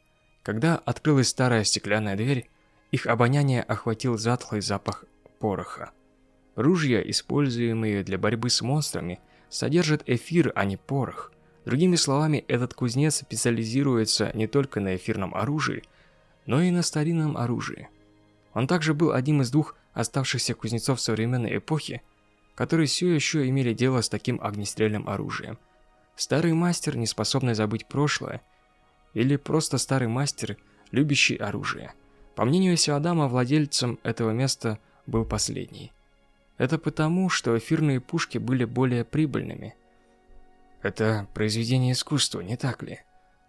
Когда открылась старая стеклянная дверь, их обоняние охватил затхлый запах пороха. Ружья, используемые для борьбы с монстрами, содержат эфир, а не порох. Другими словами, этот кузнец специализируется не только на эфирном оружии, но и на старинном оружии. Он также был одним из двух оставшихся кузнецов современной эпохи, которые все еще имели дело с таким огнестрельным оружием. Старый мастер, не способный забыть прошлое, или просто старый мастер, любящий оружие. По мнению Сиадама, владельцем этого места был последний. Это потому, что эфирные пушки были более прибыльными. Это произведение искусства, не так ли?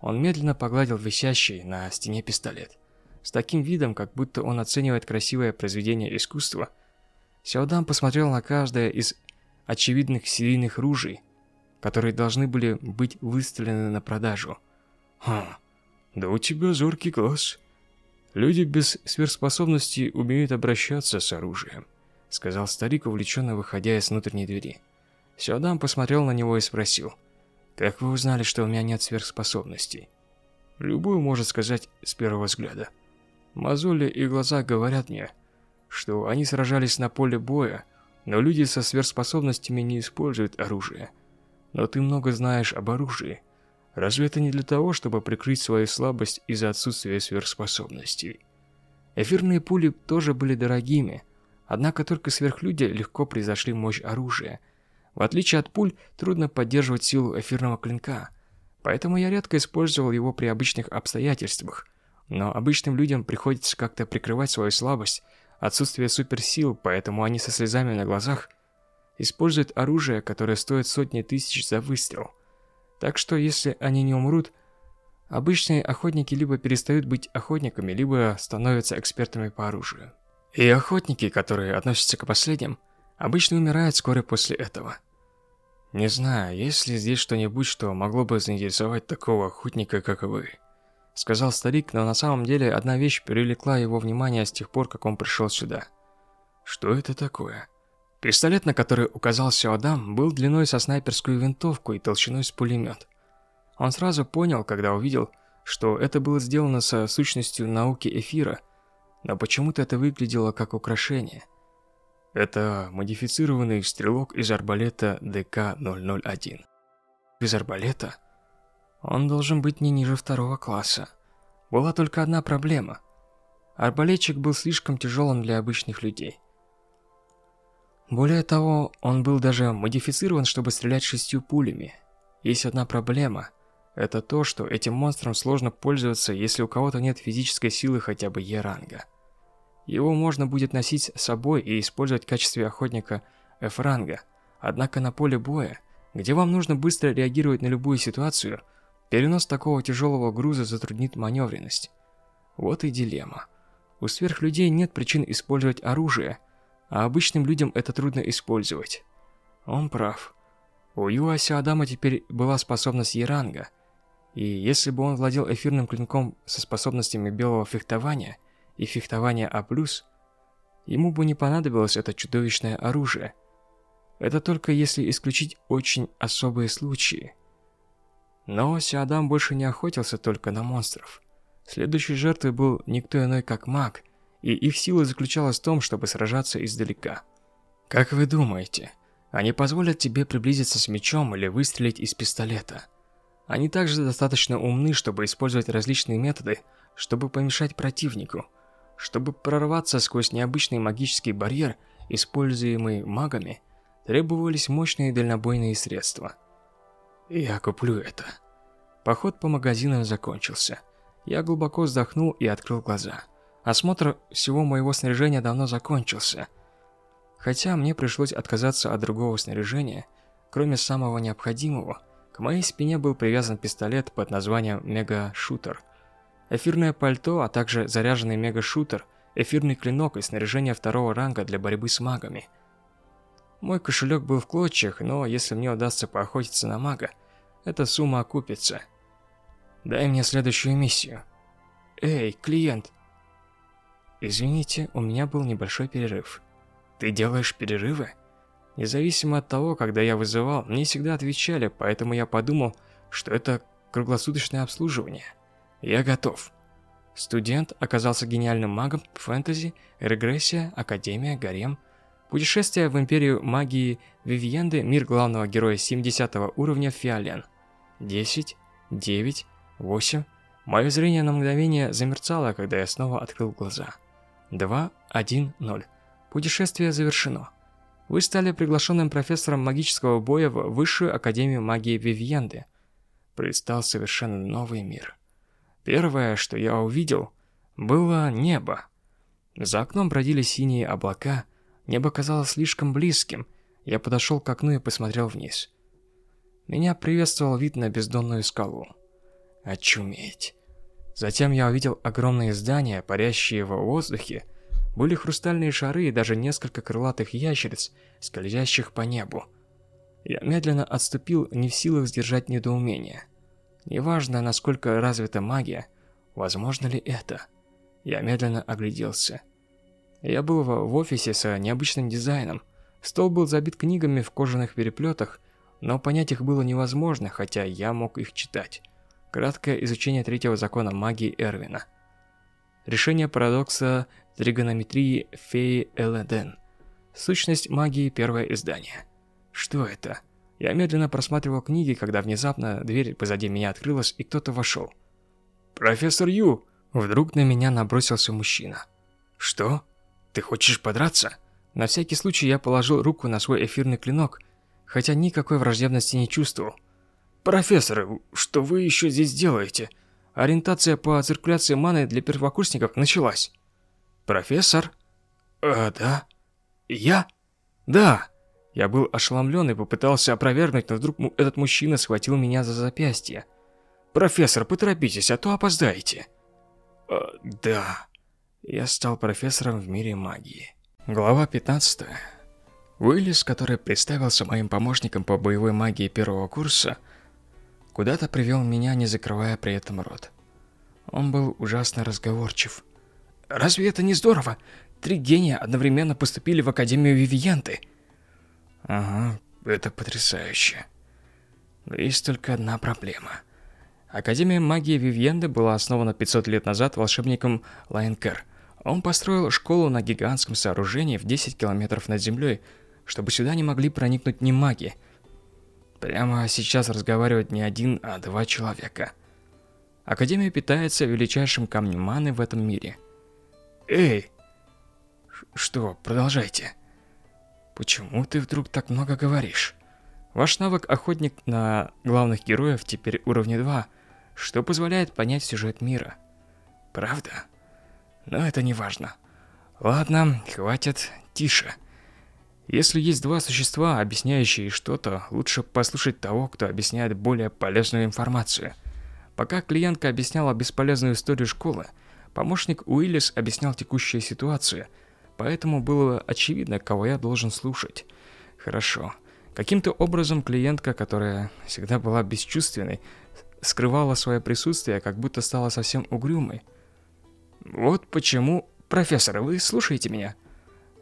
Он медленно погладил висящий на стене пистолет. С таким видом, как будто он оценивает красивое произведение искусства, Сяодам посмотрел на каждое из очевидных серийных ружей, которые должны были быть выставлены на продажу. «Хм, да у тебя зоркий глаз. Люди без сверхспособностей умеют обращаться с оружием», сказал старик, увлеченно выходя из внутренней двери. Сяодам посмотрел на него и спросил, «Как вы узнали, что у меня нет сверхспособностей?» «Любой может сказать с первого взгляда». Мозоли и глаза говорят мне, что они сражались на поле боя, но люди со сверхспособностями не используют оружие. но ты много знаешь об оружии. Разве это не для того, чтобы прикрыть свою слабость из-за отсутствия сверхспособностей? Эфирные пули тоже были дорогими, однако только сверхлюди легко превзошли мощь оружия. В отличие от пуль, трудно поддерживать силу эфирного клинка, поэтому я редко использовал его при обычных обстоятельствах. Но обычным людям приходится как-то прикрывать свою слабость, отсутствие суперсил, поэтому они со слезами на глазах используют оружие, которое стоит сотни тысяч за выстрел. Так что если они не умрут, обычные охотники либо перестают быть охотниками, либо становятся экспертами по оружию. И охотники, которые относятся к последним, обычно умирают вскоре после этого. Не знаю, есть ли здесь что-нибудь, что могло бы заинтересовать такого охотника, как вы. Сказал старик, но на самом деле одна вещь привлекла его внимание с тех пор, как он пришел сюда. Что это такое? Пистолет, на который указал Сяодам, был длиной со снайперскую винтовку и толщиной с пулемет. Он сразу понял, когда увидел, что это было сделано со сущностью науки эфира, но почему-то это выглядело как украшение. Это модифицированный стрелок из арбалета ДК-001. Из арбалета? Он должен быть не ниже второго класса. Была только одна проблема. Арбалетчик был слишком тяжелым для обычных людей. Более того, он был даже модифицирован, чтобы стрелять шестью пулями. Есть одна проблема. Это то, что этим монстром сложно пользоваться, если у кого-то нет физической силы хотя бы Е-ранга. Его можно будет носить с собой и использовать в качестве охотника F-ранга. Однако на поле боя, где вам нужно быстро реагировать на любую ситуацию, перенос такого тяжелого груза затруднит маневренность. Вот и дилемма. У сверхлюдей нет причин использовать оружие – а обычным людям это трудно использовать. Он прав. У Юаси Адама теперь была способность Еранга, и если бы он владел эфирным клинком со способностями белого фехтования и фехтования А+, ему бы не понадобилось это чудовищное оружие. Это только если исключить очень особые случаи. Но Сиадам больше не охотился только на монстров. Следующей жертвой был никто иной, как маг – и их сила заключалась в том, чтобы сражаться издалека. Как вы думаете, они позволят тебе приблизиться с мечом или выстрелить из пистолета? Они также достаточно умны, чтобы использовать различные методы, чтобы помешать противнику. Чтобы прорваться сквозь необычный магический барьер, используемый магами, требовались мощные дальнобойные средства. Я куплю это. Поход по магазинам закончился. Я глубоко вздохнул и открыл глаза. Осмотр всего моего снаряжения давно закончился. Хотя мне пришлось отказаться от другого снаряжения, кроме самого необходимого, к моей спине был привязан пистолет под названием Мега-шутер. Эфирное пальто, а также заряженный Мега-шутер, эфирный клинок и снаряжение второго ранга для борьбы с магами. Мой кошелек был в клочьях, но если мне удастся поохотиться на мага, эта сумма окупится. Дай мне следующую миссию. Эй, клиент, Извините, у меня был небольшой перерыв. Ты делаешь перерывы? Независимо от того, когда я вызывал, мне всегда отвечали, поэтому я подумал, что это круглосуточное обслуживание. Я готов. Студент оказался гениальным магом, фэнтези, регрессия, академия, гарем, путешествие в империю магии Вивьенды, мир главного героя 70 уровня Фиолен. 10, 9, 8. Мое зрение на мгновение замерцало, когда я снова открыл глаза. 2, 1, 0. Путешествие завершено. Вы стали приглашенным профессором магического боя в Высшую Академию Магии Вивьенды. Предстал совершенно новый мир. Первое, что я увидел, было небо. За окном бродили синие облака, небо казалось слишком близким. Я подошел к окну и посмотрел вниз. Меня приветствовал вид на бездонную скалу. Очуметь. Затем я увидел огромные здания, парящие в воздухе, были хрустальные шары и даже несколько крылатых ящериц, скользящих по небу. Я медленно отступил, не в силах сдержать недоумение. Неважно, насколько развита магия, возможно ли это? Я медленно огляделся. Я был в, офисе с необычным дизайном. Стол был забит книгами в кожаных переплетах, но понять их было невозможно, хотя я мог их читать. Краткое изучение третьего закона магии Эрвина. Решение парадокса тригонометрии феи Эледен. Сущность магии первое издание. Что это? Я медленно просматривал книги, когда внезапно дверь позади меня открылась, и кто-то вошел. «Профессор Ю!» Вдруг на меня набросился мужчина. «Что? Ты хочешь подраться?» На всякий случай я положил руку на свой эфирный клинок, хотя никакой враждебности не чувствовал. «Профессор, что вы еще здесь делаете? Ориентация по циркуляции маны для первокурсников началась». «Профессор?» «А, да?» «Я?» «Да!» Я был ошеломлен и попытался опровергнуть, но вдруг этот мужчина схватил меня за запястье. «Профессор, поторопитесь, а то опоздаете». «А, да». Я стал профессором в мире магии. Глава 15. Уиллис, который представился моим помощником по боевой магии первого курса, куда-то привел меня, не закрывая при этом рот. Он был ужасно разговорчив. «Разве это не здорово? Три гения одновременно поступили в Академию Вивиенты». Ага, это потрясающе. Но есть только одна проблема. Академия магии Вивьенды была основана 500 лет назад волшебником Лайнкер. Он построил школу на гигантском сооружении в 10 километров над землей, чтобы сюда не могли проникнуть ни маги. Прямо сейчас разговаривают не один, а два человека. Академия питается величайшим камнем маны в этом мире. Эй! Что, продолжайте. Почему ты вдруг так много говоришь? Ваш навык охотник на главных героев теперь уровня 2, что позволяет понять сюжет мира. Правда? Но это не важно. Ладно, хватит, тише. Если есть два существа, объясняющие что-то, лучше послушать того, кто объясняет более полезную информацию. Пока клиентка объясняла бесполезную историю школы, помощник Уиллис объяснял текущую ситуацию – поэтому было очевидно, кого я должен слушать. Хорошо. Каким-то образом клиентка, которая всегда была бесчувственной, скрывала свое присутствие, как будто стала совсем угрюмой. Вот почему... Профессор, вы слушаете меня?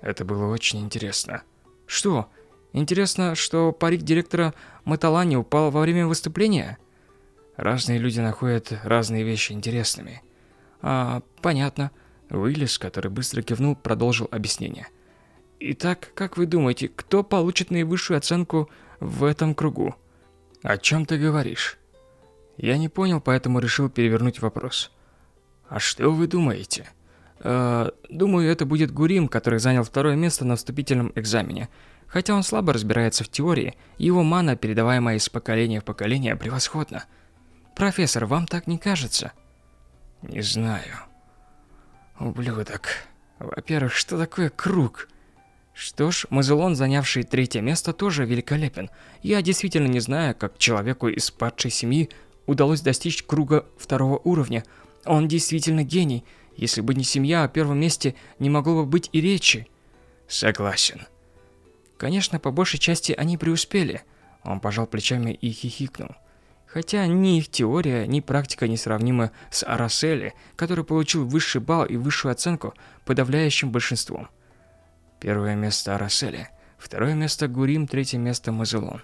Это было очень интересно. Что? Интересно, что парик директора Маталани упал во время выступления? Разные люди находят разные вещи интересными. А, понятно. Уиллис, который быстро кивнул, продолжил объяснение. Итак, как вы думаете, кто получит наивысшую оценку в этом кругу? О чем ты говоришь? Я не понял, поэтому решил перевернуть вопрос. А что вы думаете? Э, думаю, это будет Гурим, который занял второе место на вступительном экзамене. Хотя он слабо разбирается в теории, его мана, передаваемая из поколения в поколение, превосходна. Профессор, вам так не кажется? Не знаю. Ублюдок. Во-первых, что такое круг? Что ж, Мазелон, занявший третье место, тоже великолепен. Я действительно не знаю, как человеку из падшей семьи удалось достичь круга второго уровня. Он действительно гений. Если бы не семья, о первом месте не могло бы быть и речи. Согласен. Конечно, по большей части они преуспели. Он пожал плечами и хихикнул. Хотя ни их теория, ни практика не сравнимы с Арасели, который получил высший балл и высшую оценку подавляющим большинством. Первое место Арасели, второе место Гурим, третье место Мазелон.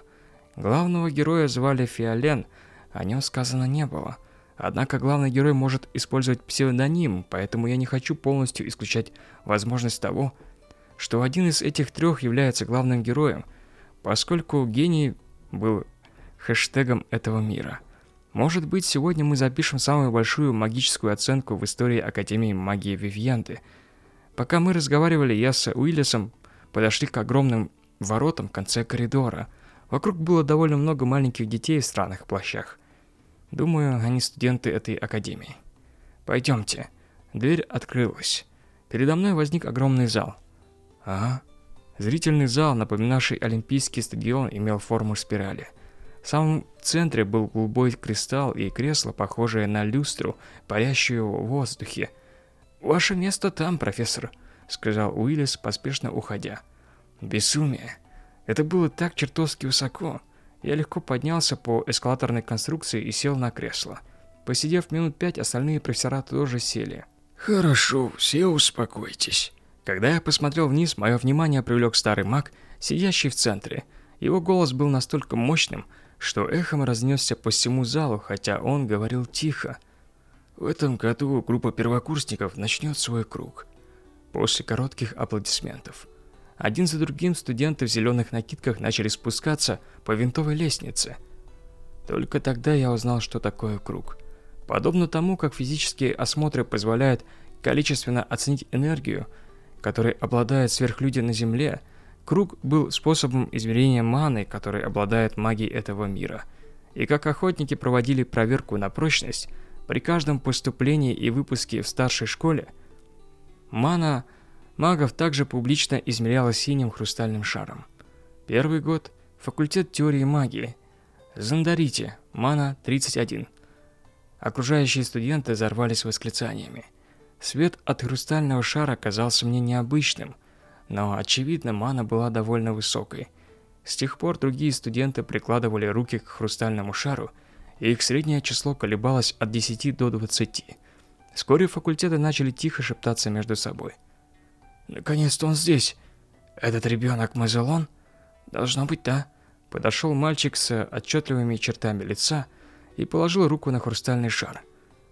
Главного героя звали Фиолен, о нем сказано не было. Однако главный герой может использовать псевдоним, поэтому я не хочу полностью исключать возможность того, что один из этих трех является главным героем, поскольку гений был хэштегом этого мира. Может быть, сегодня мы запишем самую большую магическую оценку в истории Академии магии Вивьянты. Пока мы разговаривали, я с Уиллисом подошли к огромным воротам в конце коридора. Вокруг было довольно много маленьких детей в странных плащах. Думаю, они студенты этой академии. Пойдемте. Дверь открылась. Передо мной возник огромный зал. Ага. Зрительный зал, напоминавший Олимпийский стадион, имел форму спирали – в самом центре был голубой кристалл и кресло, похожее на люстру, парящую в воздухе. «Ваше место там, профессор», — сказал Уиллис, поспешно уходя. «Безумие! Это было так чертовски высоко!» Я легко поднялся по эскалаторной конструкции и сел на кресло. Посидев минут пять, остальные профессора тоже сели. «Хорошо, все успокойтесь». Когда я посмотрел вниз, мое внимание привлек старый маг, сидящий в центре. Его голос был настолько мощным, что эхом разнесся по всему залу, хотя он говорил тихо. В этом году группа первокурсников начнет свой круг. После коротких аплодисментов. Один за другим студенты в зеленых накидках начали спускаться по винтовой лестнице. Только тогда я узнал, что такое круг. Подобно тому, как физические осмотры позволяют количественно оценить энергию, которой обладают сверхлюди на Земле, круг был способом измерения маны, которой обладает магией этого мира. И как охотники проводили проверку на прочность, при каждом поступлении и выпуске в старшей школе, мана – Магов также публично измерялась синим хрустальным шаром. Первый год – факультет теории магии. Зандарите, мана 31. Окружающие студенты взорвались восклицаниями. Свет от хрустального шара казался мне необычным, но, очевидно, мана была довольно высокой. С тех пор другие студенты прикладывали руки к хрустальному шару, и их среднее число колебалось от 10 до 20. Вскоре факультеты начали тихо шептаться между собой – Наконец-то он здесь. Этот ребенок Мазелон? Должно быть, да. Подошел мальчик с отчетливыми чертами лица и положил руку на хрустальный шар.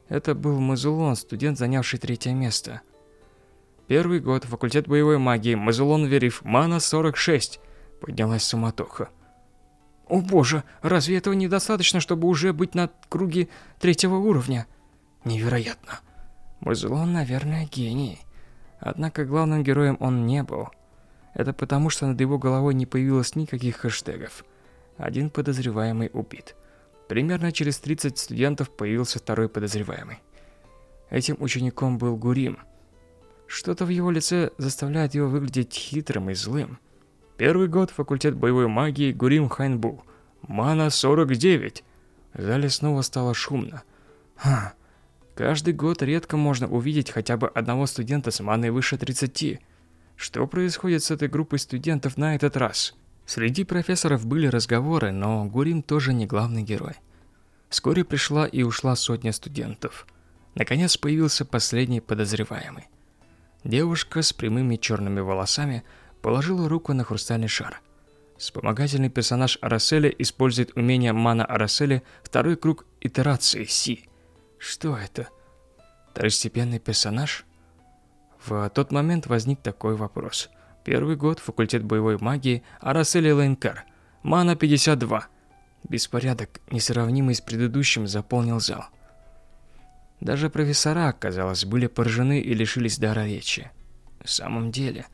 Это был Мазелон, студент, занявший третье место. Первый год, факультет боевой магии, Мазелон Вериф, мана 46. Поднялась суматоха. О боже, разве этого недостаточно, чтобы уже быть на круге третьего уровня? Невероятно. Мазелон, наверное, гений. Однако главным героем он не был. Это потому, что над его головой не появилось никаких хэштегов. Один подозреваемый убит. Примерно через 30 студентов появился второй подозреваемый. Этим учеником был Гурим. Что-то в его лице заставляет его выглядеть хитрым и злым. Первый год факультет боевой магии Гурим Хайнбу. Мана 49. В зале снова стало шумно. Ха, Каждый год редко можно увидеть хотя бы одного студента с маной выше 30. Что происходит с этой группой студентов на этот раз? Среди профессоров были разговоры, но Гурим тоже не главный герой. Вскоре пришла и ушла сотня студентов. Наконец появился последний подозреваемый. Девушка с прямыми черными волосами положила руку на хрустальный шар. Вспомогательный персонаж Араселя использует умение мана Араселя второй круг итерации Си – что это? Второстепенный персонаж? В тот момент возник такой вопрос. Первый год, факультет боевой магии, Арасели Лейнкар. Мана 52. Беспорядок, несравнимый с предыдущим, заполнил зал. Даже профессора, казалось, были поражены и лишились дара речи. В самом деле,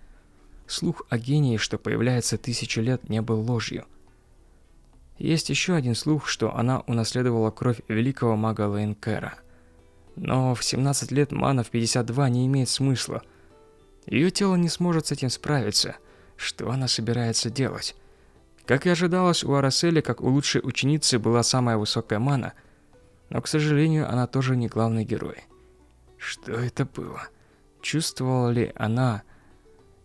слух о гении, что появляется тысячу лет, не был ложью. Есть еще один слух, что она унаследовала кровь великого мага Лейнкера. Но в 17 лет мана в 52 не имеет смысла. Ее тело не сможет с этим справиться. Что она собирается делать? Как и ожидалось, у Арасели, как у лучшей ученицы, была самая высокая мана, но, к сожалению, она тоже не главный герой. Что это было? Чувствовала ли она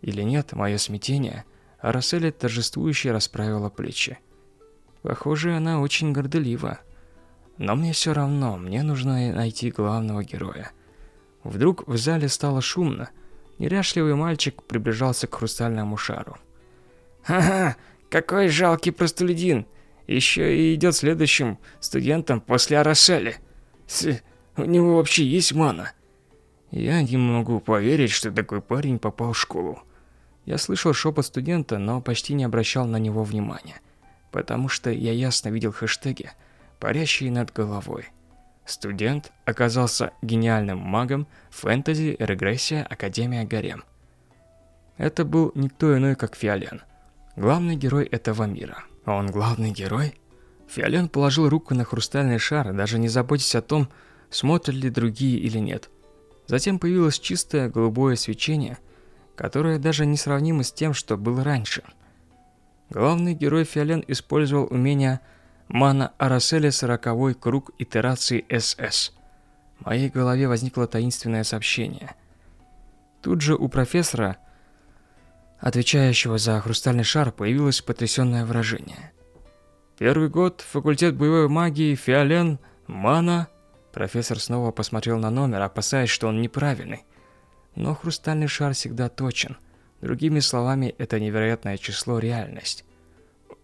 или нет мое смятение? Арасели торжествующе расправила плечи. Похоже, она очень горделива. Но мне все равно, мне нужно найти главного героя. Вдруг в зале стало шумно. Неряшливый мальчик приближался к хрустальному шару. «Ха-ха, какой жалкий простолюдин! Еще и идет следующим студентом после Арашели. С... У него вообще есть мана?» Я не могу поверить, что такой парень попал в школу. Я слышал шепот студента, но почти не обращал на него внимания потому что я ясно видел хэштеги, парящие над головой. Студент оказался гениальным магом фэнтези, регрессия, Академия Гарем. Это был никто иной, как Фиолен, главный герой этого мира. Он главный герой? Фиолен положил руку на хрустальный шар, даже не заботясь о том, смотрят ли другие или нет. Затем появилось чистое голубое свечение, которое даже не сравнимо с тем, что было раньше – Главный герой Фиолен использовал умение Мана Араселя сороковой круг итерации СС. В моей голове возникло таинственное сообщение. Тут же у профессора, отвечающего за хрустальный шар, появилось потрясенное выражение. Первый год, факультет боевой магии, Фиолен, Мана... Профессор снова посмотрел на номер, опасаясь, что он неправильный. Но хрустальный шар всегда точен – Другими словами, это невероятное число – реальность.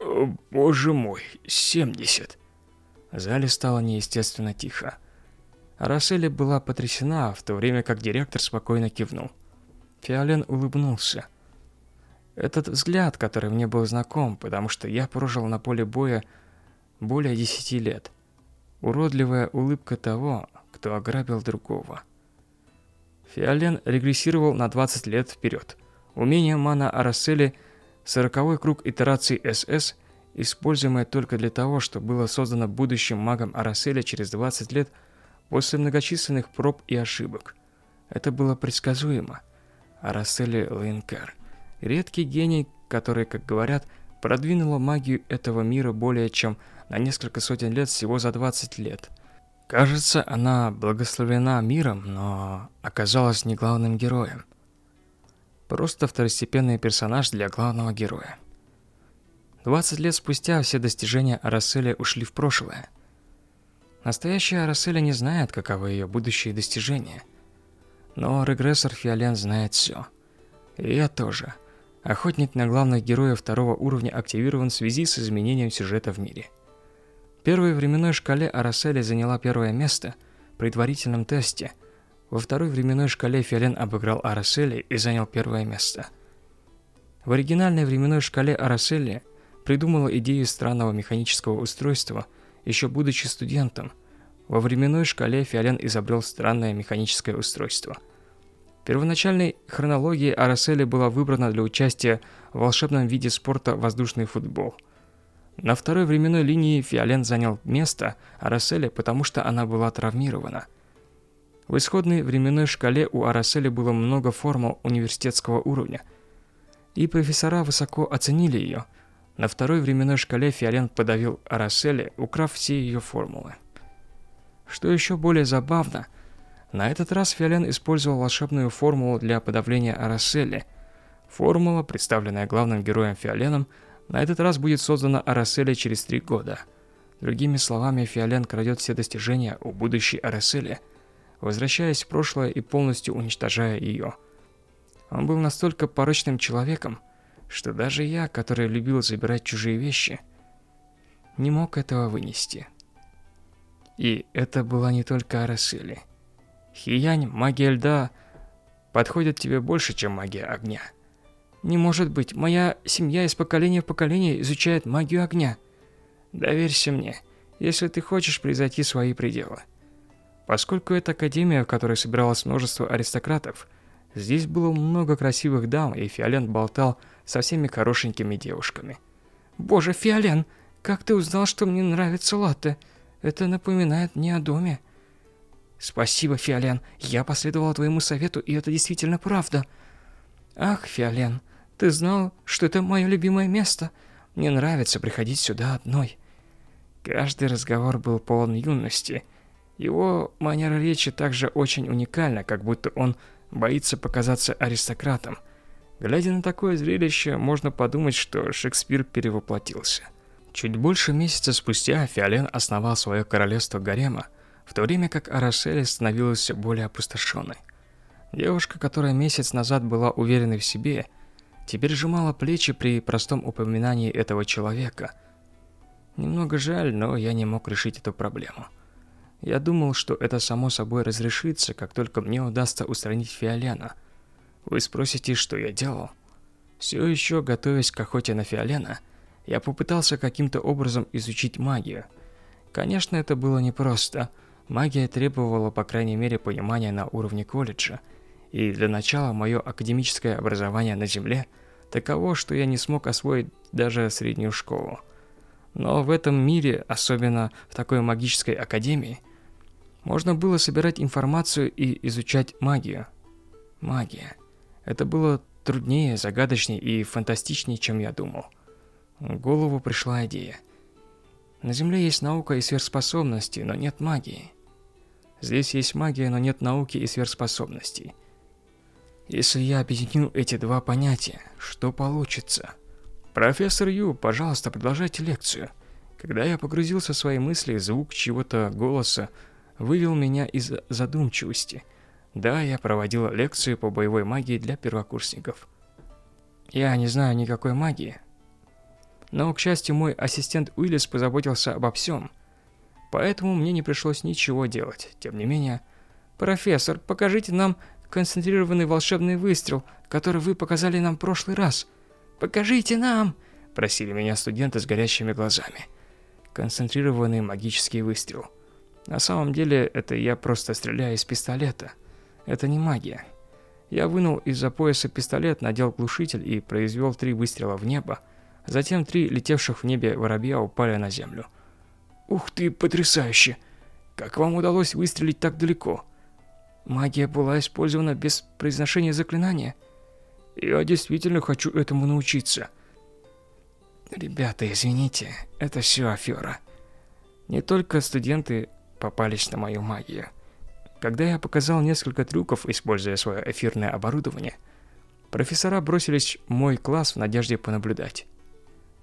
О, боже мой, 70. В зале стало неестественно тихо. Расселя была потрясена, в то время как директор спокойно кивнул. Фиолен улыбнулся. Этот взгляд, который мне был знаком, потому что я прожил на поле боя более десяти лет. Уродливая улыбка того, кто ограбил другого. Фиолен регрессировал на 20 лет вперед. Умение мана Арасели – сороковой круг итерации СС, используемое только для того, что было создано будущим магом Араселя через 20 лет после многочисленных проб и ошибок. Это было предсказуемо. Арасели Лейнкар – редкий гений, который, как говорят, продвинула магию этого мира более чем на несколько сотен лет всего за 20 лет – Кажется, она благословена миром, но оказалась не главным героем. Просто второстепенный персонаж для главного героя. 20 лет спустя все достижения Араселя ушли в прошлое. Настоящая Араселя не знает, каковы ее будущие достижения. Но регрессор Фиолен знает все. И я тоже. Охотник на главных героев второго уровня активирован в связи с изменением сюжета в мире первой временной шкале Арасели заняла первое место в предварительном тесте. Во второй временной шкале Фиолен обыграл Арасели и занял первое место. В оригинальной временной шкале Арасели придумала идею странного механического устройства, еще будучи студентом. Во временной шкале Фиолен изобрел странное механическое устройство. В первоначальной хронологии Арасели была выбрана для участия в волшебном виде спорта воздушный футбол – на второй временной линии Фиолен занял место Араселя, потому что она была травмирована. В исходной временной шкале у Арасели было много формул университетского уровня, и профессора высоко оценили ее. На второй временной шкале Фиолен подавил Арасели, украв все ее формулы. Что еще более забавно, на этот раз Фиолен использовал волшебную формулу для подавления Арасели. Формула, представленная главным героем Фиоленом, на этот раз будет создана Араселя через три года. Другими словами, Фиолен крадет все достижения у будущей Арасели, возвращаясь в прошлое и полностью уничтожая ее. Он был настолько порочным человеком, что даже я, который любил забирать чужие вещи, не мог этого вынести. И это была не только Арасели. Хиянь, магия льда подходит тебе больше, чем магия огня. Не может быть, моя семья из поколения в поколение изучает магию огня. Доверься мне, если ты хочешь превзойти свои пределы. Поскольку это академия, в которой собиралось множество аристократов, здесь было много красивых дам, и Фиолен болтал со всеми хорошенькими девушками. «Боже, Фиолен, как ты узнал, что мне нравится латте? Это напоминает мне о доме». «Спасибо, Фиолен, я последовал твоему совету, и это действительно правда». «Ах, Фиолен, ты знал, что это мое любимое место. Мне нравится приходить сюда одной. Каждый разговор был полон юности. Его манера речи также очень уникальна, как будто он боится показаться аристократом. Глядя на такое зрелище, можно подумать, что Шекспир перевоплотился. Чуть больше месяца спустя Фиолен основал свое королевство гарема, в то время как Арашель становилась все более опустошенной. Девушка, которая месяц назад была уверенной в себе, теперь сжимала плечи при простом упоминании этого человека. Немного жаль, но я не мог решить эту проблему. Я думал, что это само собой разрешится, как только мне удастся устранить Фиолена. Вы спросите, что я делал? Все еще готовясь к охоте на Фиолена, я попытался каким-то образом изучить магию. Конечно, это было непросто. Магия требовала, по крайней мере, понимания на уровне колледжа – и для начала мое академическое образование на Земле таково, что я не смог освоить даже среднюю школу. Но в этом мире, особенно в такой магической академии, можно было собирать информацию и изучать магию. Магия. Это было труднее, загадочнее и фантастичнее, чем я думал. В голову пришла идея. На Земле есть наука и сверхспособности, но нет магии. Здесь есть магия, но нет науки и сверхспособностей. Если я объединю эти два понятия, что получится? Профессор Ю, пожалуйста, продолжайте лекцию. Когда я погрузился в свои мысли, звук чего-то голоса вывел меня из задумчивости. Да, я проводил лекцию по боевой магии для первокурсников. Я не знаю никакой магии. Но, к счастью, мой ассистент Уиллис позаботился обо всем. Поэтому мне не пришлось ничего делать. Тем не менее, профессор, покажите нам концентрированный волшебный выстрел, который вы показали нам в прошлый раз. Покажите нам!» – просили меня студенты с горящими глазами. Концентрированный магический выстрел. На самом деле, это я просто стреляю из пистолета. Это не магия. Я вынул из-за пояса пистолет, надел глушитель и произвел три выстрела в небо. Затем три летевших в небе воробья упали на землю. «Ух ты, потрясающе! Как вам удалось выстрелить так далеко?» Магия была использована без произношения заклинания. Я действительно хочу этому научиться. Ребята, извините, это все афера. Не только студенты попались на мою магию. Когда я показал несколько трюков, используя свое эфирное оборудование, профессора бросились в мой класс в надежде понаблюдать.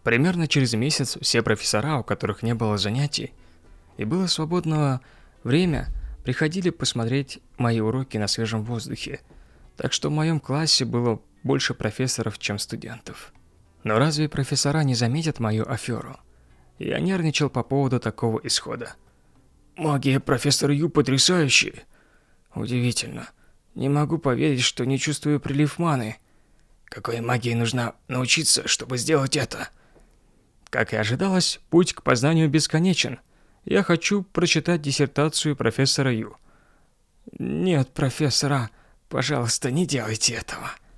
Примерно через месяц все профессора, у которых не было занятий, и было свободное время, приходили посмотреть мои уроки на свежем воздухе, так что в моем классе было больше профессоров, чем студентов. Но разве профессора не заметят мою аферу? Я нервничал по поводу такого исхода. Магия профессора Ю потрясающая. Удивительно. Не могу поверить, что не чувствую прилив маны. Какой магии нужно научиться, чтобы сделать это? Как и ожидалось, путь к познанию бесконечен. Я хочу прочитать диссертацию профессора Ю. Нет, профессора, пожалуйста, не делайте этого.